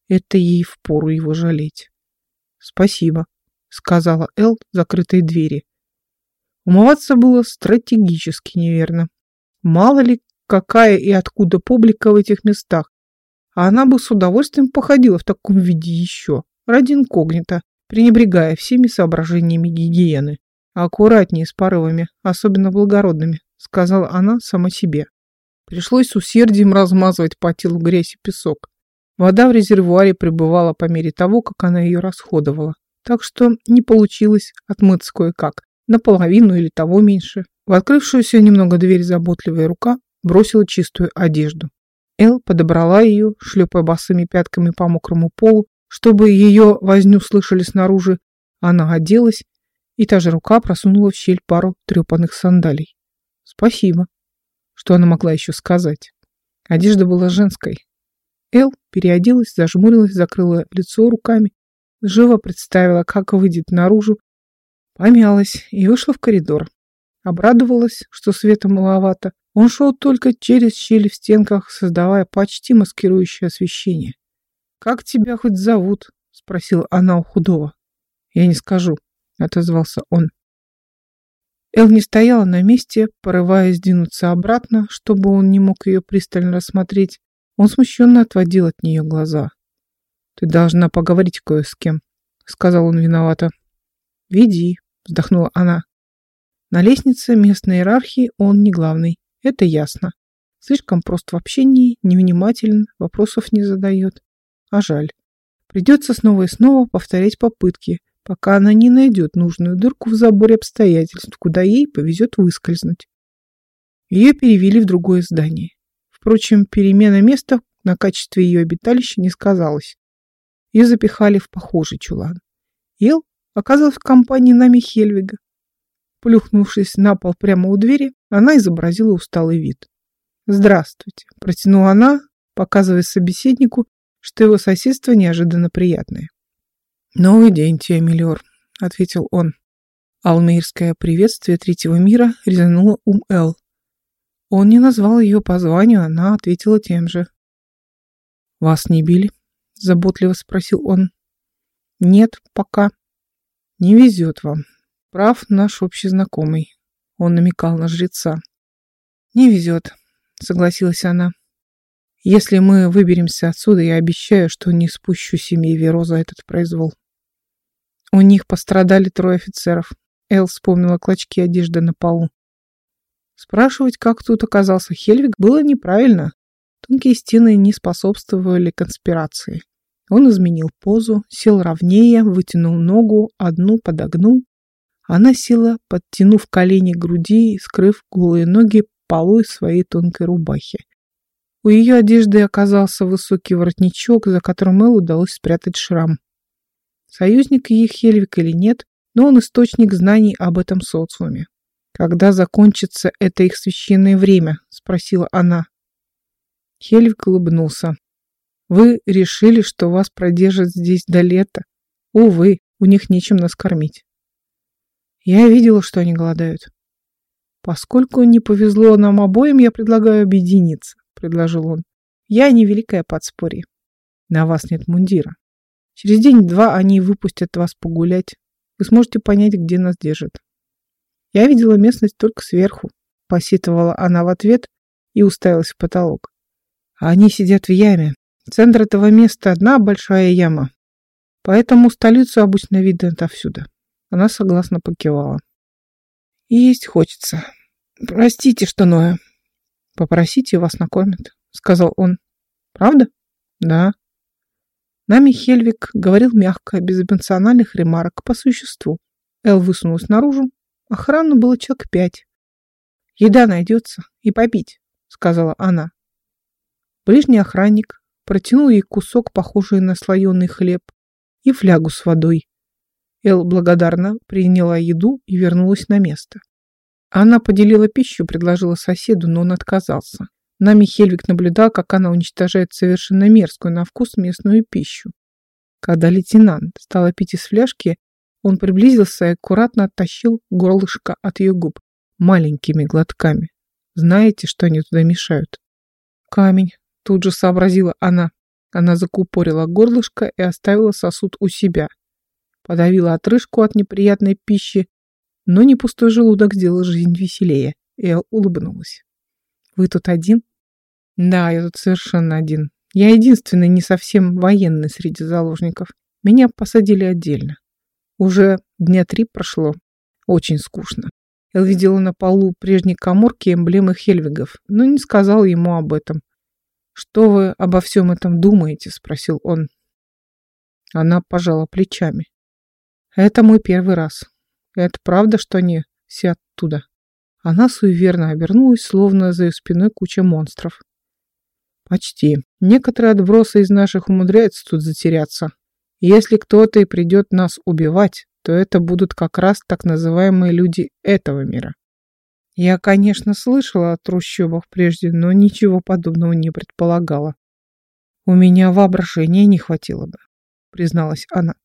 Это ей впору его жалеть. «Спасибо», — сказала Эл закрытой двери. Умываться было стратегически неверно. Мало ли, какая и откуда публика в этих местах, а она бы с удовольствием походила в таком виде еще, ради инкогнито, пренебрегая всеми соображениями гигиены. «Аккуратнее с порывами, особенно благородными», — сказала она сама себе. Пришлось с усердием размазывать по телу грязь и песок. Вода в резервуаре пребывала по мере того, как она ее расходовала. Так что не получилось отмыться кое-как, наполовину или того меньше. В открывшуюся немного дверь заботливая рука бросила чистую одежду. Эл подобрала ее, шлепая босыми пятками по мокрому полу, чтобы ее возню слышали снаружи. Она оделась, и та же рука просунула в щель пару трепанных сандалий. Спасибо. Что она могла еще сказать? Одежда была женской. Эл переоделась, зажмурилась, закрыла лицо руками, живо представила, как выйдет наружу, помялась и вышла в коридор. Обрадовалась, что света маловато. Он шел только через щели в стенках, создавая почти маскирующее освещение. «Как тебя хоть зовут?» — спросила она у худого. «Я не скажу», — отозвался он. Эл не стояла на месте, порываясь двинуться обратно, чтобы он не мог ее пристально рассмотреть. Он смущенно отводил от нее глаза. «Ты должна поговорить кое с кем», — сказал он виновато. «Веди», — вздохнула она. На лестнице местной иерархии он не главный, это ясно. Слишком прост в общении, невнимателен, вопросов не задает. А жаль. Придется снова и снова повторять попытки, пока она не найдет нужную дырку в заборе обстоятельств, куда ей повезет выскользнуть. Ее перевели в другое здание. Впрочем, перемена места на качестве ее обиталища не сказалась. Ее запихали в похожий чулан. Ел оказалась в компании Нами Хельвига. Плюхнувшись на пол прямо у двери, она изобразила усталый вид. «Здравствуйте», — протянула она, показывая собеседнику, что его соседство неожиданно приятное. «Новый день, Тиамелиор», — ответил он. Алмейрское приветствие третьего мира резануло ум Эл. Он не назвал ее по званию, она ответила тем же. «Вас не били?» — заботливо спросил он. «Нет, пока. Не везет вам. Прав наш общий знакомый. Он намекал на жреца. Не везет, согласилась она. Если мы выберемся отсюда, я обещаю, что не спущу семьи Веро за этот произвол. У них пострадали трое офицеров. Эл вспомнила клочки одежды на полу. Спрашивать, как тут оказался Хельвик, было неправильно. Тонкие стены не способствовали конспирации. Он изменил позу, сел ровнее, вытянул ногу, одну подогнул, она села, подтянув колени к груди и скрыв голые ноги полой своей тонкой рубахи. У ее одежды оказался высокий воротничок, за которым Эл удалось спрятать шрам. Союзник ей Хельвик или нет, но он источник знаний об этом социуме. «Когда закончится это их священное время?» — спросила она. Хельвик улыбнулся. «Вы решили, что вас продержат здесь до лета? Увы, у них нечем нас кормить». Я видела, что они голодают. Поскольку не повезло нам обоим, я предлагаю объединиться, предложил он. Я не великое подспорье. На вас нет мундира. Через день-два они выпустят вас погулять. Вы сможете понять, где нас держат. Я видела местность только сверху, посетовала она в ответ и уставилась в потолок. А они сидят в яме. Центр этого места одна большая яма. Поэтому столицу обычно видно отовсюду. Она согласно покивала. Есть хочется. Простите, что Ноя. Попросите, вас накормят, сказал он. Правда? Да. Нами Хельвик говорил мягко, без эмоциональных ремарок, по существу. Эл высунулась наружу. Охрана было человек пять. Еда найдется и попить, сказала она. Ближний охранник протянул ей кусок, похожий на слоеный хлеб, и флягу с водой. Эл благодарно приняла еду и вернулась на место. Она поделила пищу, предложила соседу, но он отказался. Нами Хельвик наблюдал, как она уничтожает совершенно мерзкую на вкус местную пищу. Когда лейтенант стала пить из фляжки, он приблизился и аккуратно оттащил горлышко от ее губ маленькими глотками. Знаете, что они туда мешают? Камень, тут же сообразила она. Она закупорила горлышко и оставила сосуд у себя – подавила отрыжку от неприятной пищи, но не пустой желудок сделал жизнь веселее. Эл улыбнулась. «Вы тут один?» «Да, я тут совершенно один. Я единственный не совсем военный среди заложников. Меня посадили отдельно. Уже дня три прошло. Очень скучно. Эл видела на полу прежней коморки эмблемы Хельвигов, но не сказал ему об этом. «Что вы обо всем этом думаете?» – спросил он. Она пожала плечами. Это мой первый раз. Это правда, что они все оттуда? Она суеверно обернулась, словно за ее спиной куча монстров. Почти. Некоторые отбросы из наших умудряются тут затеряться. Если кто-то и придет нас убивать, то это будут как раз так называемые люди этого мира. Я, конечно, слышала о трущобах прежде, но ничего подобного не предполагала. У меня воображения не хватило бы, призналась она.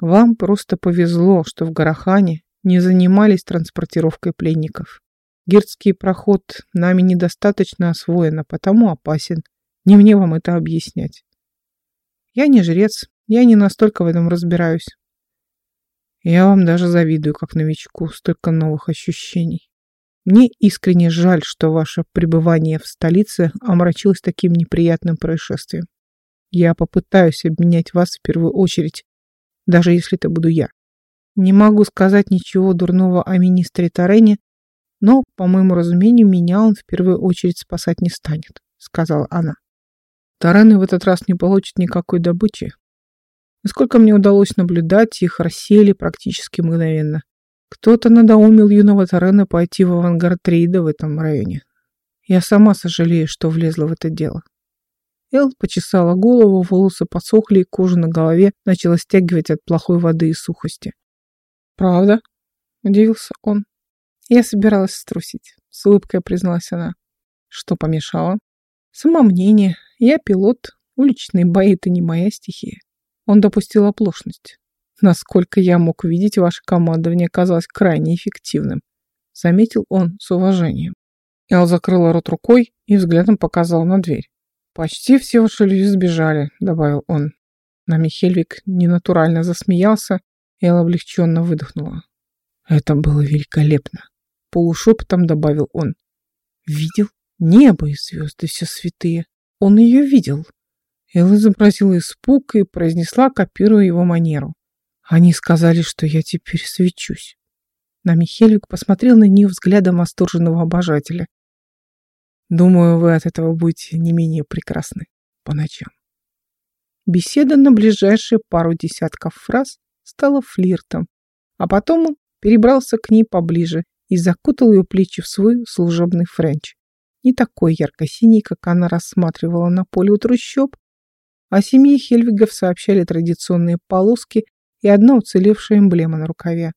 Вам просто повезло, что в Гарахане не занимались транспортировкой пленников. Гирдский проход нами недостаточно освоен, а потому опасен. Не мне вам это объяснять. Я не жрец, я не настолько в этом разбираюсь. Я вам даже завидую, как новичку, столько новых ощущений. Мне искренне жаль, что ваше пребывание в столице омрачилось таким неприятным происшествием. Я попытаюсь обменять вас в первую очередь, даже если это буду я. Не могу сказать ничего дурного о министре Тарене, но, по моему разумению, меня он в первую очередь спасать не станет, сказала она. Тарены в этот раз не получат никакой добычи. Насколько мне удалось наблюдать, их рассеяли практически мгновенно. Кто-то надоумил юного Тарена пойти в авангард рейда в этом районе. Я сама сожалею, что влезла в это дело. Эл почесала голову, волосы подсохли, и кожа на голове начала стягивать от плохой воды и сухости. «Правда?» – удивился он. Я собиралась струсить, с улыбкой призналась она. Что помешало? Самомнение. Я пилот. Уличные бои – это не моя стихия. Он допустил оплошность. Насколько я мог видеть, ваше командование оказалось крайне эффективным. Заметил он с уважением. Эл закрыла рот рукой и взглядом показал на дверь. «Почти все ваши люди сбежали», — добавил он. Нами Хельвик ненатурально засмеялся, Эл облегченно выдохнула. «Это было великолепно», — полушепотом добавил он. «Видел? Небо и звезды все святые. Он ее видел». Эл изобразила испуг и произнесла, копируя его манеру. «Они сказали, что я теперь свечусь». Нами Хельвик посмотрел на нее взглядом восторженного обожателя. Думаю, вы от этого будете не менее прекрасны по ночам. Беседа на ближайшие пару десятков фраз стала флиртом, а потом он перебрался к ней поближе и закутал ее плечи в свой служебный френч. Не такой ярко-синий, как она рассматривала на поле у трущоб, о семье Хельвигов сообщали традиционные полоски и одна уцелевшая эмблема на рукаве.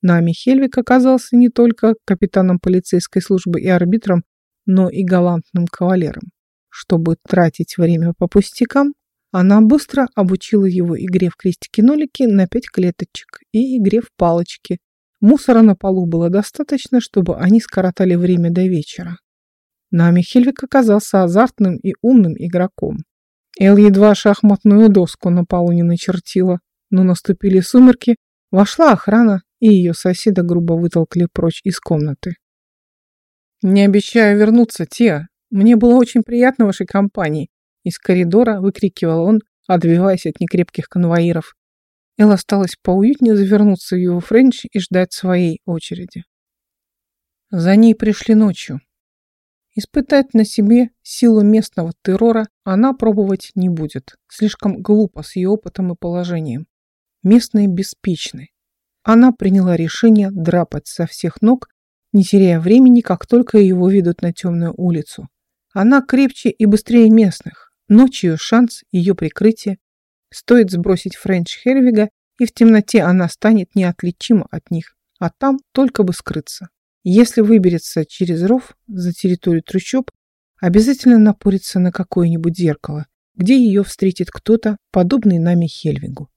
Нами Хельвиг оказался не только капитаном полицейской службы и арбитром, но и галантным кавалером. Чтобы тратить время по пустякам, она быстро обучила его игре в крестики-нолики на пять клеточек и игре в палочки. Мусора на полу было достаточно, чтобы они скоротали время до вечера. Нами Хельвик оказался азартным и умным игроком. Эл едва шахматную доску на полу не начертила, но наступили сумерки, вошла охрана, и ее соседа грубо вытолкли прочь из комнаты. «Не обещаю вернуться, Тиа. Мне было очень приятно вашей компании», из коридора выкрикивал он, отбиваясь от некрепких конвоиров. Эл осталось поуютнее завернуться в его френч и ждать своей очереди. За ней пришли ночью. Испытать на себе силу местного террора она пробовать не будет. Слишком глупо с ее опытом и положением. Местные беспечны. Она приняла решение драпать со всех ног не теряя времени, как только ее выведут на темную улицу. Она крепче и быстрее местных. Ночью шанс ее прикрытия. Стоит сбросить Френч Хервига, и в темноте она станет неотличима от них, а там только бы скрыться. Если выберется через ров за территорию трущоб, обязательно напорится на какое-нибудь зеркало, где ее встретит кто-то, подобный нами Хельвигу.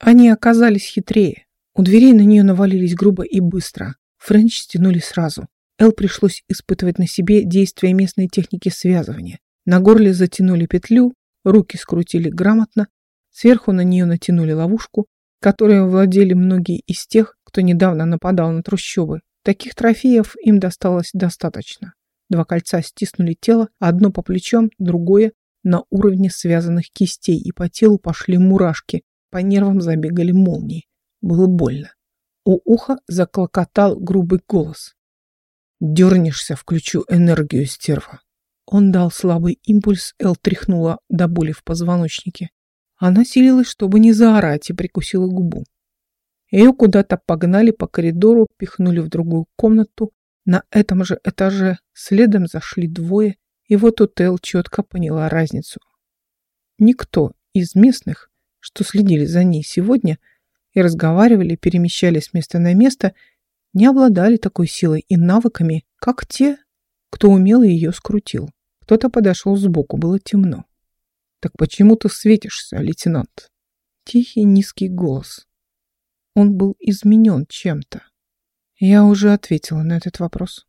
Они оказались хитрее. У дверей на нее навалились грубо и быстро. Френч стянули сразу. Эл пришлось испытывать на себе действия местной техники связывания. На горле затянули петлю, руки скрутили грамотно, сверху на нее натянули ловушку, которой владели многие из тех, кто недавно нападал на трущобы. Таких трофеев им досталось достаточно. Два кольца стиснули тело, одно по плечам, другое на уровне связанных кистей, и по телу пошли мурашки, по нервам забегали молнии. Было больно. У уха заклокотал грубый голос. «Дернешься, включу энергию, стерва». Он дал слабый импульс, Эл тряхнула до боли в позвоночнике. Она силилась, чтобы не заорать, и прикусила губу. Ее куда-то погнали по коридору, пихнули в другую комнату, На этом же этаже следом зашли двое, и вот Утел четко поняла разницу. Никто из местных, что следили за ней сегодня и разговаривали, перемещались с места на место, не обладали такой силой и навыками, как те, кто умело ее скрутил. Кто-то подошел сбоку, было темно. «Так почему ты светишься, лейтенант?» Тихий низкий голос. Он был изменен чем-то. Я уже ответила на этот вопрос.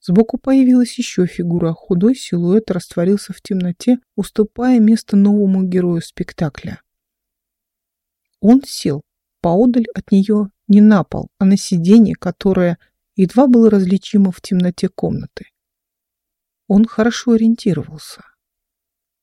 Сбоку появилась еще фигура, худой силуэт растворился в темноте, уступая место новому герою спектакля. Он сел поодаль от нее не на пол, а на сиденье, которое едва было различимо в темноте комнаты. Он хорошо ориентировался.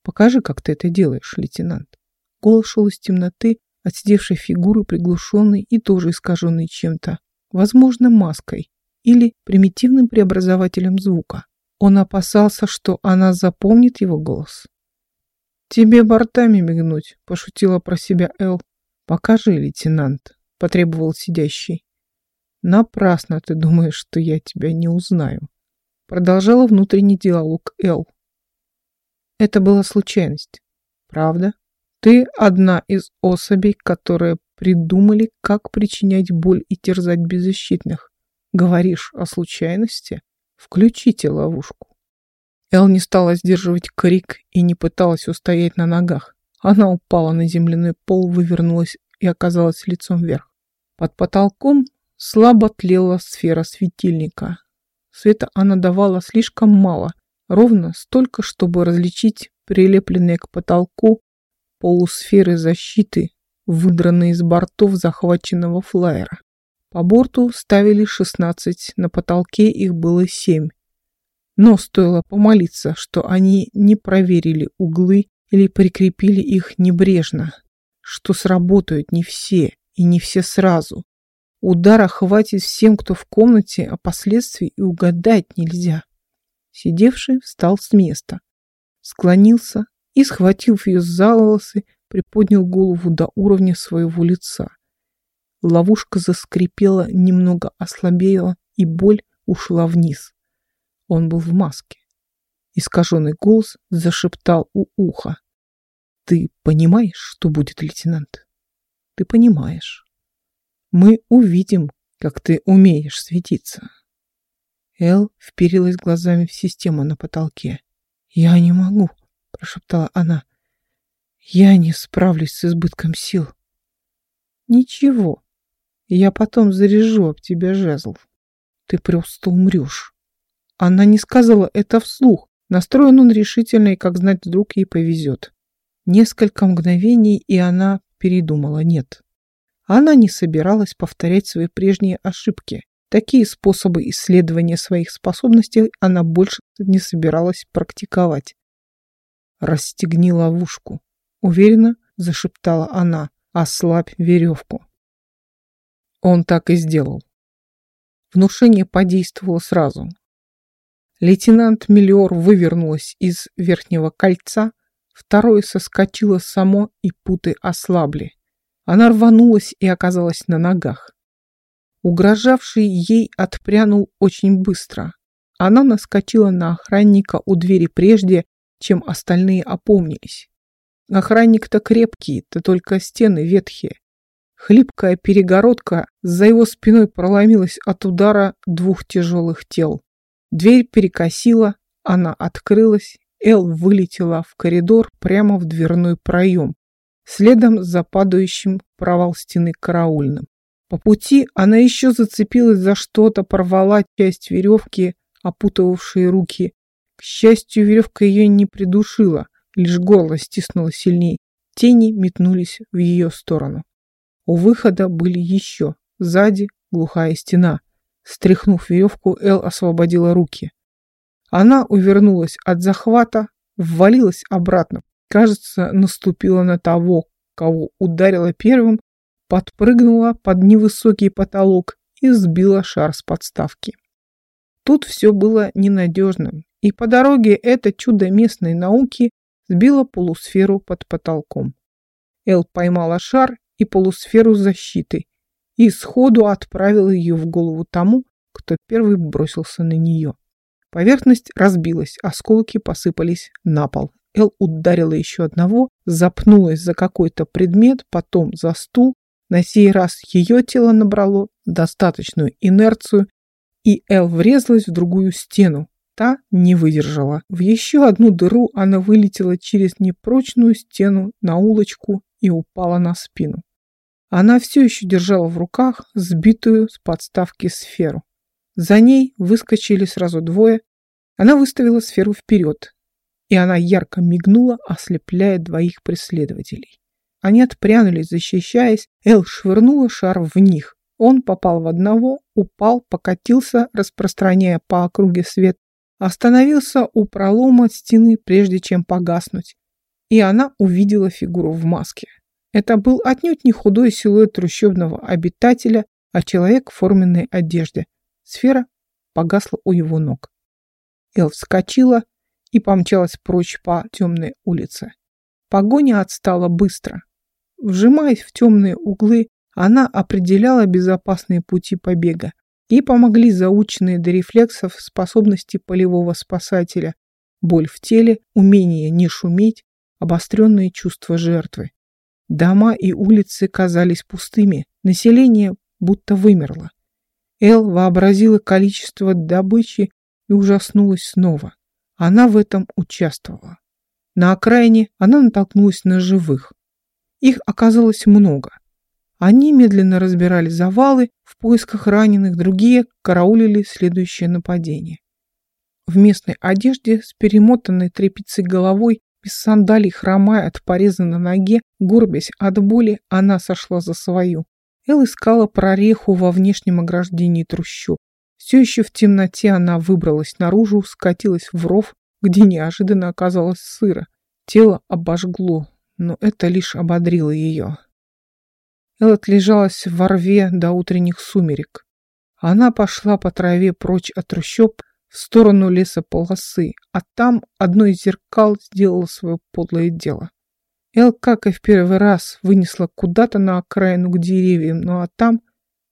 «Покажи, как ты это делаешь, лейтенант». Голос шел из темноты, от сидевшей фигуры, приглушенной и тоже искаженной чем-то, возможно, маской или примитивным преобразователем звука. Он опасался, что она запомнит его голос. «Тебе бортами мигнуть», — пошутила про себя Эл. «Покажи, лейтенант», — потребовал сидящий. «Напрасно ты думаешь, что я тебя не узнаю», — продолжала внутренний диалог Эл. Это была случайность. Правда? Ты одна из особей, которые придумали, как причинять боль и терзать беззащитных. Говоришь о случайности? Включите ловушку. Эл не стала сдерживать крик и не пыталась устоять на ногах. Она упала на земляной пол, вывернулась и оказалась лицом вверх. Под потолком слабо тлела сфера светильника. Света она давала слишком мало, ровно столько, чтобы различить прилепленные к потолку полусферы защиты, выдранные из бортов захваченного флайера. По борту ставили 16, на потолке их было 7. Но стоило помолиться, что они не проверили углы или прикрепили их небрежно, что сработают не все и не все сразу. Удара хватит всем, кто в комнате, а последствий и угадать нельзя. Сидевший встал с места, склонился и, схватив ее за волосы, приподнял голову до уровня своего лица. Ловушка заскрипела, немного ослабела, и боль ушла вниз. Он был в маске. Искаженный голос зашептал у уха. «Ты понимаешь, что будет, лейтенант? Ты понимаешь. Мы увидим, как ты умеешь светиться». Эл вперилась глазами в систему на потолке. «Я не могу», — прошептала она. «Я не справлюсь с избытком сил». «Ничего, я потом заряжу об тебя жезл. Ты просто умрешь». Она не сказала это вслух. Настроен он решительно, и, как знать, вдруг ей повезет. Несколько мгновений, и она передумала «нет». Она не собиралась повторять свои прежние ошибки. Такие способы исследования своих способностей она больше не собиралась практиковать. «Расстегни ловушку», — уверенно зашептала она, «ослабь веревку». Он так и сделал. Внушение подействовало сразу. Лейтенант Миллиор вывернулась из верхнего кольца, второе соскочило само, и путы ослабли. Она рванулась и оказалась на ногах. Угрожавший ей отпрянул очень быстро. Она наскочила на охранника у двери прежде, чем остальные опомнились. Охранник-то крепкий, то только стены ветхие. Хлипкая перегородка за его спиной проломилась от удара двух тяжелых тел. Дверь перекосила, она открылась, Эл вылетела в коридор прямо в дверной проем, следом за падающим провал стены караульным. По пути она еще зацепилась за что-то, порвала часть веревки, опутывавшей руки. К счастью, веревка ее не придушила, лишь горло стиснуло сильней. Тени метнулись в ее сторону. У выхода были еще. Сзади глухая стена. Стряхнув веревку, Эл освободила руки. Она увернулась от захвата, ввалилась обратно. Кажется, наступила на того, кого ударила первым, подпрыгнула под невысокий потолок и сбила шар с подставки. Тут все было ненадежным, и по дороге это чудо местной науки сбило полусферу под потолком. Эл поймала шар и полусферу защиты и сходу отправила ее в голову тому, кто первый бросился на нее. Поверхность разбилась, осколки посыпались на пол. Эл ударила еще одного, запнулась за какой-то предмет, потом за стул. На сей раз ее тело набрало достаточную инерцию, и Эл врезалась в другую стену. Та не выдержала. В еще одну дыру она вылетела через непрочную стену на улочку и упала на спину. Она все еще держала в руках сбитую с подставки сферу. За ней выскочили сразу двое. Она выставила сферу вперед, и она ярко мигнула, ослепляя двоих преследователей. Они отпрянулись, защищаясь. Эл швырнула шар в них. Он попал в одного, упал, покатился, распространяя по округе свет, остановился у пролома стены, прежде чем погаснуть. И она увидела фигуру в маске. Это был отнюдь не худой силуэт трущобного обитателя, а человек в форменной одежде. Сфера погасла у его ног. Эл вскочила и помчалась прочь по темной улице. Погоня отстала быстро. Вжимаясь в темные углы, она определяла безопасные пути побега. Ей помогли заученные до рефлексов способности полевого спасателя, боль в теле, умение не шуметь, обостренные чувства жертвы. Дома и улицы казались пустыми, население будто вымерло. Эл вообразила количество добычи и ужаснулась снова. Она в этом участвовала. На окраине она натолкнулась на живых. Их оказалось много. Они медленно разбирали завалы в поисках раненых, другие караулили следующее нападение. В местной одежде с перемотанной тряпицей головой без сандалий, хромая от пореза на ноге, горбясь от боли, она сошла за свою. Эл искала прореху во внешнем ограждении трущоб. Все еще в темноте она выбралась наружу, скатилась в ров, где неожиданно оказалось сыро. Тело обожгло, но это лишь ободрило ее. Эл отлежалась в рве до утренних сумерек. Она пошла по траве прочь от трущоб, в сторону лесополосы, а там одно из зеркал сделало свое подлое дело. Эл, как и в первый раз, вынесла куда-то на окраину к деревьям, ну а там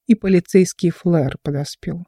и полицейский флэр подоспел.